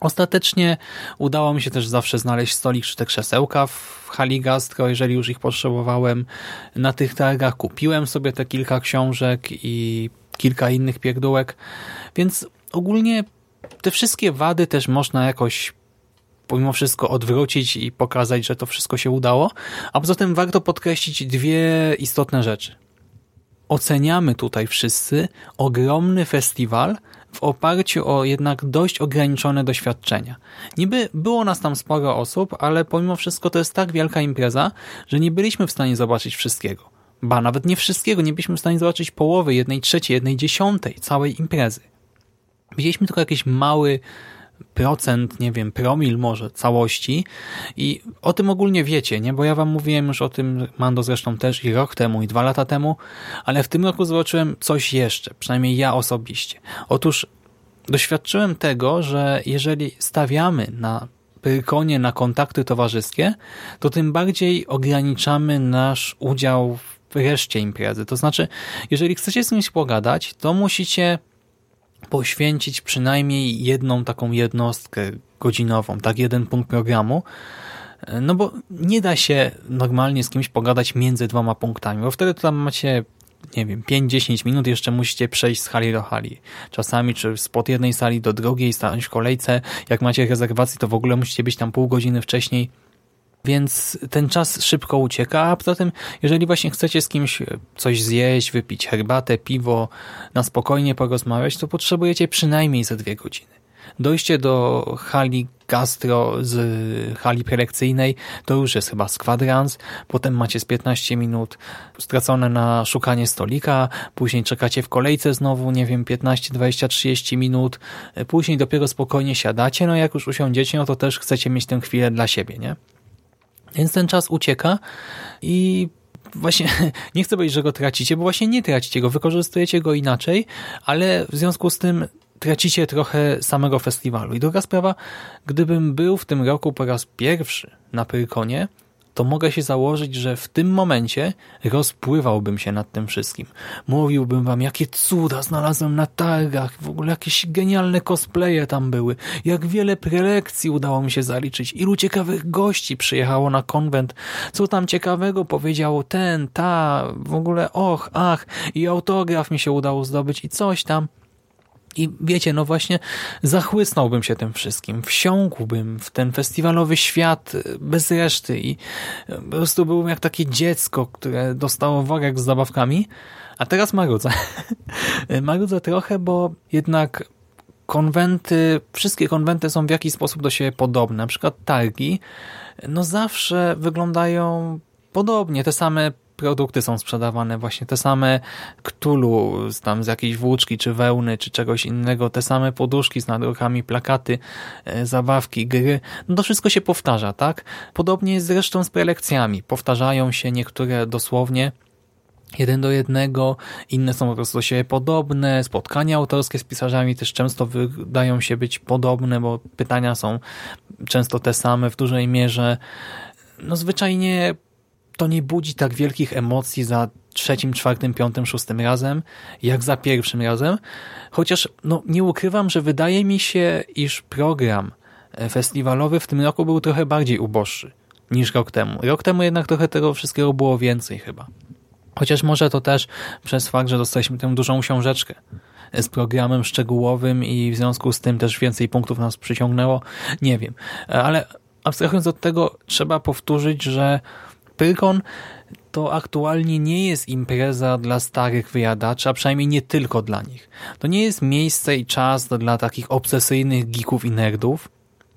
Ostatecznie udało mi się też zawsze znaleźć stolik czy te krzesełka w hali gastro, jeżeli już ich potrzebowałem. Na tych targach kupiłem sobie te kilka książek i kilka innych pierdółek, więc ogólnie te wszystkie wady też można jakoś pomimo wszystko odwrócić i pokazać, że to wszystko się udało. A poza tym warto podkreślić dwie istotne rzeczy. Oceniamy tutaj wszyscy ogromny festiwal, w oparciu o jednak dość ograniczone doświadczenia. Niby było nas tam sporo osób, ale pomimo wszystko to jest tak wielka impreza, że nie byliśmy w stanie zobaczyć wszystkiego. Ba, nawet nie wszystkiego, nie byliśmy w stanie zobaczyć połowy, jednej trzeciej, jednej dziesiątej całej imprezy. Widzieliśmy tylko jakiś mały procent, nie wiem, promil może całości i o tym ogólnie wiecie, nie? Bo ja wam mówiłem już o tym, Mando zresztą też i rok temu i dwa lata temu, ale w tym roku zobaczyłem coś jeszcze, przynajmniej ja osobiście. Otóż doświadczyłem tego, że jeżeli stawiamy na Pyrkonie na kontakty towarzyskie, to tym bardziej ograniczamy nasz udział w reszcie imprezy. To znaczy, jeżeli chcecie z kimś pogadać, to musicie poświęcić przynajmniej jedną taką jednostkę godzinową, tak jeden punkt programu, no bo nie da się normalnie z kimś pogadać między dwoma punktami, bo wtedy tam macie nie wiem, 5-10 minut jeszcze musicie przejść z hali do hali. Czasami, czy spod jednej sali do drugiej, stanąć w kolejce. Jak macie rezerwację, to w ogóle musicie być tam pół godziny wcześniej więc ten czas szybko ucieka, a poza tym, jeżeli właśnie chcecie z kimś coś zjeść, wypić herbatę, piwo, na spokojnie porozmawiać, to potrzebujecie przynajmniej za dwie godziny. Dojście do hali gastro z hali prelekcyjnej to już jest chyba z kwadrans, potem macie z 15 minut stracone na szukanie stolika, później czekacie w kolejce znowu, nie wiem, 15, 20, 30 minut, później dopiero spokojnie siadacie, no jak już usiądziecie, no to też chcecie mieć tę chwilę dla siebie, nie? Więc ten czas ucieka i właśnie <laughs> nie chcę powiedzieć, że go tracicie, bo właśnie nie tracicie go, wykorzystujecie go inaczej, ale w związku z tym tracicie trochę samego festiwalu. I druga sprawa, gdybym był w tym roku po raz pierwszy na Pyrkonie, to mogę się założyć, że w tym momencie rozpływałbym się nad tym wszystkim. Mówiłbym wam, jakie cuda znalazłem na targach, w ogóle jakieś genialne cosplaye tam były, jak wiele prelekcji udało mi się zaliczyć, ilu ciekawych gości przyjechało na konwent, co tam ciekawego powiedział ten, ta, w ogóle och, ach, i autograf mi się udało zdobyć i coś tam. I wiecie, no właśnie zachłysnąłbym się tym wszystkim, wsiąkłbym w ten festiwalowy świat bez reszty i po prostu byłbym jak takie dziecko, które dostało worek z zabawkami, a teraz marudzę. <laughs> marudzę trochę, bo jednak konwenty, wszystkie konwenty są w jakiś sposób do siebie podobne. Na przykład targi, no zawsze wyglądają podobnie, te same produkty są sprzedawane, właśnie te same ktulu tam z jakiejś włóczki, czy wełny, czy czegoś innego, te same poduszki z nadrukami, plakaty, e, zabawki, gry, no to wszystko się powtarza, tak? Podobnie jest zresztą z prelekcjami. Powtarzają się niektóre dosłownie, jeden do jednego, inne są po prostu do siebie podobne, spotkania autorskie z pisarzami też często wydają się być podobne, bo pytania są często te same w dużej mierze. No zwyczajnie to nie budzi tak wielkich emocji za trzecim, czwartym, piątym, szóstym razem, jak za pierwszym razem. Chociaż no, nie ukrywam, że wydaje mi się, iż program e, festiwalowy w tym roku był trochę bardziej uboższy niż rok temu. Rok temu jednak trochę tego wszystkiego było więcej chyba. Chociaż może to też przez fakt, że dostaliśmy tę dużą książeczkę z programem szczegółowym i w związku z tym też więcej punktów nas przyciągnęło. Nie wiem. E, ale abstrahując od tego, trzeba powtórzyć, że Pyrkon to aktualnie nie jest impreza dla starych wyjadaczy, a przynajmniej nie tylko dla nich. To nie jest miejsce i czas dla takich obsesyjnych geeków i nerdów.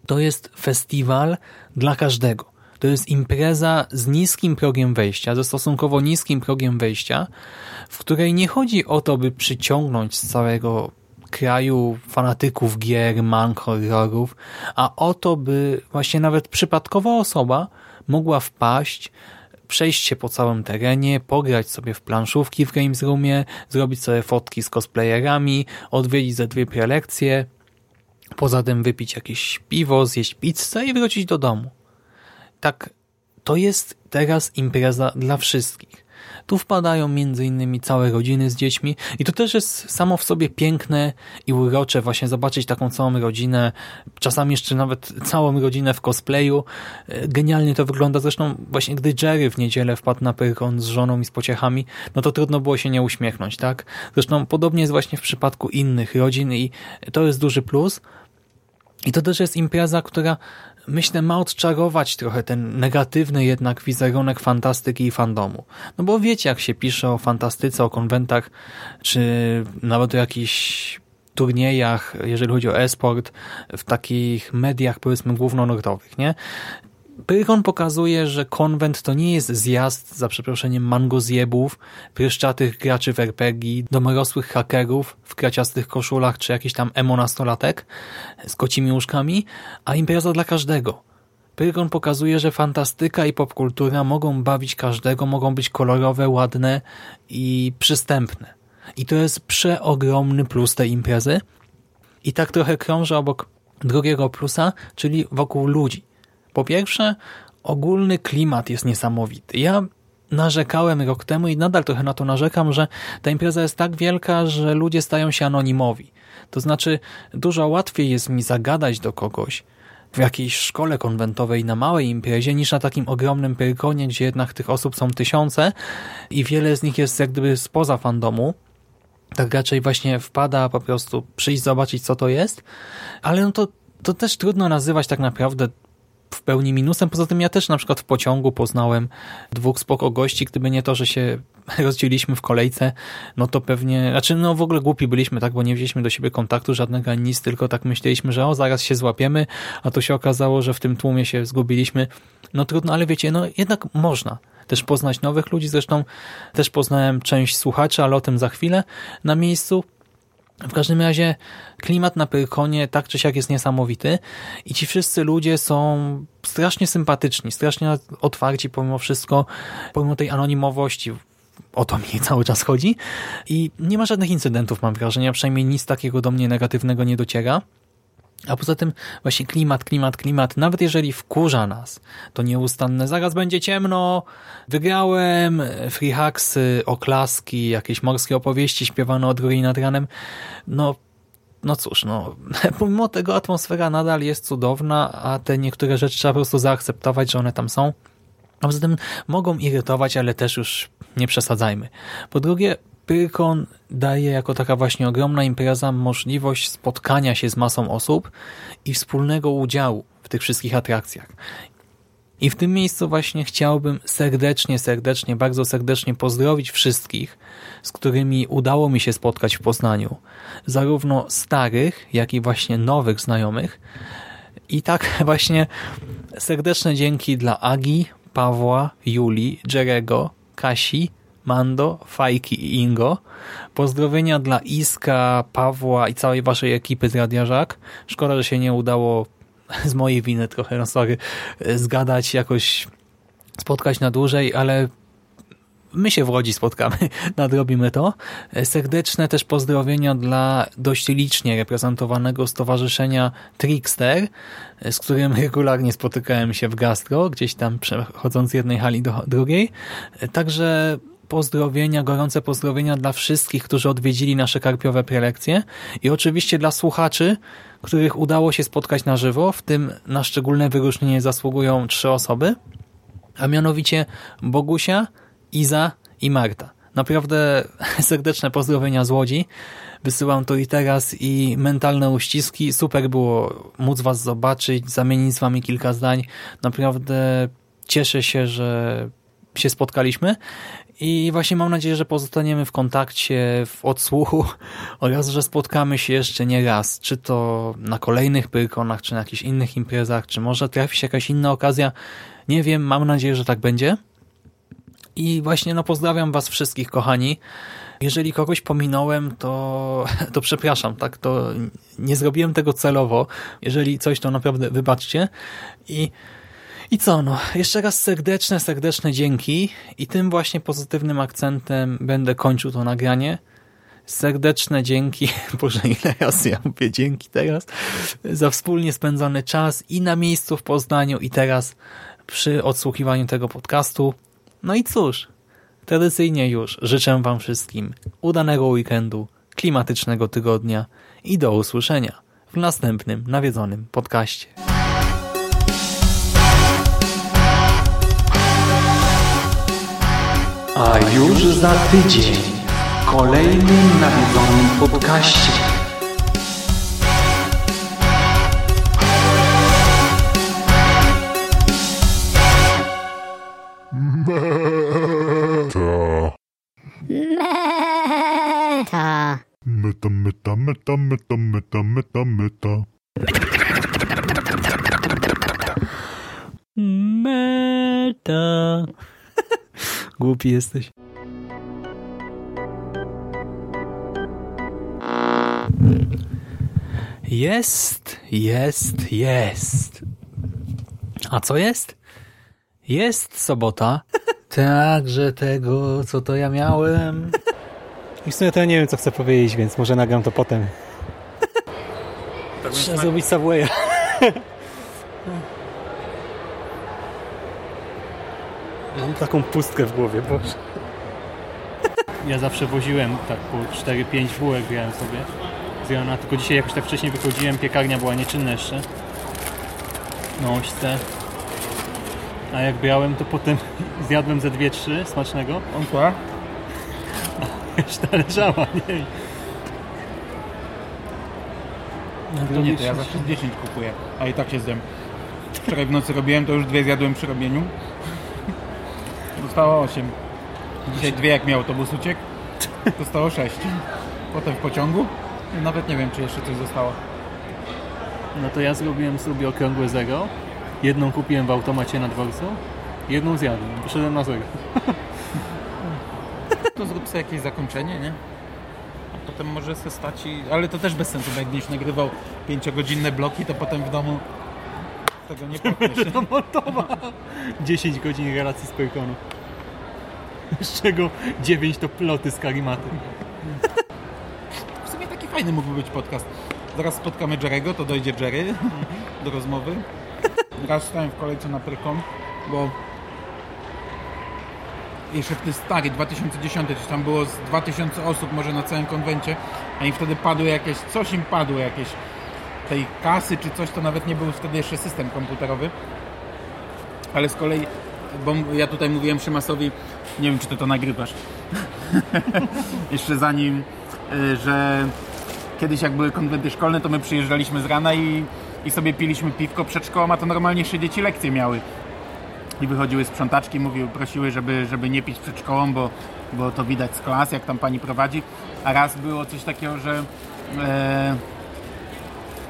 To jest festiwal dla każdego. To jest impreza z niskim progiem wejścia, ze stosunkowo niskim progiem wejścia, w której nie chodzi o to, by przyciągnąć z całego kraju fanatyków gier, mang, horrorów, a o to, by właśnie nawet przypadkowa osoba mogła wpaść, przejść się po całym terenie, pograć sobie w planszówki w Games Roomie, zrobić sobie fotki z cosplayerami, odwiedzić ze dwie prelekcje, poza tym wypić jakieś piwo, zjeść pizzę i wrócić do domu. Tak, to jest teraz impreza dla wszystkich. Tu wpadają innymi całe rodziny z dziećmi i to też jest samo w sobie piękne i urocze właśnie zobaczyć taką całą rodzinę, czasami jeszcze nawet całą rodzinę w cosplayu. Genialnie to wygląda. Zresztą właśnie gdy Jerry w niedzielę wpadł na pyrkon z żoną i z pociechami, no to trudno było się nie uśmiechnąć, tak? Zresztą podobnie jest właśnie w przypadku innych rodzin i to jest duży plus. I to też jest impreza, która myślę, ma odczarować trochę ten negatywny jednak wizerunek fantastyki i fandomu. No bo wiecie, jak się pisze o fantastyce, o konwentach, czy nawet o jakichś turniejach, jeżeli chodzi o e-sport, w takich mediach, powiedzmy, głównonurtowych, nie? Pyrkon pokazuje, że konwent to nie jest zjazd, za przeproszeniem, mangozjebów, pryszczatych graczy w RPG, domorosłych hakerów w kraciastych koszulach, czy jakiś tam emo-nastolatek z kocimi łóżkami, a impreza dla każdego. Pyrkon pokazuje, że fantastyka i popkultura mogą bawić każdego, mogą być kolorowe, ładne i przystępne. I to jest przeogromny plus tej imprezy. I tak trochę krążę obok drugiego plusa, czyli wokół ludzi po pierwsze, ogólny klimat jest niesamowity. Ja narzekałem rok temu i nadal trochę na to narzekam, że ta impreza jest tak wielka, że ludzie stają się anonimowi. To znaczy, dużo łatwiej jest mi zagadać do kogoś w jakiejś szkole konwentowej na małej imprezie niż na takim ogromnym pyrkonie, gdzie jednak tych osób są tysiące i wiele z nich jest jak gdyby spoza fandomu. Tak raczej właśnie wpada po prostu przyjść zobaczyć co to jest, ale no to, to też trudno nazywać tak naprawdę w pełni minusem. Poza tym ja też na przykład w pociągu poznałem dwóch spoko gości, gdyby nie to, że się <laughs> rozdzieliliśmy w kolejce, no to pewnie, znaczy no w ogóle głupi byliśmy, tak, bo nie wzięliśmy do siebie kontaktu żadnego ani nic, tylko tak myśleliśmy, że o, zaraz się złapiemy, a to się okazało, że w tym tłumie się zgubiliśmy. No trudno, ale wiecie, no jednak można też poznać nowych ludzi, zresztą też poznałem część słuchaczy, ale o tym za chwilę na miejscu. W każdym razie klimat na Pyrkonie tak czy siak jest niesamowity i ci wszyscy ludzie są strasznie sympatyczni, strasznie otwarci pomimo wszystko, pomimo tej anonimowości. O to mi cały czas chodzi i nie ma żadnych incydentów, mam wrażenie, przynajmniej nic takiego do mnie negatywnego nie dociera. A poza tym właśnie klimat, klimat, klimat, nawet jeżeli wkurza nas, to nieustanne, zaraz będzie ciemno, wygrałem, free hacksy, oklaski, jakieś morskie opowieści śpiewane od góry nad ranem, no no cóż, no, <laughs> pomimo tego atmosfera nadal jest cudowna, a te niektóre rzeczy trzeba po prostu zaakceptować, że one tam są. A poza tym mogą irytować, ale też już nie przesadzajmy. Po drugie, Pyrkon daje jako taka właśnie ogromna impreza możliwość spotkania się z masą osób i wspólnego udziału w tych wszystkich atrakcjach. I w tym miejscu właśnie chciałbym serdecznie, serdecznie, bardzo serdecznie pozdrowić wszystkich, z którymi udało mi się spotkać w Poznaniu. Zarówno starych, jak i właśnie nowych znajomych. I tak <laughs> właśnie serdeczne dzięki dla Agi, Pawła, Julii, Jerego, Kasi, Mando, Fajki i Ingo. Pozdrowienia dla Iska, Pawła i całej waszej ekipy z Radia Żak. Szkoda, że się nie udało <laughs> z mojej winy trochę, no sorry, zgadać, jakoś spotkać na dłużej, ale my się w Łodzi spotkamy, <laughs> nadrobimy to. Serdeczne też pozdrowienia dla dość licznie reprezentowanego stowarzyszenia Trickster, z którym <laughs> regularnie spotykałem się w gastro, gdzieś tam przechodząc z jednej hali do drugiej. Także pozdrowienia, gorące pozdrowienia dla wszystkich, którzy odwiedzili nasze karpiowe prelekcje i oczywiście dla słuchaczy, których udało się spotkać na żywo, w tym na szczególne wyróżnienie zasługują trzy osoby, a mianowicie Bogusia, Iza i Marta. Naprawdę <laughs> serdeczne pozdrowienia z Łodzi. Wysyłam to i teraz i mentalne uściski. Super było móc Was zobaczyć, zamienić z Wami kilka zdań. Naprawdę cieszę się, że się spotkaliśmy i właśnie mam nadzieję, że pozostaniemy w kontakcie, w odsłuchu <laughs> oraz, że spotkamy się jeszcze nie raz, czy to na kolejnych Pyrkonach, czy na jakichś innych imprezach, czy może trafi się jakaś inna okazja. Nie wiem, mam nadzieję, że tak będzie. I właśnie no pozdrawiam was wszystkich, kochani. Jeżeli kogoś pominąłem, to, <laughs> to przepraszam, tak? To nie zrobiłem tego celowo. Jeżeli coś, to naprawdę wybaczcie. I, i co, no, jeszcze raz serdeczne, serdeczne dzięki. I tym właśnie pozytywnym akcentem będę kończył to nagranie. Serdeczne dzięki, <laughs> Boże ile razy ja mówię dzięki teraz, za wspólnie spędzony czas i na miejscu w Poznaniu i teraz przy odsłuchiwaniu tego podcastu. No i cóż, tradycyjnie już życzę Wam wszystkim udanego weekendu, klimatycznego tygodnia i do usłyszenia w następnym nawiedzonym podcaście. A już za tydzień w kolejnym nawiedzonym podcaście. Meta. Meta, meta, meta, meta, meta, meta, meta. Meta. Głupi jesteś. Jest, jest, jest. A co jest? Jest sobota. <laughs> Także tego, co to ja miałem. I w sumie to ja nie wiem, co chcę powiedzieć, więc może nagram to potem. Tak <laughs> Trzeba zrobić Subwaya. <laughs> Mam taką pustkę w głowie, boże. Ja zawsze woziłem tak po 4-5 bułek grałem sobie z rana, tylko dzisiaj jakoś tak wcześniej wychodziłem, piekarnia była nieczynna jeszcze. Na ośce. A jak brałem, to potem <laughs> zjadłem ze 2-3 smacznego. On kła? Reszta <laughs> leżała, nie? To nie, to ja zawsze z 10 kupuję, a i tak się zjem. Wczoraj w nocy robiłem, to już dwie zjadłem przy robieniu. Zostało 8. Dzisiaj dwie jak mi autobus uciekł, zostało 6. Potem w pociągu. Nawet nie wiem, czy jeszcze coś zostało. No to ja zrobiłem sobie okrągłe zero. Jedną kupiłem w automacie na dworcu. Jedną zjadłem. Poszedłem na zero. To zrób sobie jakieś zakończenie, nie? A potem może se stać i... Ale to też bez sensu, bo jak będziesz nagrywał 5-godzinne bloki, to potem w domu tego nie montowa. 10 godzin relacji z Pyrkonu. Z czego 9 to ploty z karimaty. W sumie taki fajny mógłby być podcast. Zaraz spotkamy Jerego, to dojdzie Jerry do rozmowy. Raz stałem w kolejce na Pyrkon, bo jeszcze wtedy stary, 2010, czy tam było z 2000 osób może na całym konwencie, a im wtedy padły jakieś, coś im padło jakieś tej kasy czy coś, to nawet nie był wtedy jeszcze system komputerowy. Ale z kolei, bo ja tutaj mówiłem Szymasowi, nie wiem czy ty to nagrywasz, <laughs> jeszcze zanim, y, że kiedyś jak były konwenty szkolne, to my przyjeżdżaliśmy z rana i, i sobie piliśmy piwko przed szkołą, a to normalnie jeszcze dzieci lekcje miały. I wychodziły sprzątaczki, mówiły, prosiły, żeby, żeby nie pić przed szkołą, bo, bo to widać z klas, jak tam pani prowadzi. A raz było coś takiego, że e,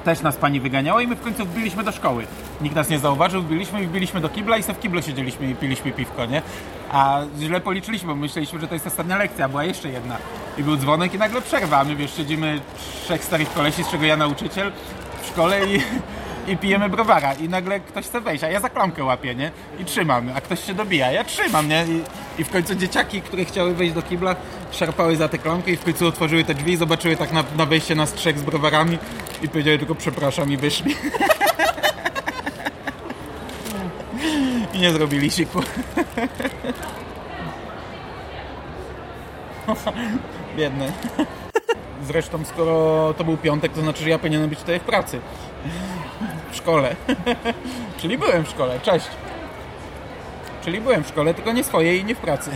też nas pani wyganiała i my w końcu wbiliśmy do szkoły. Nikt nas nie zauważył, wbiliśmy i do kibla i se w kiblu siedzieliśmy i piliśmy piwko, nie? A źle policzyliśmy, bo myśleliśmy, że to jest ostatnia lekcja, była jeszcze jedna. I był dzwonek i nagle przerwa, a my wiesz, siedzimy trzech starych kolesi, z czego ja nauczyciel w szkole i, <laughs> i pijemy browara i nagle ktoś chce wejść, a ja za klamkę łapię, nie? I trzymam, a ktoś się dobija, ja trzymam, nie? I, i w końcu dzieciaki, które chciały wejść do kibla, szarpały za tę klamkę i w końcu otworzyły te drzwi i zobaczyły tak na, na wejście nas trzech z browarami i powiedziały tylko przepraszam i wyszli. <laughs> I nie zrobili siku. <laughs> Biedny. Zresztą skoro to był piątek, to znaczy, że ja powinienem być tutaj w pracy. W szkole. <laughs> Czyli byłem w szkole. Cześć. Czyli byłem w szkole, tylko nie swojej i nie w pracy.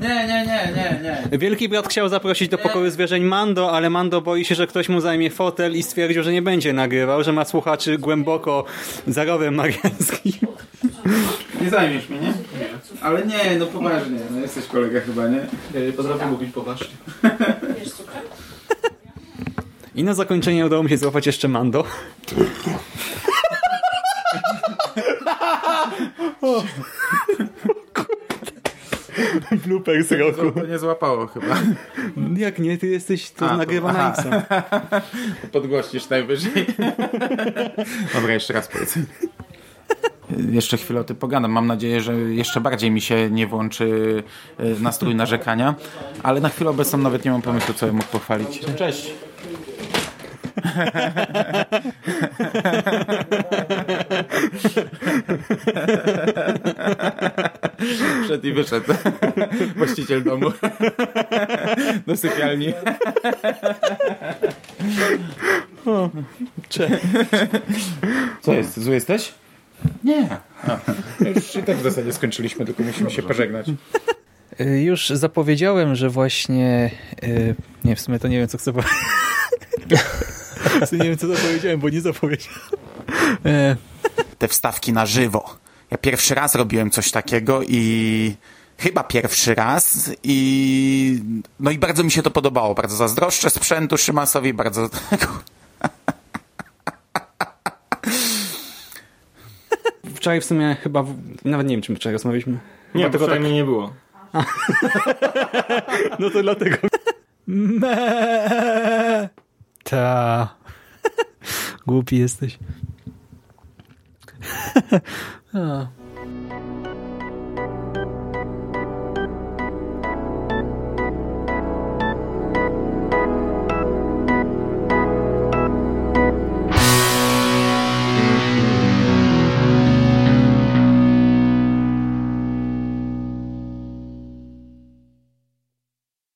Nie, nie, nie, nie, nie. Wielki brat chciał zaprosić do pokoju zwierzeń Mando, ale Mando boi się, że ktoś mu zajmie fotel i stwierdził, że nie będzie nagrywał, że ma słuchaczy głęboko za rowem mariańskim. Nie zajmiesz mnie, nie? Nie. Ale nie, no poważnie, no jesteś kolega chyba, nie? Ja nie potrafię mówić poważnie. I na zakończenie udało mi się złapać jeszcze Mando. O. <laughs> <laughs> Blooper z roku. To nie złapało chyba. <laughs> Jak nie, ty jesteś, to A, nagrywa na Xa. <laughs> Podgłośnisz najwyżej. Dobra, jeszcze raz powiedz. Jeszcze chwilę o tym pogadam. Mam nadzieję, że jeszcze bardziej mi się nie włączy e, nastrój narzekania, ale na chwilę obecną nawet nie mam pomysłu, co bym mógł pochwalić. Cześć. <laughs> Wszedł i wyszedł. Właściciel domu. Do sypialni. O, cześć. Co jest? Zły jesteś? Nie. A, już i tak w zasadzie skończyliśmy, tylko musimy się pożegnać. Y, Już zapowiedziałem, że właśnie... y, Nie, w sumie to nie wiem, co chcę powiedzieć. <laughs> Nie wiem, co zapowiedziałem, bo nie zapowiedziałem. E, Te wstawki na żywo. Ja pierwszy raz robiłem coś takiego i chyba pierwszy raz i no i bardzo mi się to podobało. Bardzo zazdroszczę sprzętu Szymasowi, bardzo <laughs> Wczoraj w sumie chyba... Nawet nie wiem, czym wczoraj rozmawialiśmy. Nie, Chyba wczoraj tak- mnie nie było. <laughs> No to dlatego. Me. Alter. <laughs> Gupi ist dich. <laughs> ja.